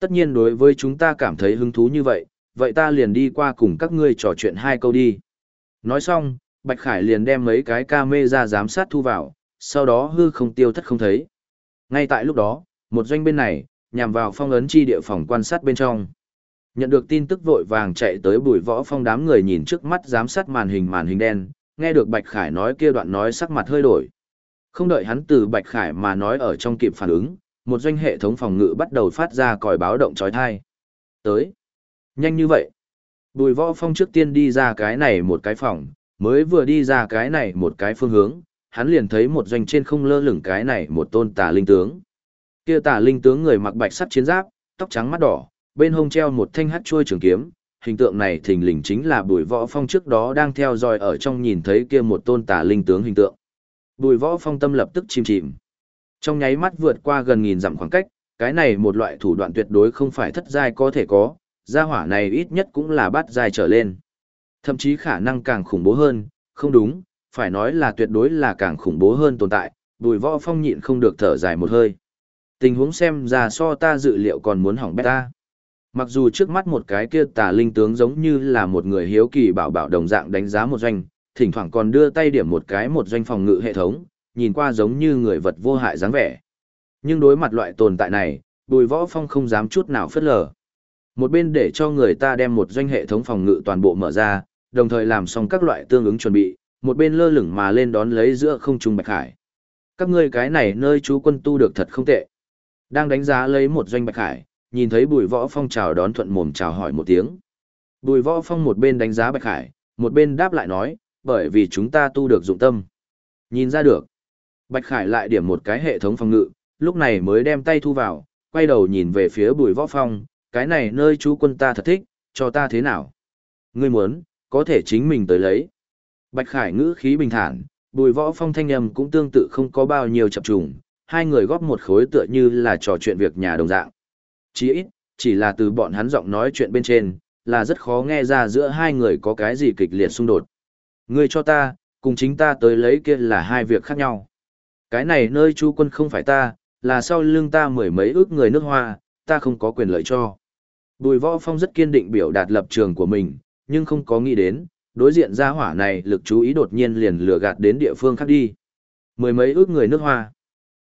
[SPEAKER 1] Tất nhiên đối với chúng ta cảm thấy hứng thú như vậy, vậy ta liền đi qua cùng các ngươi trò chuyện hai câu đi. Nói xong, Bạch Khải liền đem mấy cái camera giám sát thu vào, sau đó hư không tiêu thất không thấy. Ngay tại lúc đó, một doanh bên này, nhằm vào phong ấn chi địa phòng quan sát bên trong. Nhận được tin tức vội vàng chạy tới bùi võ phong đám người nhìn trước mắt giám sát màn hình màn hình đen, nghe được Bạch Khải nói kia đoạn nói sắc mặt hơi đổi. Không đợi hắn từ Bạch Khải mà nói ở trong kịp phản ứng, một doanh hệ thống phòng ngự bắt đầu phát ra còi báo động chói tai. Tới. Nhanh như vậy. Bùi võ phong trước tiên đi ra cái này một cái phòng, mới vừa đi ra cái này một cái phương hướng, hắn liền thấy một doanh trên không lơ lửng cái này một tôn tà linh tướng. Kia tà linh tướng người mặc bạch sắt chiến giáp, tóc trắng mắt đỏ, bên hông treo một thanh hắc chuôi trường kiếm, hình tượng này thình lình chính là Bùi Võ Phong trước đó đang theo dõi ở trong nhìn thấy kia một tôn tà linh tướng hình tượng. Bùi Võ Phong tâm lập tức chìm chìm. Trong nháy mắt vượt qua gần nghìn dặm khoảng cách, cái này một loại thủ đoạn tuyệt đối không phải thất giai có thể có, gia hỏa này ít nhất cũng là bát giai trở lên. Thậm chí khả năng càng khủng bố hơn, không đúng, phải nói là tuyệt đối là càng khủng bố hơn tồn tại, bùi võ phong nhịn không được thở dài một hơi. Tình huống xem ra so ta dự liệu còn muốn hỏng bét ta. Mặc dù trước mắt một cái kia tà linh tướng giống như là một người hiếu kỳ bảo bảo đồng dạng đánh giá một doanh, thỉnh thoảng còn đưa tay điểm một cái một doanh phòng ngự hệ thống, nhìn qua giống như người vật vô hại dáng vẻ. Nhưng đối mặt loại tồn tại này, bùi võ phong không dám chút nào phất lờ. Một bên để cho người ta đem một doanh hệ thống phòng ngự toàn bộ mở ra, đồng thời làm xong các loại tương ứng chuẩn bị, một bên lơ lửng mà lên đón lấy giữa không trung Bạch hải. Các ngươi cái này nơi chú quân tu được thật không tệ. Đang đánh giá lấy một doanh Bạch hải, nhìn thấy Bùi Võ Phong chào đón thuận mồm chào hỏi một tiếng. Bùi Võ Phong một bên đánh giá Bạch hải, một bên đáp lại nói, bởi vì chúng ta tu được dụng tâm. Nhìn ra được. Bạch Khải lại điểm một cái hệ thống phòng ngự, lúc này mới đem tay thu vào, quay đầu nhìn về phía Bùi Võ Phong, cái này nơi chú quân ta thật thích, cho ta thế nào? Ngươi muốn, có thể chính mình tới lấy. Bạch Khải ngữ khí bình thản, Bùi Võ Phong thanh âm cũng tương tự không có bao nhiêu chập trùng, hai người góp một khối tựa như là trò chuyện việc nhà đồng dạng. Chỉ ít, chỉ là từ bọn hắn giọng nói chuyện bên trên, là rất khó nghe ra giữa hai người có cái gì kịch liệt xung đột. Ngươi cho ta, cùng chính ta tới lấy kia là hai việc khác nhau. Cái này nơi chú quân không phải ta, là sau lưng ta mười mấy ước người nước hoa, ta không có quyền lợi cho. Bùi võ phong rất kiên định biểu đạt lập trường của mình, nhưng không có nghĩ đến, đối diện gia hỏa này lực chú ý đột nhiên liền lừa gạt đến địa phương khác đi. Mười mấy ước người nước hoa.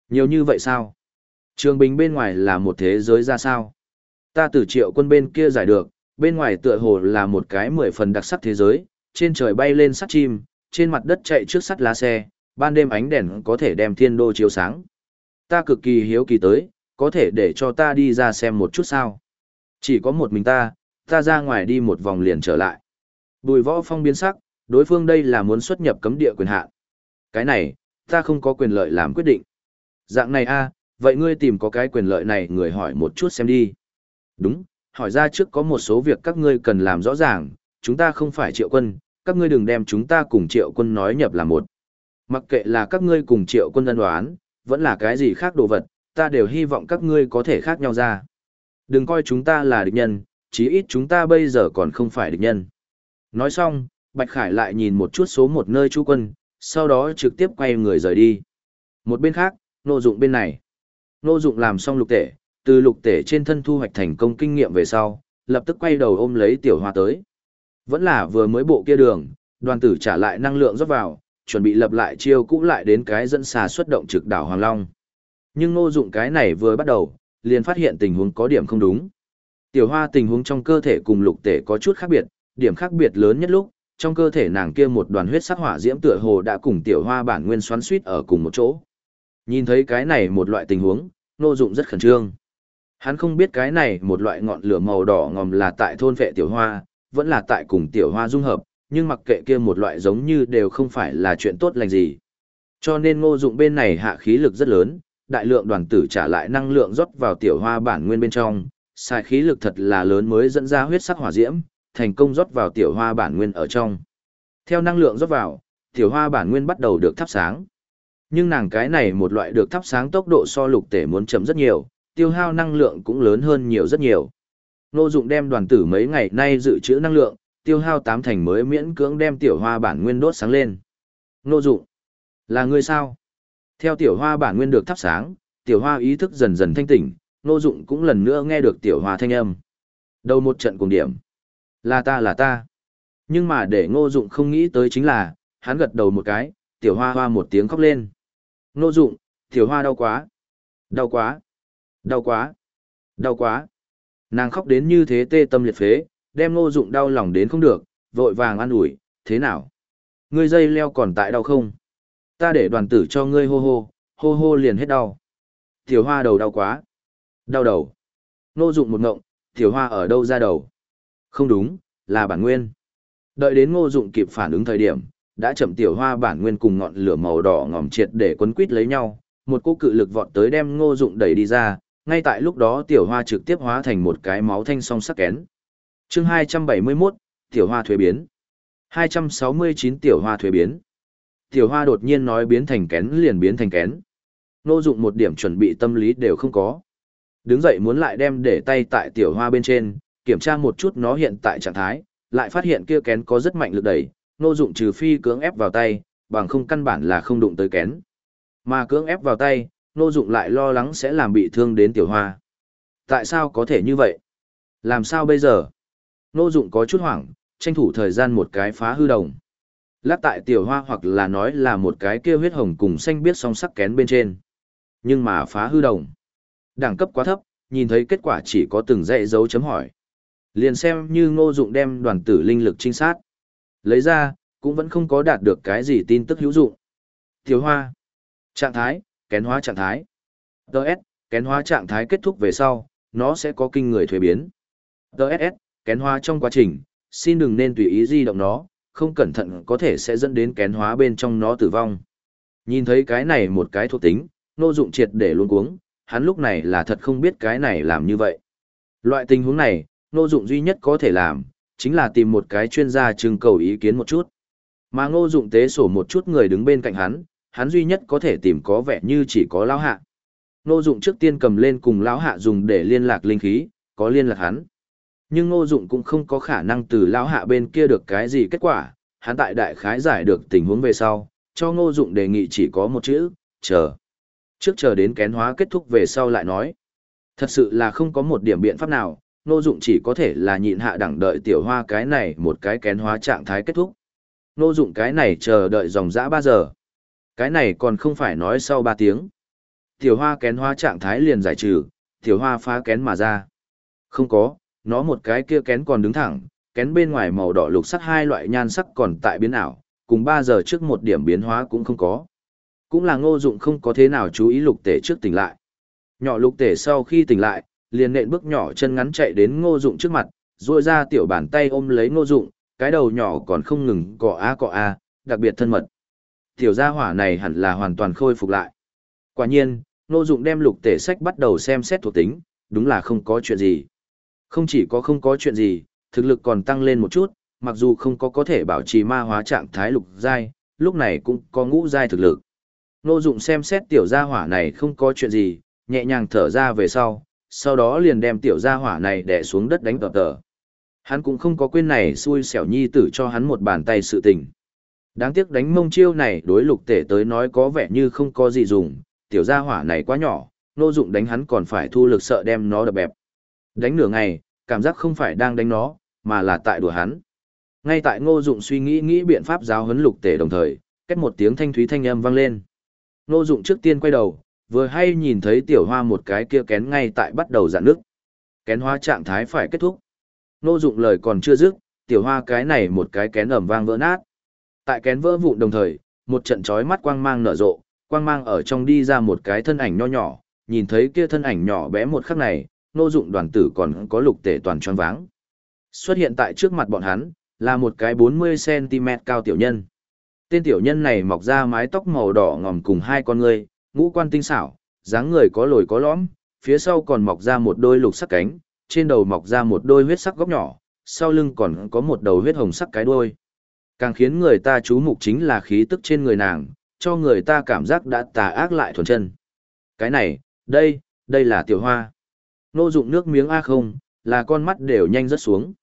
[SPEAKER 1] Nhiều như vậy sao? Trường Bình bên ngoài là một thế giới ra sao? Ta từ triệu quân bên kia giải được, bên ngoài tựa hồ là một cái mười phần đặc sắc thế giới, trên trời bay lên sắt chim, trên mặt đất chạy trước sắt lá xe, ban đêm ánh đèn có thể đem thiên đô chiếu sáng. Ta cực kỳ hiếu kỳ tới, có thể để cho ta đi ra xem một chút sao. Chỉ có một mình ta, ta ra ngoài đi một vòng liền trở lại. Bùi võ phong biến sắc, đối phương đây là muốn xuất nhập cấm địa quyền hạn. Cái này, ta không có quyền lợi làm quyết định. Dạng này a, vậy ngươi tìm có cái quyền lợi này người hỏi một chút xem đi. Đúng, hỏi ra trước có một số việc các ngươi cần làm rõ ràng, chúng ta không phải triệu quân, các ngươi đừng đem chúng ta cùng triệu quân nói nhập là một. Mặc kệ là các ngươi cùng triệu quân ân đoán, vẫn là cái gì khác đồ vật, ta đều hy vọng các ngươi có thể khác nhau ra. Đừng coi chúng ta là địch nhân, chí ít chúng ta bây giờ còn không phải địch nhân. Nói xong, Bạch Khải lại nhìn một chút số một nơi chú quân, sau đó trực tiếp quay người rời đi. Một bên khác, nô dụng bên này. Nô dụng làm xong lục tể, từ lục tể trên thân thu hoạch thành công kinh nghiệm về sau, lập tức quay đầu ôm lấy tiểu hoa tới. Vẫn là vừa mới bộ kia đường, đoàn tử trả lại năng lượng rót vào, chuẩn bị lập lại chiêu cũ lại đến cái dẫn xà xuất động trực đảo Hoàng Long. Nhưng ngô dụng cái này vừa bắt đầu, liền phát hiện tình huống có điểm không đúng. Tiểu hoa tình huống trong cơ thể cùng lục tể có chút khác biệt, điểm khác biệt lớn nhất lúc, trong cơ thể nàng kia một đoàn huyết sắc hỏa diễm tựa hồ đã cùng tiểu hoa bản nguyên xoắn suýt ở cùng một chỗ. Nhìn thấy cái này một loại tình huống, ngô dụng rất khẩn trương. Hắn không biết cái này một loại ngọn lửa màu đỏ ngòm là tại thôn vệ tiểu hoa, vẫn là tại cùng tiểu hoa dung hợp, nhưng mặc kệ kia một loại giống như đều không phải là chuyện tốt lành gì. Cho nên ngô dụng bên này hạ khí lực rất lớn, đại lượng đoàn tử trả lại năng lượng rót vào tiểu hoa bản nguyên bên trong, xài khí lực thật là lớn mới dẫn ra huyết sắc hỏa diễm, thành công rót vào tiểu hoa bản nguyên ở trong. Theo năng lượng rót vào, tiểu hoa bản nguyên bắt đầu được thắp sáng. Nhưng nàng cái này một loại được thắp sáng tốc độ so lục tể muốn chậm rất nhiều, tiêu hao năng lượng cũng lớn hơn nhiều rất nhiều. Nô dụng đem đoàn tử mấy ngày nay dự trữ năng lượng, tiêu hao tám thành mới miễn cưỡng đem tiểu hoa bản nguyên đốt sáng lên. Nô dụng, là ngươi sao? Theo tiểu hoa bản nguyên được thắp sáng, tiểu hoa ý thức dần dần thanh tỉnh, nô dụng cũng lần nữa nghe được tiểu hoa thanh âm. Đầu một trận cùng điểm. Là ta là ta. Nhưng mà để ngô dụng không nghĩ tới chính là, hắn gật đầu một cái, tiểu hoa hoa một tiếng khóc lên. Ngô dụng, tiểu hoa đau quá. Đau quá. Đau quá. Đau quá. Nàng khóc đến như thế tê tâm liệt phế, đem ngô dụng đau lòng đến không được, vội vàng an ủi, thế nào? Ngươi dây leo còn tại đau không? Ta để đoàn tử cho ngươi hô hô, hô hô liền hết đau. Tiểu hoa đầu đau quá. Đau đầu. Ngô dụng một ngộng, tiểu hoa ở đâu ra đầu? Không đúng, là bản nguyên. Đợi đến ngô dụng kịp phản ứng thời điểm, đã chậm tiểu hoa bản nguyên cùng ngọn lửa màu đỏ ngòm triệt để quấn quít lấy nhau, một cú cự lực vọt tới đem ngô dụng đẩy đi ra, ngay tại lúc đó tiểu hoa trực tiếp hóa thành một cái máu thanh song sắc kén. chương 271, tiểu hoa thuế biến. 269 tiểu hoa thuế biến. Tiểu hoa đột nhiên nói biến thành kén liền biến thành kén. Nô dụng một điểm chuẩn bị tâm lý đều không có. Đứng dậy muốn lại đem để tay tại tiểu hoa bên trên, kiểm tra một chút nó hiện tại trạng thái, lại phát hiện kia kén có rất mạnh lực đẩy, nô dụng trừ phi cưỡng ép vào tay, bằng không căn bản là không đụng tới kén. Mà cưỡng ép vào tay, nô dụng lại lo lắng sẽ làm bị thương đến tiểu hoa. Tại sao có thể như vậy? Làm sao bây giờ? Nô dụng có chút hoảng, tranh thủ thời gian một cái phá hư đồng. Lát tại tiểu hoa hoặc là nói là một cái kia huyết hồng cùng xanh biết song sắc kén bên trên. Nhưng mà phá hư đồng. Đẳng cấp quá thấp, nhìn thấy kết quả chỉ có từng dãy dấu chấm hỏi. Liền xem như ngô dụng đem đoàn tử linh lực trinh sát. Lấy ra, cũng vẫn không có đạt được cái gì tin tức hữu dụng. Tiểu hoa. Trạng thái, kén hóa trạng thái. Đợt, kén hóa trạng thái kết thúc về sau, nó sẽ có kinh người thuế biến. DSS, kén hóa trong quá trình, xin đừng nên tùy ý di động nó, không cẩn thận có thể sẽ dẫn đến kén hóa bên trong nó tử vong. Nhìn thấy cái này một cái thuộc tính, nô dụng triệt để luôn cuống, hắn lúc này là thật không biết cái này làm như vậy. Loại tình huống này, nô dụng duy nhất có thể làm, chính là tìm một cái chuyên gia trưng cầu ý kiến một chút. Mà ngô dụng tế sổ một chút người đứng bên cạnh hắn, hắn duy nhất có thể tìm có vẻ như chỉ có lão hạ. Ngô dụng trước tiên cầm lên cùng lão hạ dùng để liên lạc linh khí, có liên lạc hắn. Nhưng ngô dụng cũng không có khả năng từ lão hạ bên kia được cái gì kết quả, hắn tại đại khái giải được tình huống về sau, cho ngô dụng đề nghị chỉ có một chữ, chờ. Trước chờ đến kén hóa kết thúc về sau lại nói. Thật sự là không có một điểm biện pháp nào, ngô dụng chỉ có thể là nhịn hạ đẳng đợi tiểu hoa cái này một cái kén hóa trạng thái kết thúc. Ngô dụng cái này chờ đợi dòng dã 3 giờ. Cái này còn không phải nói sau 3 tiếng. Tiểu hoa kén hóa trạng thái liền giải trừ, tiểu hoa phá kén mà ra. Không có, nó một cái kia kén còn đứng thẳng, kén bên ngoài màu đỏ lục sắc hai loại nhan sắc còn tại biến ảo, cùng 3 giờ trước một điểm biến hóa cũng không có. Cũng là ngô dụng không có thế nào chú ý lục tể trước tỉnh lại. Nhỏ lục tể sau khi tỉnh lại, liền nện bước nhỏ chân ngắn chạy đến ngô dụng trước mặt, ruôi ra tiểu bàn tay ôm lấy ngô dụng, cái đầu nhỏ còn không ngừng cọ a cọ a, đặc biệt thân mật. Tiểu gia hỏa này hẳn là hoàn toàn khôi phục lại. Quả nhiên, ngô dụng đem lục tể sách bắt đầu xem xét thuộc tính, đúng là không có chuyện gì. Không chỉ có không có chuyện gì, thực lực còn tăng lên một chút, mặc dù không có có thể bảo trì ma hóa trạng thái lục giai, lúc này cũng có ngũ giai thực lực. Nô dụng xem xét tiểu gia hỏa này không có chuyện gì, nhẹ nhàng thở ra về sau, sau đó liền đem tiểu gia hỏa này đè xuống đất đánh tờ tờ. Hắn cũng không có quên này xui xẻo nhi tử cho hắn một bàn tay sự tình. Đáng tiếc đánh mông chiêu này đối lục tể tới nói có vẻ như không có gì dùng, tiểu gia hỏa này quá nhỏ, nô dụng đánh hắn còn phải thu lực sợ đem nó đập bẹp. Đánh nửa ngày, cảm giác không phải đang đánh nó, mà là tại đùa hắn. Ngay tại ngô dụng suy nghĩ nghĩ biện pháp giáo huấn lục tể đồng thời, kết một tiếng thanh thúy thanh âm vang lên. Ngô dụng trước tiên quay đầu, vừa hay nhìn thấy tiểu hoa một cái kia kén ngay tại bắt đầu dạn nước. Kén hoa trạng thái phải kết thúc. Ngô dụng lời còn chưa dứt, tiểu hoa cái này một cái kén ầm vang vỡ nát. Tại kén vỡ vụn đồng thời, một trận chói mắt quang mang nở rộ, quang mang ở trong đi ra một cái thân ảnh nho nhỏ, nhìn thấy kia thân ảnh nhỏ bé một khắc này, nô dụng đoàn tử còn có lục tể toàn tròn váng. Xuất hiện tại trước mặt bọn hắn, là một cái 40cm cao tiểu nhân. Tên tiểu nhân này mọc ra mái tóc màu đỏ ngòm cùng hai con người, ngũ quan tinh xảo, dáng người có lồi có lõm, phía sau còn mọc ra một đôi lục sắc cánh, trên đầu mọc ra một đôi huyết sắc góc nhỏ, sau lưng còn có một đầu huyết hồng sắc cái đuôi. Càng khiến người ta chú mục chính là khí tức trên người nàng, cho người ta cảm giác đã tà ác lại thuần chân. Cái này, đây, đây là tiểu hoa. Nô dụng nước miếng A không, là con mắt đều nhanh rất xuống.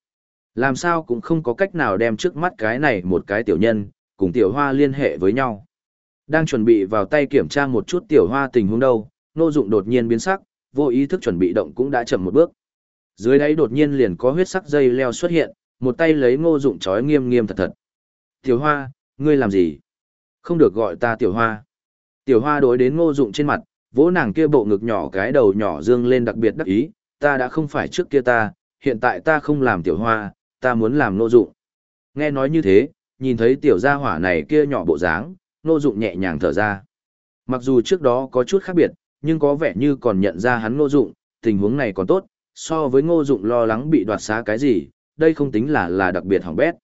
[SPEAKER 1] Làm sao cũng không có cách nào đem trước mắt cái này một cái tiểu nhân, cùng tiểu hoa liên hệ với nhau. Đang chuẩn bị vào tay kiểm tra một chút tiểu hoa tình huống đâu, nô dụng đột nhiên biến sắc, vô ý thức chuẩn bị động cũng đã chậm một bước. Dưới đáy đột nhiên liền có huyết sắc dây leo xuất hiện, một tay lấy ngô dụng trói nghiêm nghiêm thật thật. Tiểu hoa, ngươi làm gì? Không được gọi ta tiểu hoa. Tiểu hoa đối đến ngô dụng trên mặt, vỗ nàng kia bộ ngực nhỏ cái đầu nhỏ dương lên đặc biệt đắc ý, ta đã không phải trước kia ta, hiện tại ta không làm tiểu hoa, ta muốn làm nô dụng. Nghe nói như thế, nhìn thấy tiểu gia hỏa này kia nhỏ bộ dáng, nô dụng nhẹ nhàng thở ra. Mặc dù trước đó có chút khác biệt, nhưng có vẻ như còn nhận ra hắn nô dụng, tình huống này còn tốt, so với ngô dụng lo lắng bị đoạt xá cái gì, đây không tính là là đặc biệt hỏng bét.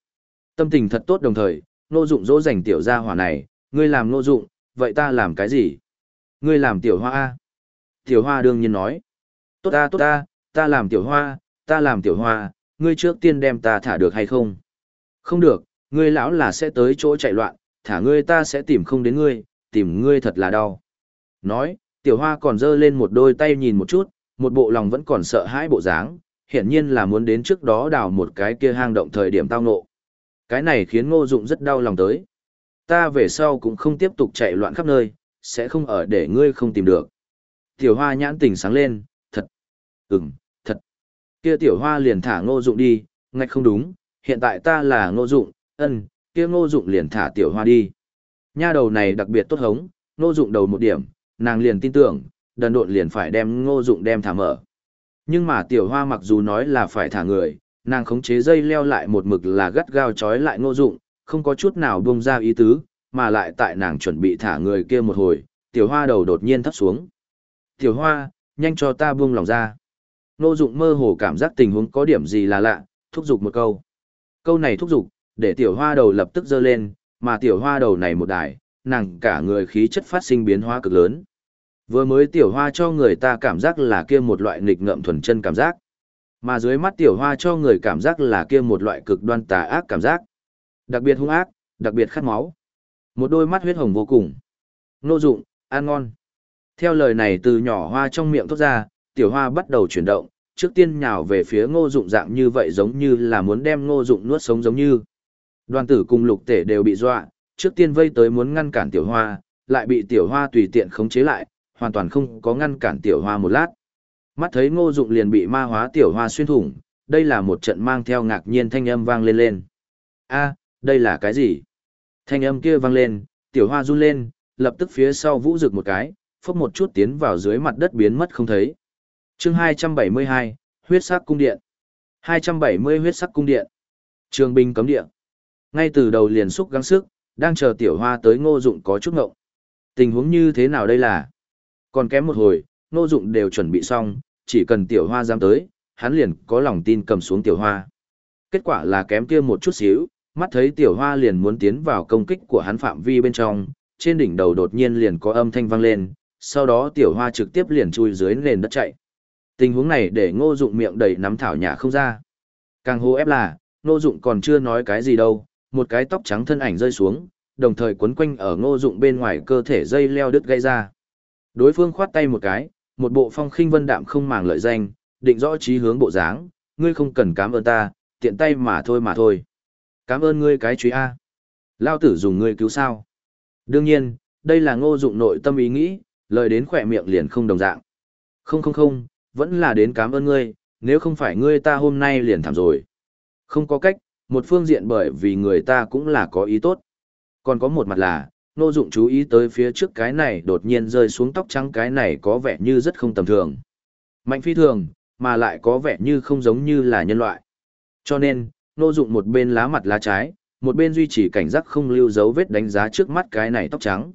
[SPEAKER 1] Tâm tình thật tốt đồng thời, nô dụng dỗ dành tiểu gia hỏa này, ngươi làm nô dụng, vậy ta làm cái gì? Ngươi làm tiểu hoa A. Tiểu hoa đương nhiên nói. Tốt ta tốt ta, ta làm tiểu hoa, ta làm tiểu hoa, ngươi trước tiên đem ta thả được hay không? Không được, ngươi lão là sẽ tới chỗ chạy loạn, thả ngươi ta sẽ tìm không đến ngươi, tìm ngươi thật là đau. Nói, tiểu hoa còn giơ lên một đôi tay nhìn một chút, một bộ lòng vẫn còn sợ hãi bộ dáng, hiển nhiên là muốn đến trước đó đào một cái kia hang động thời điểm tao ngộ. Cái này khiến ngô dụng rất đau lòng tới. Ta về sau cũng không tiếp tục chạy loạn khắp nơi, sẽ không ở để ngươi không tìm được. Tiểu hoa nhãn tỉnh sáng lên, thật. Ừm, thật. Kia tiểu hoa liền thả ngô dụng đi, ngạch không đúng, hiện tại ta là ngô dụng, ân, kia ngô dụng liền thả tiểu hoa đi. Nha đầu này đặc biệt tốt hống, ngô dụng đầu một điểm, nàng liền tin tưởng, đần độn liền phải đem ngô dụng đem thả mở. Nhưng mà tiểu hoa mặc dù nói là phải thả người, nàng khống chế dây leo lại một mực là gắt gao trói lại ngô dụng, không có chút nào buông ra ý tứ, mà lại tại nàng chuẩn bị thả người kia một hồi, tiểu hoa đầu đột nhiên thấp xuống. Tiểu hoa, nhanh cho ta buông lòng ra. Nô dụng mơ hồ cảm giác tình huống có điểm gì là lạ, thúc giục một câu. Câu này thúc giục, để tiểu hoa đầu lập tức dơ lên, mà tiểu hoa đầu này một đài, nàng cả người khí chất phát sinh biến hóa cực lớn. Vừa mới tiểu hoa cho người ta cảm giác là kia một loại nghịch ngợm thuần chân cảm giác. Mà dưới mắt tiểu hoa cho người cảm giác là kia một loại cực đoan tà ác cảm giác. Đặc biệt hung ác, đặc biệt khát máu. Một đôi mắt huyết hồng vô cùng. Nô dụng, ăn ngon. Theo lời này từ nhỏ hoa trong miệng thốt ra, tiểu hoa bắt đầu chuyển động, trước tiên nhào về phía ngô dụng dạng như vậy giống như là muốn đem ngô dụng nuốt sống giống như. Đoàn tử cùng lục tể đều bị dọa, trước tiên vây tới muốn ngăn cản tiểu hoa, lại bị tiểu hoa tùy tiện khống chế lại, hoàn toàn không có ngăn cản tiểu hoa một lát. Mắt thấy ngô dụng liền bị ma hóa tiểu hoa xuyên thủng, đây là một trận mang theo ngạc nhiên thanh âm vang lên lên. a đây là cái gì? Thanh âm kia vang lên, tiểu hoa run lên, lập tức phía sau vũ rực một cái, phốc một chút tiến vào dưới mặt đất biến mất không thấy. chương 272, huyết sắc cung điện. 270 huyết sắc cung điện. Trường binh cấm điện. Ngay từ đầu liền xúc gắng sức, đang chờ tiểu hoa tới ngô dụng có chút ngộng. Tình huống như thế nào đây là? Còn kém một hồi, ngô dụng đều chuẩn bị xong, chỉ cần tiểu hoa dám tới, hắn liền có lòng tin cầm xuống tiểu hoa. Kết quả là kém kia một chút xíu, mắt thấy tiểu hoa liền muốn tiến vào công kích của hắn phạm vi bên trong, trên đỉnh đầu đột nhiên liền có âm thanh vang lên, sau đó tiểu hoa trực tiếp liền chui dưới nền đất chạy. Tình huống này để ngô dụng miệng đầy nắm thảo nhà không ra. Càng hô ép là, ngô dụng còn chưa nói cái gì đâu, một cái tóc trắng thân ảnh rơi xuống, đồng thời quấn quanh ở ngô dụng bên ngoài cơ thể dây leo đứt gây ra. Đối phương khoát tay một cái, một bộ phong khinh vân đạm không màng lợi danh, định rõ trí hướng bộ dáng, ngươi không cần cảm ơn ta, tiện tay mà thôi mà thôi. Cảm ơn ngươi cái truy A. Lao tử dùng ngươi cứu sao. Đương nhiên, đây là ngô dụng nội tâm ý nghĩ, lời đến khỏe miệng liền không đồng dạng. Không không không, vẫn là đến cảm ơn ngươi, nếu không phải ngươi ta hôm nay liền thảm rồi. Không có cách, một phương diện bởi vì người ta cũng là có ý tốt. Còn có một mặt là, Ngô Dụng chú ý tới phía trước cái này đột nhiên rơi xuống tóc trắng cái này có vẻ như rất không tầm thường. Mạnh phi thường, mà lại có vẻ như không giống như là nhân loại. Cho nên, Ngô Dụng một bên lá mặt lá trái, một bên duy trì cảnh giác không lưu dấu vết đánh giá trước mắt cái này tóc trắng.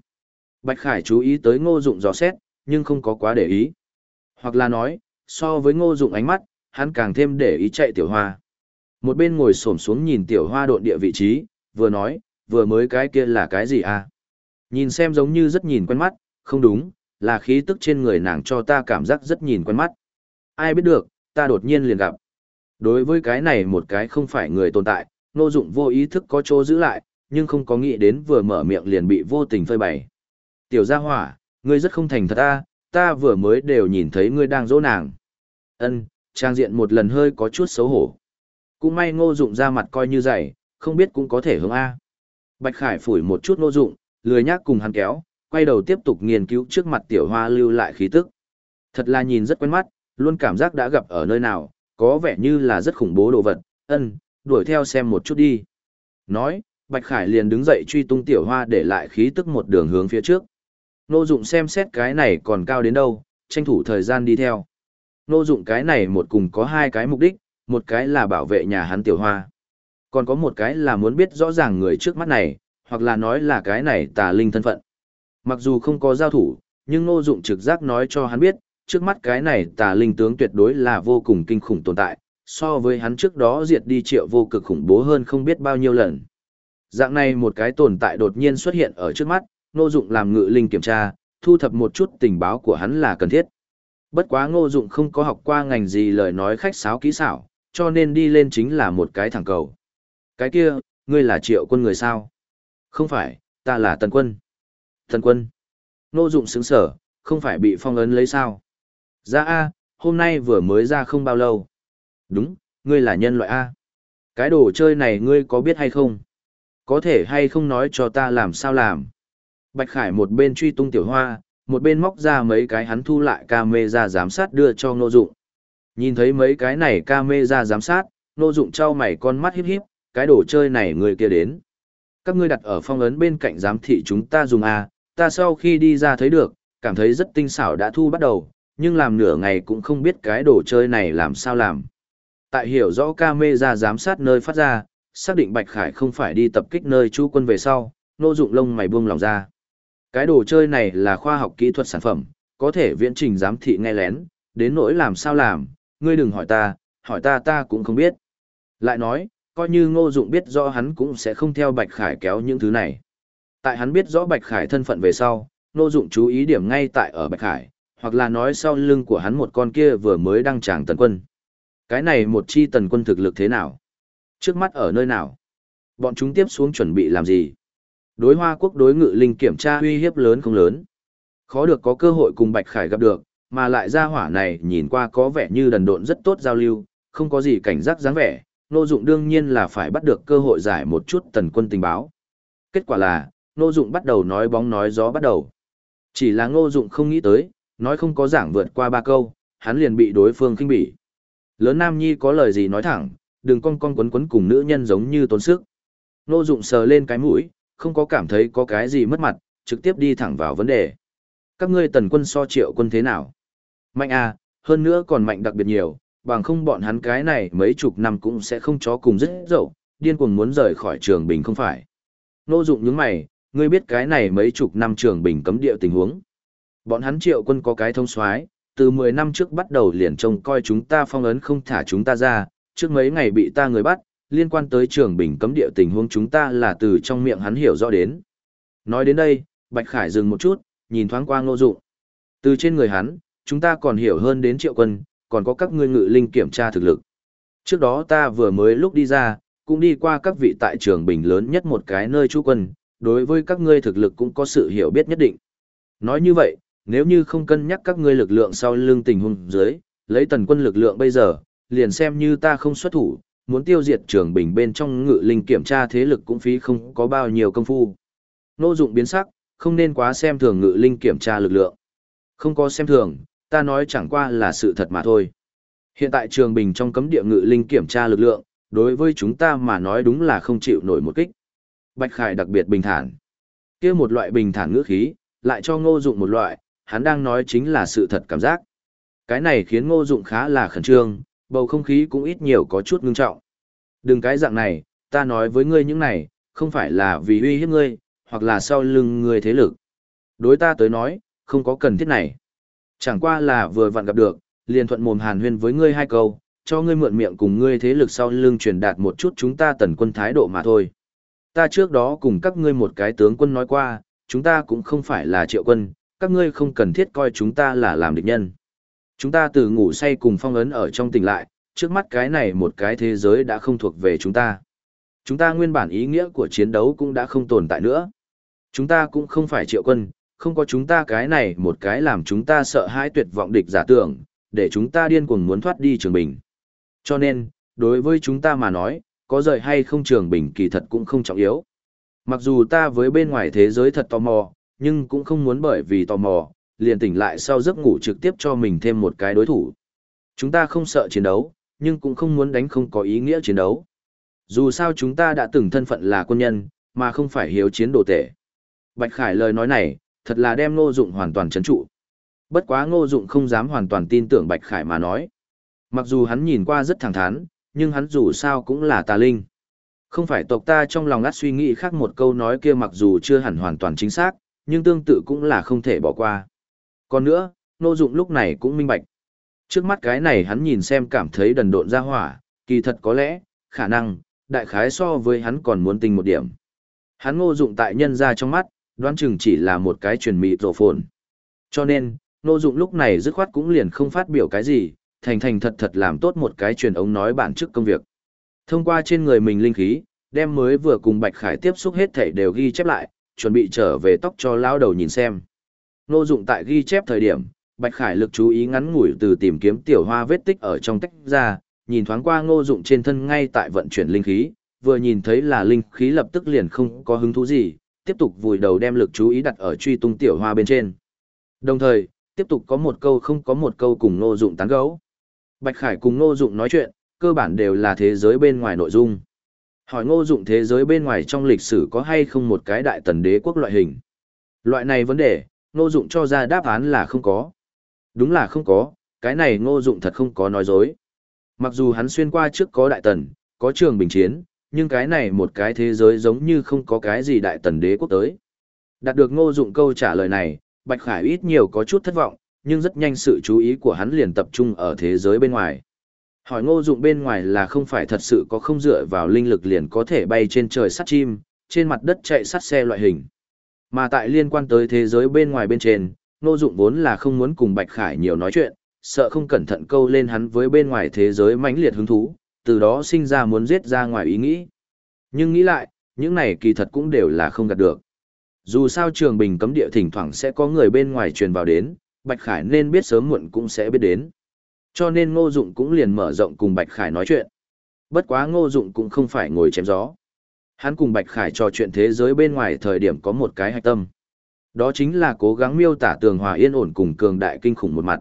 [SPEAKER 1] Bạch Khải chú ý tới Ngô Dụng dò xét, nhưng không có quá để ý. Hoặc là nói, so với Ngô Dụng ánh mắt, hắn càng thêm để ý chạy tiểu hoa. Một bên ngồi xổm xuống nhìn tiểu hoa độn địa vị trí, vừa nói, vừa mới cái kia là cái gì à? Nhìn xem giống như rất nhìn quen mắt, không đúng, là khí tức trên người nàng cho ta cảm giác rất nhìn quen mắt. Ai biết được, ta đột nhiên liền gặp. Đối với cái này một cái không phải người tồn tại, Ngô dụng vô ý thức có chỗ giữ lại, nhưng không có nghĩ đến vừa mở miệng liền bị vô tình phơi bày. Tiểu gia hỏa, ngươi rất không thành thật a, ta vừa mới đều nhìn thấy ngươi đang dỗ nàng. Ân, trang diện một lần hơi có chút xấu hổ. Cũng may ngô dụng ra mặt coi như dày, không biết cũng có thể hướng A. Bạch Khải phủi một chút ngô dụng, lười nhác cùng hắn kéo, quay đầu tiếp tục nghiên cứu trước mặt tiểu hoa lưu lại khí tức. Thật là nhìn rất quen mắt, luôn cảm giác đã gặp ở nơi nào, có vẻ như là rất khủng bố đồ vật, ân, đuổi theo xem một chút đi. Nói, Bạch Khải liền đứng dậy truy tung tiểu hoa để lại khí tức một đường hướng phía trước. Nô dụng xem xét cái này còn cao đến đâu, tranh thủ thời gian đi theo. Nô dụng cái này một cùng có hai cái mục đích, một cái là bảo vệ nhà hắn tiểu hoa. Còn có một cái là muốn biết rõ ràng người trước mắt này, hoặc là nói là cái này tà linh thân phận. Mặc dù không có giao thủ, nhưng Nô Dụng trực giác nói cho hắn biết, trước mắt cái này tà linh tướng tuyệt đối là vô cùng kinh khủng tồn tại, so với hắn trước đó diệt đi triệu vô cực khủng bố hơn không biết bao nhiêu lần. Dạng này một cái tồn tại đột nhiên xuất hiện ở trước mắt, Ngô Dụng làm ngự linh kiểm tra, thu thập một chút tình báo của hắn là cần thiết. Bất quá Ngô Dụng không có học qua ngành gì lời nói khách sáo kỹ xảo, cho nên đi lên chính là một cái thẳng cầu. Cái kia, ngươi là triệu quân người sao? Không phải, ta là tần quân. Tần quân. ngô dụng sướng sở, không phải bị phong ấn lấy sao? Ra A, hôm nay vừa mới ra không bao lâu. Đúng, ngươi là nhân loại A. Cái đồ chơi này ngươi có biết hay không? Có thể hay không nói cho ta làm sao làm? Bạch Khải một bên truy tung tiểu hoa, một bên móc ra mấy cái hắn thu lại camera giám sát đưa cho Nô Dụng. Nhìn thấy mấy cái này camera giám sát, Nô Dụng trao mày con mắt híp híp, cái đồ chơi này người kia đến. Các ngươi đặt ở phong ấn bên cạnh giám thị chúng ta dùng A, ta sau khi đi ra thấy được, cảm thấy rất tinh xảo đã thu bắt đầu, nhưng làm nửa ngày cũng không biết cái đồ chơi này làm sao làm. Tại hiểu rõ camera giám sát nơi phát ra, xác định Bạch Khải không phải đi tập kích nơi chú quân về sau, Ngô Dụng lông mày buông lòng ra. Cái đồ chơi này là khoa học kỹ thuật sản phẩm, có thể viễn trình giám thị nghe lén, đến nỗi làm sao làm, ngươi đừng hỏi ta, hỏi ta ta cũng không biết. Lại nói, coi như Ngô Dụng biết rõ hắn cũng sẽ không theo Bạch Khải kéo những thứ này. Tại hắn biết rõ Bạch Khải thân phận về sau, Ngô Dụng chú ý điểm ngay tại ở Bạch Khải, hoặc là nói sau lưng của hắn một con kia vừa mới đăng tràng tần quân. Cái này một chi tần quân thực lực thế nào? Trước mắt ở nơi nào? Bọn chúng tiếp xuống chuẩn bị làm gì? Đối Hoa Quốc đối ngự linh kiểm tra uy hiếp lớn không lớn. Khó được có cơ hội cùng Bạch Khải gặp được, mà lại ra hỏa này nhìn qua có vẻ như đần độn rất tốt giao lưu, không có gì cảnh giác dáng vẻ, Nô Dụng đương nhiên là phải bắt được cơ hội giải một chút tần quân tình báo. Kết quả là, Nô Dụng bắt đầu nói bóng nói gió bắt đầu. Chỉ là Ngô Dụng không nghĩ tới, nói không có giảng vượt qua ba câu, hắn liền bị đối phương khinh bỉ. Lớn Nam Nhi có lời gì nói thẳng, đừng con con quấn quấn cùng nữ nhân giống như tốn sức. Nô Dụng sờ lên cái mũi, không có cảm thấy có cái gì mất mặt, trực tiếp đi thẳng vào vấn đề. Các ngươi tần quân so triệu quân thế nào? Mạnh à, hơn nữa còn mạnh đặc biệt nhiều, bằng không bọn hắn cái này mấy chục năm cũng sẽ không chó cùng rất dậu, điên cuồng muốn rời khỏi trường bình không phải. Nô dụng những mày, ngươi biết cái này mấy chục năm trường bình cấm địa tình huống. Bọn hắn triệu quân có cái thông soái từ 10 năm trước bắt đầu liền trông coi chúng ta phong ấn không thả chúng ta ra, trước mấy ngày bị ta người bắt, liên quan tới trường bình cấm địa tình huống chúng ta là từ trong miệng hắn hiểu rõ đến. Nói đến đây, Bạch Khải dừng một chút, nhìn thoáng qua ngô dụng. Từ trên người hắn, chúng ta còn hiểu hơn đến triệu quân, còn có các ngươi ngự linh kiểm tra thực lực. Trước đó ta vừa mới lúc đi ra, cũng đi qua các vị tại trường bình lớn nhất một cái nơi trú quân, đối với các ngươi thực lực cũng có sự hiểu biết nhất định. Nói như vậy, nếu như không cân nhắc các ngươi lực lượng sau lưng tình huống dưới, lấy tần quân lực lượng bây giờ, liền xem như ta không xuất thủ, muốn tiêu diệt trường bình bên trong ngự linh kiểm tra thế lực cũng phí không có bao nhiêu công phu. Nô dụng biến sắc, không nên quá xem thường ngự linh kiểm tra lực lượng. Không có xem thường, ta nói chẳng qua là sự thật mà thôi. Hiện tại trường bình trong cấm địa ngự linh kiểm tra lực lượng, đối với chúng ta mà nói đúng là không chịu nổi một kích. Bạch Khải đặc biệt bình thản. kia một loại bình thản ngữ khí, lại cho ngô dụng một loại, hắn đang nói chính là sự thật cảm giác. Cái này khiến ngô dụng khá là khẩn trương, bầu không khí cũng ít nhiều có chút ngưng trọng. Đừng cái dạng này, ta nói với ngươi những này, không phải là vì uy hiếp ngươi, hoặc là sau lưng ngươi thế lực. Đối ta tới nói, không có cần thiết này. Chẳng qua là vừa vặn gặp được, liền thuận mồm hàn huyên với ngươi hai câu, cho ngươi mượn miệng cùng ngươi thế lực sau lưng truyền đạt một chút chúng ta tần quân thái độ mà thôi. Ta trước đó cùng các ngươi một cái tướng quân nói qua, chúng ta cũng không phải là triệu quân, các ngươi không cần thiết coi chúng ta là làm địch nhân. Chúng ta từ ngủ say cùng phong ấn ở trong tỉnh lại, trước mắt cái này một cái thế giới đã không thuộc về chúng ta. Chúng ta nguyên bản ý nghĩa của chiến đấu cũng đã không tồn tại nữa. Chúng ta cũng không phải triệu quân, không có chúng ta cái này một cái làm chúng ta sợ hãi tuyệt vọng địch giả tưởng, để chúng ta điên cuồng muốn thoát đi trường bình. Cho nên, đối với chúng ta mà nói, có rời hay không trường bình kỳ thật cũng không trọng yếu. Mặc dù ta với bên ngoài thế giới thật tò mò, nhưng cũng không muốn bởi vì tò mò, liền tỉnh lại sau giấc ngủ trực tiếp cho mình thêm một cái đối thủ. Chúng ta không sợ chiến đấu, nhưng cũng không muốn đánh không có ý nghĩa chiến đấu. Dù sao chúng ta đã từng thân phận là quân nhân, mà không phải hiếu chiến đồ tể. Bạch Khải lời nói này, thật là đem Ngô Dụng hoàn toàn chấn trụ. Bất quá Ngô Dụng không dám hoàn toàn tin tưởng Bạch Khải mà nói. Mặc dù hắn nhìn qua rất thẳng thắn, nhưng hắn dù sao cũng là tà linh. Không phải tộc ta trong lòng ngắt suy nghĩ khác một câu nói kia mặc dù chưa hẳn hoàn toàn chính xác, nhưng tương tự cũng là không thể bỏ qua. Còn nữa, Ngô Dụng lúc này cũng minh bạch. Trước mắt cái này hắn nhìn xem cảm thấy đần độn ra hỏa, kỳ thật có lẽ, khả năng, đại khái so với hắn còn muốn tinh một điểm. Hắn ngô dụng tại nhân ra trong mắt, đoán chừng chỉ là một cái truyền mị rổ phồn. Cho nên, ngô dụng lúc này dứt khoát cũng liền không phát biểu cái gì, thành thành thật thật làm tốt một cái truyền ống nói bản chức công việc. Thông qua trên người mình linh khí, đem mới vừa cùng Bạch Khải tiếp xúc hết thảy đều ghi chép lại, chuẩn bị trở về tóc cho lão đầu nhìn xem. Ngô dụng tại ghi chép thời điểm, Bạch Khải lực chú ý ngắn ngủi từ tìm kiếm tiểu hoa vết tích ở trong tách ra, nhìn thoáng qua ngô dụng trên thân ngay tại vận chuyển linh khí, vừa nhìn thấy là linh khí lập tức liền không có hứng thú gì, tiếp tục vùi đầu đem lực chú ý đặt ở truy tung tiểu hoa bên trên. Đồng thời, tiếp tục có một câu không có một câu cùng ngô dụng tán gấu. Bạch Khải cùng ngô dụng nói chuyện, cơ bản đều là thế giới bên ngoài nội dung. Hỏi ngô dụng thế giới bên ngoài trong lịch sử có hay không một cái đại tần đế quốc loại hình. Loại này vấn đề, ngô dụng cho ra đáp án là không có. Đúng là không có, cái này ngô dụng thật không có nói dối. Mặc dù hắn xuyên qua trước có đại tần, có trường bình chiến, nhưng cái này một cái thế giới giống như không có cái gì đại tần đế quốc tới. Đạt được ngô dụng câu trả lời này, Bạch Khải ít nhiều có chút thất vọng, nhưng rất nhanh sự chú ý của hắn liền tập trung ở thế giới bên ngoài. Hỏi ngô dụng bên ngoài là không phải thật sự có không dựa vào linh lực liền có thể bay trên trời sắt chim, trên mặt đất chạy sắt xe loại hình. Mà tại liên quan tới thế giới bên ngoài bên trên, ngô dụng vốn là không muốn cùng Bạch Khải nhiều nói chuyện, sợ không cẩn thận câu lên hắn với bên ngoài thế giới mãnh liệt hứng thú, từ đó sinh ra muốn giết ra ngoài ý nghĩ. Nhưng nghĩ lại, những này kỳ thật cũng đều là không gạt được. Dù sao trường bình cấm địa thỉnh thoảng sẽ có người bên ngoài truyền vào đến, Bạch Khải nên biết sớm muộn cũng sẽ biết đến. Cho nên Ngô Dụng cũng liền mở rộng cùng Bạch Khải nói chuyện. Bất quá Ngô Dụng cũng không phải ngồi chém gió. Hắn cùng Bạch Khải trò chuyện thế giới bên ngoài thời điểm có một cái hạch tâm. Đó chính là cố gắng miêu tả tường hòa yên ổn cùng cường đại kinh khủng một mặt.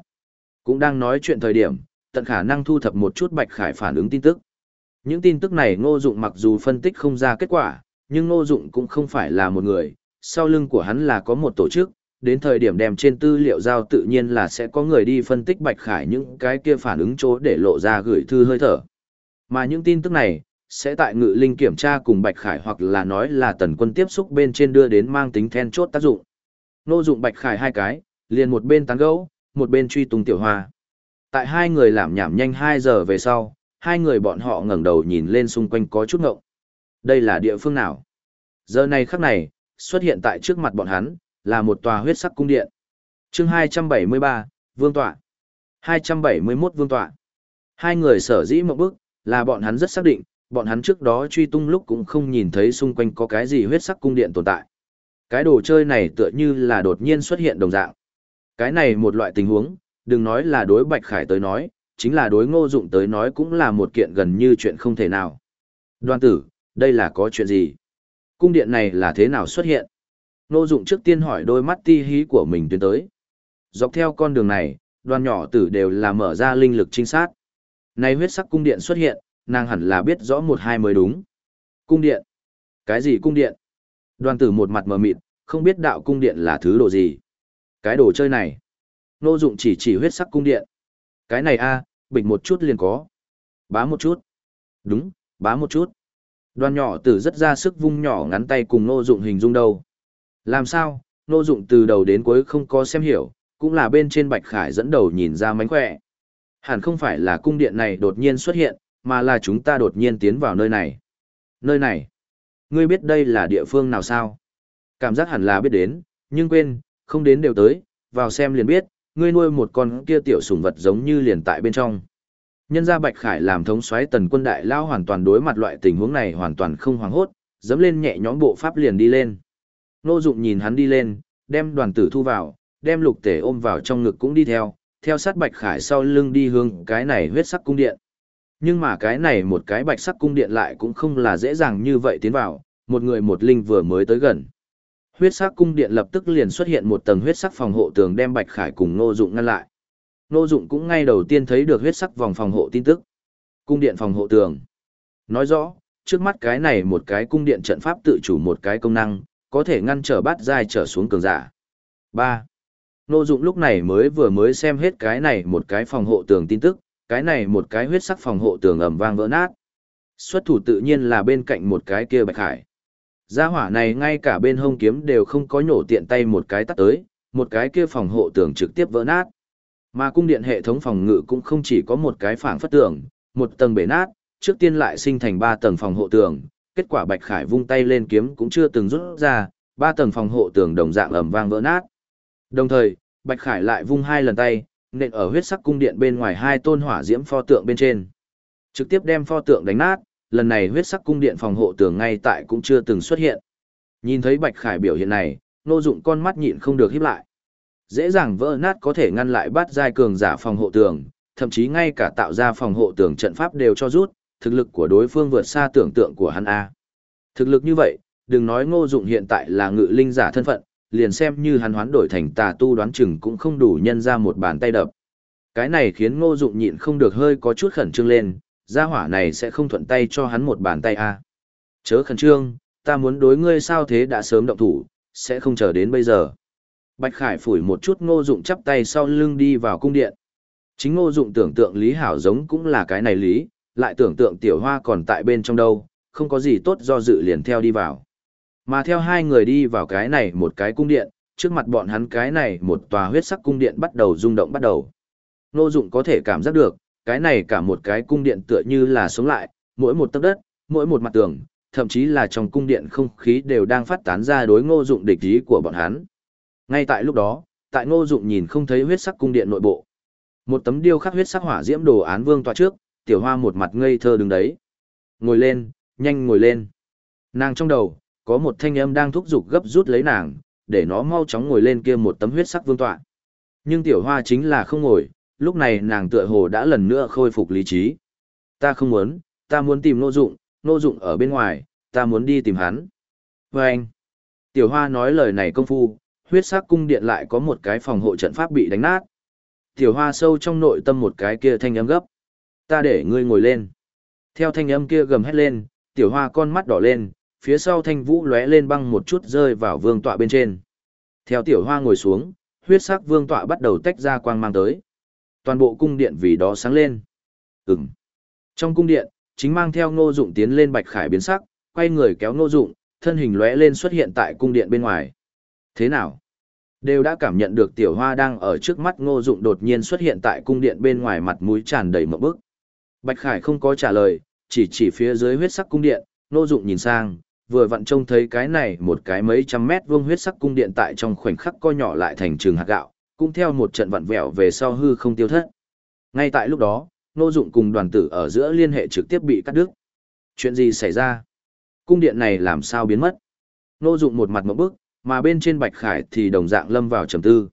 [SPEAKER 1] Cũng đang nói chuyện thời điểm, tận khả năng thu thập một chút Bạch Khải phản ứng tin tức. Những tin tức này Ngô Dụng mặc dù phân tích không ra kết quả, nhưng Ngô Dụng cũng không phải là một người, sau lưng của hắn là có một tổ chức, đến thời điểm đem trên tư liệu giao tự nhiên là sẽ có người đi phân tích Bạch Khải những cái kia phản ứng chỗ để lộ ra gửi thư hơi thở. Mà những tin tức này, sẽ tại ngự linh kiểm tra cùng Bạch Khải hoặc là nói là tần quân tiếp xúc bên trên đưa đến mang tính then chốt tác dụng. Nô dụng Bạch Khải hai cái, liền một bên tán gẫu, một bên truy tung tiểu hoa. Tại hai người làm nhảm nhanh 2 giờ về sau, hai người bọn họ ngẩng đầu nhìn lên xung quanh có chút ngộng. Đây là địa phương nào? Giờ này khắc này, xuất hiện tại trước mặt bọn hắn, là một tòa huyết sắc cung điện. chương 273, Vương Tọa. 271 Vương Tọa. Hai người sở dĩ một bước, là bọn hắn rất xác định, bọn hắn trước đó truy tung lúc cũng không nhìn thấy xung quanh có cái gì huyết sắc cung điện tồn tại. Cái đồ chơi này tựa như là đột nhiên xuất hiện đồng dạng. Cái này một loại tình huống, đừng nói là đối Bạch Khải tới nói, chính là đối ngô dụng tới nói cũng là một kiện gần như chuyện không thể nào. Đoan tử, đây là có chuyện gì? Cung điện này là thế nào xuất hiện? Nô dụng trước tiên hỏi đôi mắt ti hí của mình tuyến tới. Dọc theo con đường này, đoàn nhỏ tử đều là mở ra linh lực trinh sát. Nay huyết sắc cung điện xuất hiện, nàng hẳn là biết rõ một hai mới đúng. Cung điện? Cái gì cung điện? Đoàn tử một mặt mờ mịt, không biết đạo cung điện là thứ đồ gì. Cái đồ chơi này. Nô dụng chỉ chỉ huyết sắc cung điện. Cái này a, bịch một chút liền có. Bá một chút. Đúng, bá một chút. Đoàn nhỏ tử rất ra sức vung nhỏ ngắn tay cùng nô dụng hình dung đâu. Làm sao, nô dụng từ đầu đến cuối không có xem hiểu, cũng là bên trên bạch khải dẫn đầu nhìn ra mánh khỏe. Hẳn không phải là cung điện này đột nhiên xuất hiện, mà là chúng ta đột nhiên tiến vào nơi này. Nơi này, ngươi biết đây là địa phương nào sao? Cảm giác hẳn là biết đến, nhưng quên, không đến đều tới, vào xem liền biết, ngươi nuôi một con kia tiểu sủng vật giống như liền tại bên trong. Nhân gia Bạch Khải làm thống soái tần quân đại lao hoàn toàn đối mặt loại tình huống này hoàn toàn không hoảng hốt, dẫm lên nhẹ nhõm bộ pháp liền đi lên. Nô Dụng nhìn hắn đi lên, đem đoàn tử thu vào, đem lục tể ôm vào trong ngực cũng đi theo, theo sát Bạch Khải sau lưng đi hướng cái này huyết sắc cung điện. Nhưng mà cái này một cái bạch sắc cung điện lại cũng không là dễ dàng như vậy tiến vào, một người một linh vừa mới tới gần. Huyết sắc cung điện lập tức liền xuất hiện một tầng huyết sắc phòng hộ tường đem Bạch Khải cùng Ngô Dụng ngăn lại. Ngô Dụng cũng ngay đầu tiên thấy được huyết sắc vòng phòng hộ tin tức. Cung điện phòng hộ tường. Nói rõ, trước mắt cái này một cái cung điện trận pháp tự chủ một cái công năng, có thể ngăn trở bát giai trở xuống cường giả. 3. Nô Dụng lúc này mới vừa mới xem hết cái này một cái phòng hộ tường tin tức, cái này một cái huyết sắc phòng hộ tường ầm vang vỡ nát. Xuất thủ tự nhiên là bên cạnh một cái kia Bạch hải Gia hỏa này ngay cả bên hông kiếm đều không có nhổ tiện tay một cái tắt tới, một cái kia phòng hộ tường trực tiếp vỡ nát. Mà cung điện hệ thống phòng ngự cũng không chỉ có một cái phảng phất tường, một tầng bể nát, trước tiên lại sinh thành ba tầng phòng hộ tường, kết quả Bạch Khải vung tay lên kiếm cũng chưa từng rút ra, ba tầng phòng hộ tường đồng dạng ầm vang vỡ nát. Đồng thời, Bạch Khải lại vung hai lần tay, nện ở huyết sắc cung điện bên ngoài hai tôn hỏa diễm pho tượng bên trên. Trực tiếp đem pho tượng đánh nát, lần này huyết sắc cung điện phòng hộ tường ngay tại cũng chưa từng xuất hiện. Nhìn thấy Bạch Khải biểu hiện này, Nô Dụng con mắt nhịn không được híp lại. Dễ dàng vỡ nát có thể ngăn lại bát giai cường giả phòng hộ tường, thậm chí ngay cả tạo ra phòng hộ tường trận pháp đều cho rút, thực lực của đối phương vượt xa tưởng tượng của hắn a. Thực lực như vậy, đừng nói Ngô Dụng hiện tại là ngự linh giả thân phận, liền xem như hắn hoán đổi thành tà tu đoán chừng cũng không đủ nhân ra một bàn tay đập. Cái này khiến Ngô Dụng nhịn không được hơi có chút khẩn trương lên, gia hỏa này sẽ không thuận tay cho hắn một bàn tay a. Chớ khẩn trương, ta muốn đối ngươi sao thế đã sớm động thủ, sẽ không chờ đến bây giờ. Bạch Khải phủi một chút Ngô Dụng chắp tay sau lưng đi vào cung điện. Chính Ngô Dụng tưởng tượng Lý Hảo giống cũng là cái này lý, lại tưởng tượng Tiểu Hoa còn tại bên trong đâu, không có gì tốt do dự liền theo đi vào. Mà theo hai người đi vào cái này một cái cung điện, trước mặt bọn hắn cái này một tòa huyết sắc cung điện bắt đầu rung động bắt đầu. nô Dụng có thể cảm giác được, cái này cả một cái cung điện tựa như là sống lại, mỗi một tấc đất, mỗi một mặt tường, thậm chí là trong cung điện không khí đều đang phát tán ra đối Ngô Dụng địch ý của bọn hắn. Ngay tại lúc đó, tại Ngô Dụng nhìn không thấy huyết sắc cung điện nội bộ. Một tấm điêu khắc huyết sắc hỏa diễm đồ án vương tọa trước, Tiểu Hoa một mặt ngây thơ đứng đấy. Ngồi lên, nhanh ngồi lên. Nàng trong đầu, có một thanh âm đang thúc giục gấp rút lấy nàng, để nó mau chóng ngồi lên kia một tấm huyết sắc vương tọa. Nhưng Tiểu Hoa chính là không ngồi, lúc này nàng tựa hồ đã lần nữa khôi phục lý trí. Ta không muốn, ta muốn tìm Nô Dụng, Nô Dụng ở bên ngoài, ta muốn đi tìm hắn. Và anh, Tiểu Hoa nói lời này công phu, huyết sắc cung điện lại có một cái phòng hộ trận pháp bị đánh nát. Tiểu Hoa sâu trong nội tâm một cái kia thanh âm gấp. Ta để ngươi ngồi lên. Theo thanh âm kia gầm hét lên, Tiểu Hoa con mắt đỏ lên, phía sau thanh vũ lóe lên băng một chút rơi vào vương tọa bên trên. Theo Tiểu Hoa ngồi xuống, huyết sắc vương tọa bắt đầu tách ra quang mang tới toàn bộ cung điện vì đó sáng lên. Ừm. Trong cung điện, chính mang theo ngô dụng tiến lên bạch khải biến sắc, quay người kéo ngô dụng, thân hình lóe lên xuất hiện tại cung điện bên ngoài. Thế nào? Đều đã cảm nhận được tiểu hoa đang ở trước mắt ngô dụng đột nhiên xuất hiện tại cung điện bên ngoài mặt mũi tràn đầy một bức. Bạch khải không có trả lời, chỉ chỉ phía dưới huyết sắc cung điện, Nô dụng nhìn sang, vừa vặn trông thấy cái này một cái mấy trăm mét vuông huyết sắc cung điện tại trong khoảnh khắc co nhỏ lại thành trường hạt gạo, cũng theo một trận vặn vẹo về sau hư không tiêu thất. Ngay tại lúc đó, Nô Dụng cùng đoàn tử ở giữa liên hệ trực tiếp bị cắt đứt. Chuyện gì xảy ra? Cung điện này làm sao biến mất? Nô Dụng một mặt ngộp bức, mà bên trên Bạch Khải thì đồng dạng lâm vào trầm tư.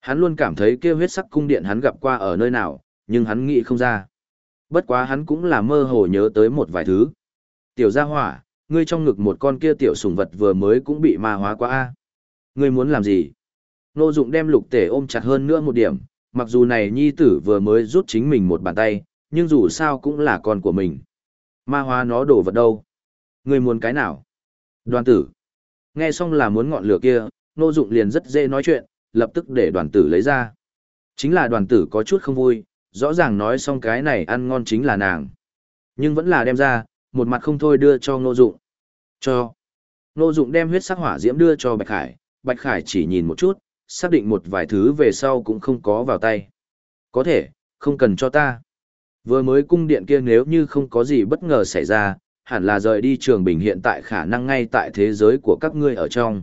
[SPEAKER 1] Hắn luôn cảm thấy kia huyết sắc cung điện hắn gặp qua ở nơi nào, nhưng hắn nghĩ không ra. Bất quá hắn cũng là mơ hồ nhớ tới một vài thứ. Tiểu gia hỏa, ngươi trong ngực một con kia tiểu sủng vật vừa mới cũng bị ma hóa quá a. Ngươi muốn làm gì? Nô Dụng đem lục tể ôm chặt hơn nữa một điểm, mặc dù này nhi tử vừa mới rút chính mình một bàn tay, nhưng dù sao cũng là con của mình. Ma hóa nó đổ vật đâu? Ngươi muốn cái nào? Đoàn tử. Nghe xong là muốn ngọn lửa kia, Nô Dụng liền rất dễ nói chuyện, lập tức để đoàn tử lấy ra. Chính là đoàn tử có chút không vui, rõ ràng nói xong cái này ăn ngon chính là nàng. Nhưng vẫn là đem ra, một mặt không thôi đưa cho Nô Dụng. Cho. Nô Dụng đem huyết sắc hỏa diễm đưa cho Bạch Khải, Bạch Khải chỉ nhìn một chút, xác định một vài thứ về sau cũng không có vào tay. Có thể, không cần cho ta. Vừa mới cung điện kia nếu như không có gì bất ngờ xảy ra, hẳn là rời đi trường bình hiện tại khả năng ngay tại thế giới của các ngươi ở trong.